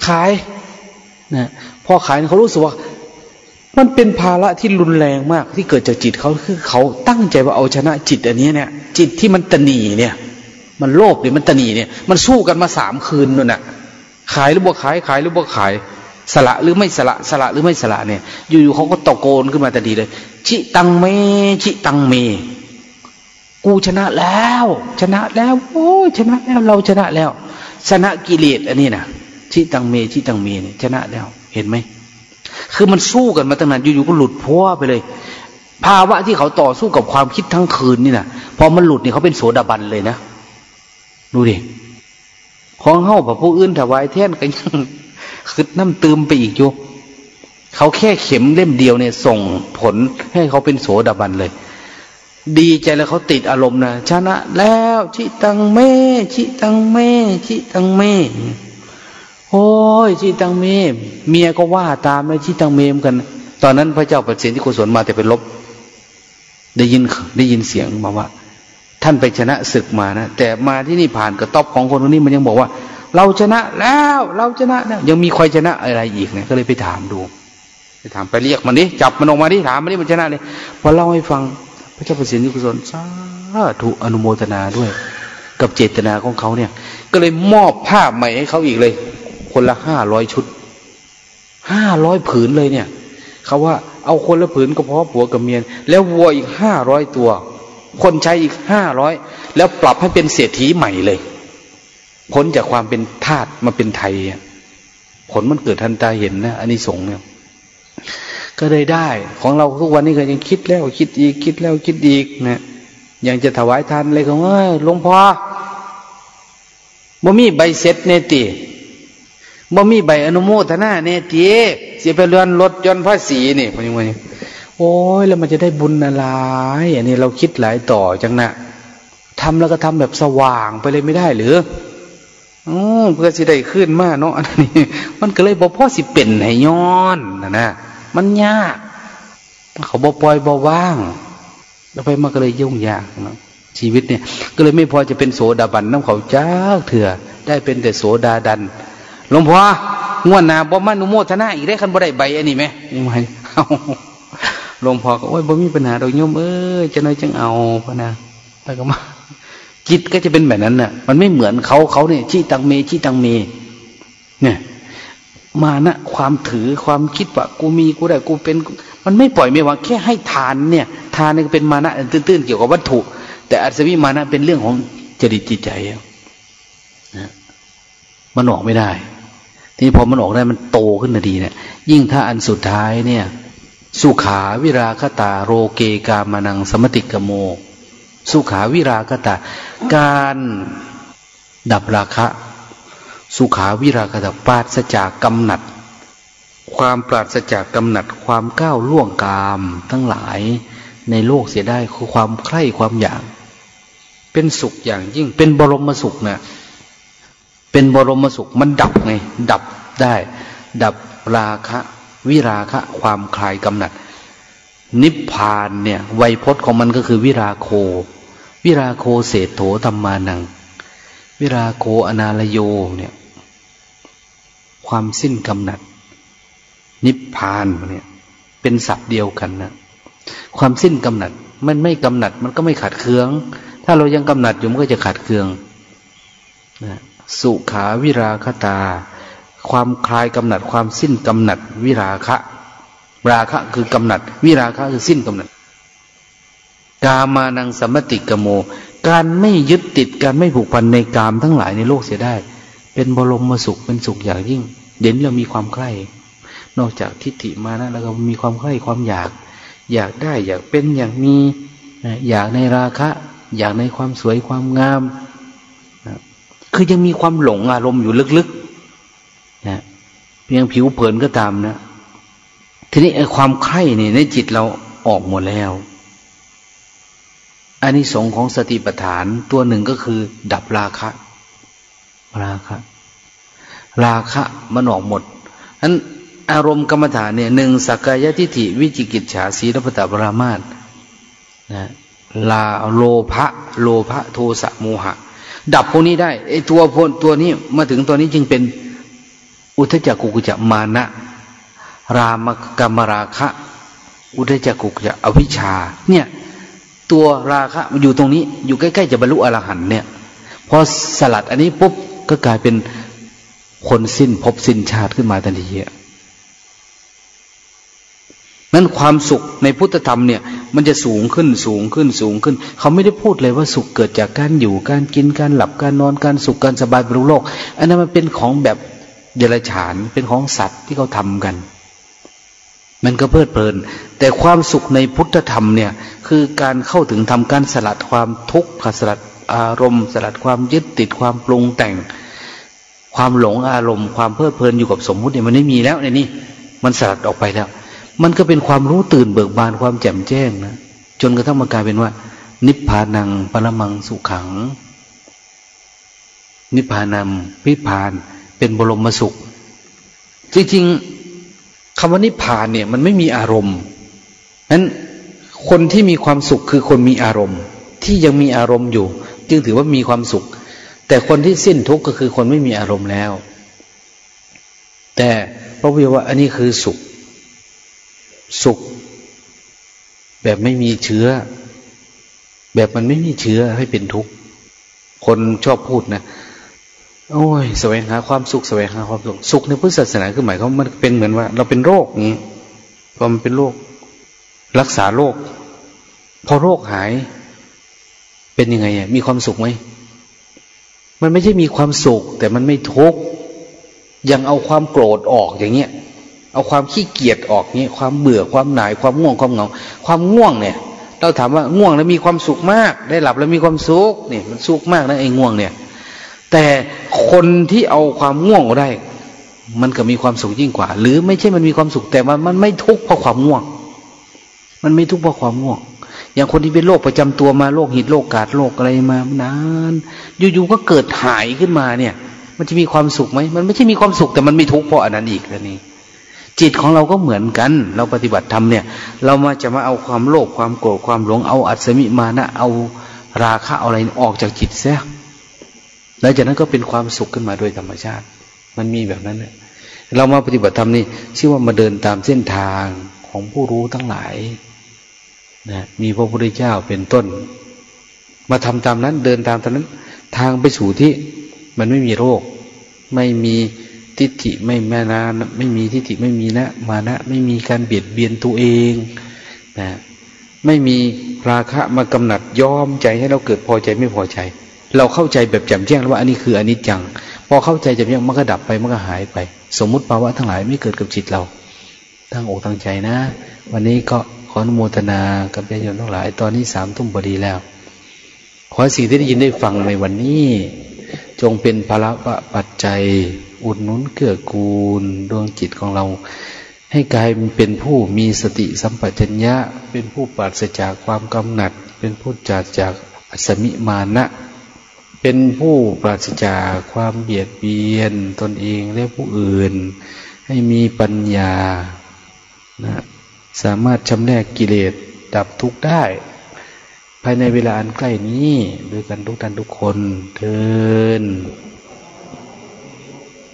ขาย นะพอขายเขารู้สึกว่า มันเป็นภาระที่รุนแรงมากที่เกิดจากจิตเขาคือเขาตั้งใจว่าเอาชนะจิตอันนี้เนี่ย จิตที่มันตนีเนี่ย มันโลภหรือมันตนีเนี่ย มันสู้กันมาสามคืนนู่นน่ะ ขายหรือบ่ขายขายหรือบ่ขาย สละหรือไม่สละสละหรือไม่สละเนี่ย อยู่ๆเขาก็ตะโกนขึ้นมาแต่ดีเลย ชิตังเมชิตังเมกูชนะแล้ว ชนะแล้ว โอ้ชนะแล้วเราชนะแล้ว ชนะกิเลสอันนี้นะ ชิตังเมชิตังเมเนี่ยชนะแล้ว เห็นไหมคือมันสู้กันมาตั้งนานอยู่ๆก็หลุดพ้วไปเลย ภาวะที่เขาต่อสู้กับความคิดทั้งคืนนี่นะพอมันหลุดนี่เขาเป็นโสดาบันเลยนะดูดิของเฮ้าแบบผู้อื่นถวายแท่นกันยังคือน้ำตืมไปอีกยู่เขาแค่เข็มเล่มเดียวเนี่ย ส่งผลให้เขาเป็นโสดาบันเลย ดีใจแล้วเขาติดอารมณ์นะชนะแล้ว ชิตังเมชิตังเมชิตังเม โอ้ยชิตังเมม เมียก็ว่าตามเลยชิตังเมมกัน ตอนนั้นพระเจ้าประสิทธิโกศลมาแต่เป็นลบ ได้ยินได้ยินเสียงมาว่า ท่านไปชนะศึกมานะแต่มาที่นี่ผ่านกระต๊อบของคนคนนี้มันยังบอกว่า เราชนะแล้ว เราชนะแล้วยังมีใครชนะอะไรอีกเนี่ยก็เลยไปถามดูไปถามไปเรียกมันดิจับมันออกมาดิถามมันดิมันชนะเลยพอเล่าให้ฟัง พระเจ้าประสิทธิกุศลสาธุอนุโมทนาด้วย กับเจตนาของเขาเนี่ย ก็เลยมอบผ้าใหม่ให้เขาอีกเลย คนละห้าร้อยชุดห้าร้อยผืนเลยเนี่ยเขาว่าเอาคนละผืนก็เพราะผัวกับเมียแล้ววัวอีกห้าร้อยตัว คนใช้อีกห้าร้อยแล้วปรับให้เป็นเศรษฐีใหม่เลยพ้นจากความเป็นทาสมาเป็นไทยผลมันเกิดทันตาเห็นนะอันนี้สงเนี่ยก็เลยได้ ของเราทุกวันนี้ก็ยังคิดแล้วคิดอีกคิดแล้วคิดอีกนะยังจะถวายทานอะไรของเอ้ยหลวงพ่อบ่มีใบเสร็จเนติ บ่มีใบอนุโมทนาเนติเสียไปเรือนลดย่อนภาษีนี่พอยังไงโอ้ยแล้วมันจะได้บุญอะไรอันนี้เราคิดหลายต่อจังนะทำแล้วก็ทำแบบสว่างไปเลยไม่ได้หรืออเพื่อสิได้ขึ้นมาเนาะอันนี้มันก็เลยบอกพ่อสิเป็นให้ย้อนนะนะมันยากเขาบอปล่อยบอว่าง แล้วไปมันก็เลยยุ่งยากนะชีวิตเนี่ย ก็เลยไม่พอจะเป็นโสดาบันน้ำเขาเจ้าเถื่อได้เป็นแต่โสดาดัน หลวงพ่องวดนาบ่มานุโมทนาอีกได้คันบ่ได้ใบอันนี้ไหมยังไงหลวงพ่อก็โอ้ยบ่มีปัญหาดอกโยมเอ้ยจะน้อยจังเอาพะนะแล้วก็มาจิตก็จะเป็นแบบนั้นน่ะ มันไม่เหมือนเขาเขาเนี่ยชี้ตังเมชี้ตังเม เนี่ย มานะความถือความคิดว่ากูมีกูได้กูเป็น มันไม่ปล่อยไม่ว่าแค่ให้ทานเนี่ย ทานนี่เป็นมานะตื้นๆเกี่ยวกับวัตถุ แต่อัศวิมานะเป็นเรื่องของจริตจิตใจนะมันออกไม่ได้ ทีนี้พอมันออกได้มันโตขึ้นนาดีเนี่ย ยิ่งถ้าอันสุดท้ายเนี่ย สุขาวิราคตาโรเกกามานังสมติกโม สุขาวิราคตา การดับราคะ สุขาวิราคตาปราศจากกำหนัด ความปราศจากกำหนัดความก้าวล่วงกามทั้งหลายในโลกเสียได้คือความใคร่ความอยาก เป็นสุขอย่างยิ่งเป็นบรมสุขนะ่ะ เป็นบรมสุขมันดับไง ดับได้ ดับราคะ วิราคะ ความคลายกำหนัด นิพพานเนี่ยไวยพจน์ของมันก็คือวิราโค วิราโคเศษโถธรรมานัง วิราโคอนาลโยเนี่ย ความสิ้นกำหนัด นิพพานเนี่ย เป็นศัพท์เดียวกันนะความสิ้นกำหนัด มันไม่กำหนัด มันก็ไม่ขัดเคือง ถ้าเรายังกำหนัดอยู่มันก็จะขัดเคืองนะ สุขาวิราคตา ความคลายกำหนัดความสิ้นกำหนัดวิราคะ ราคะคือกำหนัด วิราคะคือสิ้นกำหนัด กามานังสมติกโม การไม่ยึดติดการไม่ผูกพันในกามทั้งหลายในโลกเสียได้ เป็นบรมสุขเป็นสุขอย่างยิ่ง เด่นเรามีความใคร่นอกจากทิฏฐิมานะแล้วก็มีความใคร่ความอยาก อยากได้อยากเป็นอยากมีอยากในราคะ อยากในความสวยความงาม คือยังมีความหลงอารมณ์อยู่ลึกๆนะเพียงผิวเผินก็ตามนะ ทีนี้ไอ้ความใคร่เนี่ยในจิตเราออกหมดแล้วอันนี้สงของสติปัฏฐานตัวหนึ่งก็คือ ดับราคะ ราคะ ราคะมันออกหมดนั้นอารมณ์กรรมฐานเนี่ยหนึ่งสักกายทิฏฐิวิจิกิจฉาสีรพตาปรามาตนะลาโลภะโลภะโทสะโมหะ ดับพวกนี้ได้ไอ้ตัวพตัวนี้มาถึงตัวนี้จึงเป็น อุทจักกุกุจะมานะ รามกรรมราคะ อุทจักกุกุจะอวิชชา เนี่ย ตัวราคะมันอยู่ตรงนี้ อยู่ใกล้ๆจะบรรลุอรหันเนี่ยพอสลัดอันนี้ปุ๊บก็กลายเป็นคนสิ้นพบสิ้นชาติขึ้นมาทันทีอะ นั้นความสุขในพุทธธรรมเนี่ยมันจะสูงขึ้นสูงขึ้นสูงขึ้น เขาไม่ได้พูดเลยว่าสุขเกิดจากการอยู่การกินการหลับการนอนการสุขการสบายบรรลุโลก อันนั้นมันเป็นของแบบเดรัจฉานเป็นของสัตว์ที่เขาทำกัน มันก็เพลิดเพลิน แต่ความสุขในพุทธธรรมเนี่ยคือการเข้าถึงทำการสลัดความทุกข์สลัดอารมณ์ สลัดความยึดติดความปรุงแต่ง ความหลงอารมณ์ ความเพลิดเพลินอยู่กับสมมุติเนี่ยมันไม่มีแล้วในนี้มันสลัดออกไปแล้ว มันก็เป็นความรู้ตื่นเบิกบานความแจ่มแจ้งนะจนกระทั่งมากลายเป็นว่า นิพพานังปรมังสุขัง นิพพานัมพิพาน เป็นบรมสุข จริงๆคำว่านิพพานเนี่ย มันไม่มีอารมณ์นั้นคนที่มีความสุขคือคนมีอารมณ์ ที่ยังมีอารมณ์อยู่ จึงถือว่ามีความสุข แต่คนที่สิ้นทุกข์ก็คือคนไม่มีอารมณ์แล้ว แต่พระวิว่าอันนี้คือสุข สุข แบบไม่มีเชื้อ แบบมันไม่มีเชื้อให้เป็นทุกข์ คนชอบพูดนะโอ้ยแสวงหาความสุขแสวงหาความสุขสุขในพุทธศาสนาคือหมายความมันเป็นเหมือนว่า เราเป็นโรคนี้พอมันเป็นโรครักษาโรคพอโรคหาย เป็นยังไงอะมีความสุขไหมมันไม่ใช่มีความสุข แต่มันไม่ทุกข์ยังเอาความโกรธออกอย่างเงี้ย เอาความขี้เกียจออกนี้ความเบื่อความหน่ายความง่วงความเหงา ความง่วงเนี่ย เราถามว่าง่วงแล้วมีความสุขมาก ได้หลับแล้วมีความสุขนี่มันสุขมากนะไอ้ง่วงเนี่ย แต่คนที่เอาความง่วงได้ มันก็มีความสุขยิ่งกว่า หรือไม่ใช่มันมีความสุขแต่ว่ามันไม่ทุกข์เพราะความง่วง มันไม่ทุกข์เพราะความง่วง อย่างคนที่เป็นโรคประจำตัวมาโรคหิดโรคกาดโรคอะไรมานานอยู่ๆก็เกิดหายขึ้นมาเนี่ย มันจะมีความสุขไหมมันไม่ใช่มีความสุขแต่มันไม่ทุกข์เพราะอันนั้นอีกแล้วนี่ จิตของเราก็เหมือนกัน เราปฏิบัติธรรมเนี่ย เรามาจะมาเอาความโลภความโกรธความหลงเอาอัศมิมานะ เอาราคะอะไรออกจากจิตเสียแล้วจากนั้นก็เป็นความสุขขึ้นมาโดยธรรมชาติ มันมีแบบนั้นเนี่ยเรามาปฏิบัติธรรมนี่ชื่อว่ามาเดินตามเส้นทางของผู้รู้ทั้งหลายนะมีพระพุทธเจ้าเป็นต้น มาทำตามนั้นเดินตามตามนั้น ทางไปสู่ที่มันไม่มีโรค ไม่มี ทิฏฐิไม่แม่นาไม่มีทิฏฐิไม่มีนะมานะ ไม่มีการเบียดเบียนตัวเองนะไม่มีราคะมากำหนัดย้อมใจให้เราเกิดพอใจไม่พอใจ เราเข้าใจแบบแจ่มแจ้งแล้วว่าอันนี้คืออนิจจัง พอเข้าใจแจ่มแจ้งมันก็ดับไปมันก็หายไป สมมุติภาวะทั้งหลายไม่เกิดกับจิตเราตั้งอกตั้งใจนะ วันนี้ก็ขออนุโมทนากับญาติโยมทั้งหลาย ตอนนี้สามทุ่มพอดีแล้ว ขอสิ่งที่ได้ยินได้ฟังในวันนี้ จงเป็นภาระปัจจัย อุดหนุนเกื้อกูล ดวงจิตของเรา ให้กลายเป็นผู้มีสติสัมปชัญญะ เป็นผู้ปราศจากความกำหนัด เป็นผู้จัดจากอสมิมานะ เป็นผู้ปราศจากความเบียดเบียนตนเองและผู้อื่น ให้มีปัญญานะสามารถชำแนกกิเลสดับทุกข์ได้ายในเวลาอันใกล้นี้ด้วยกันทุกท่านทุกคนเทิน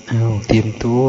เอาเตรียมตัว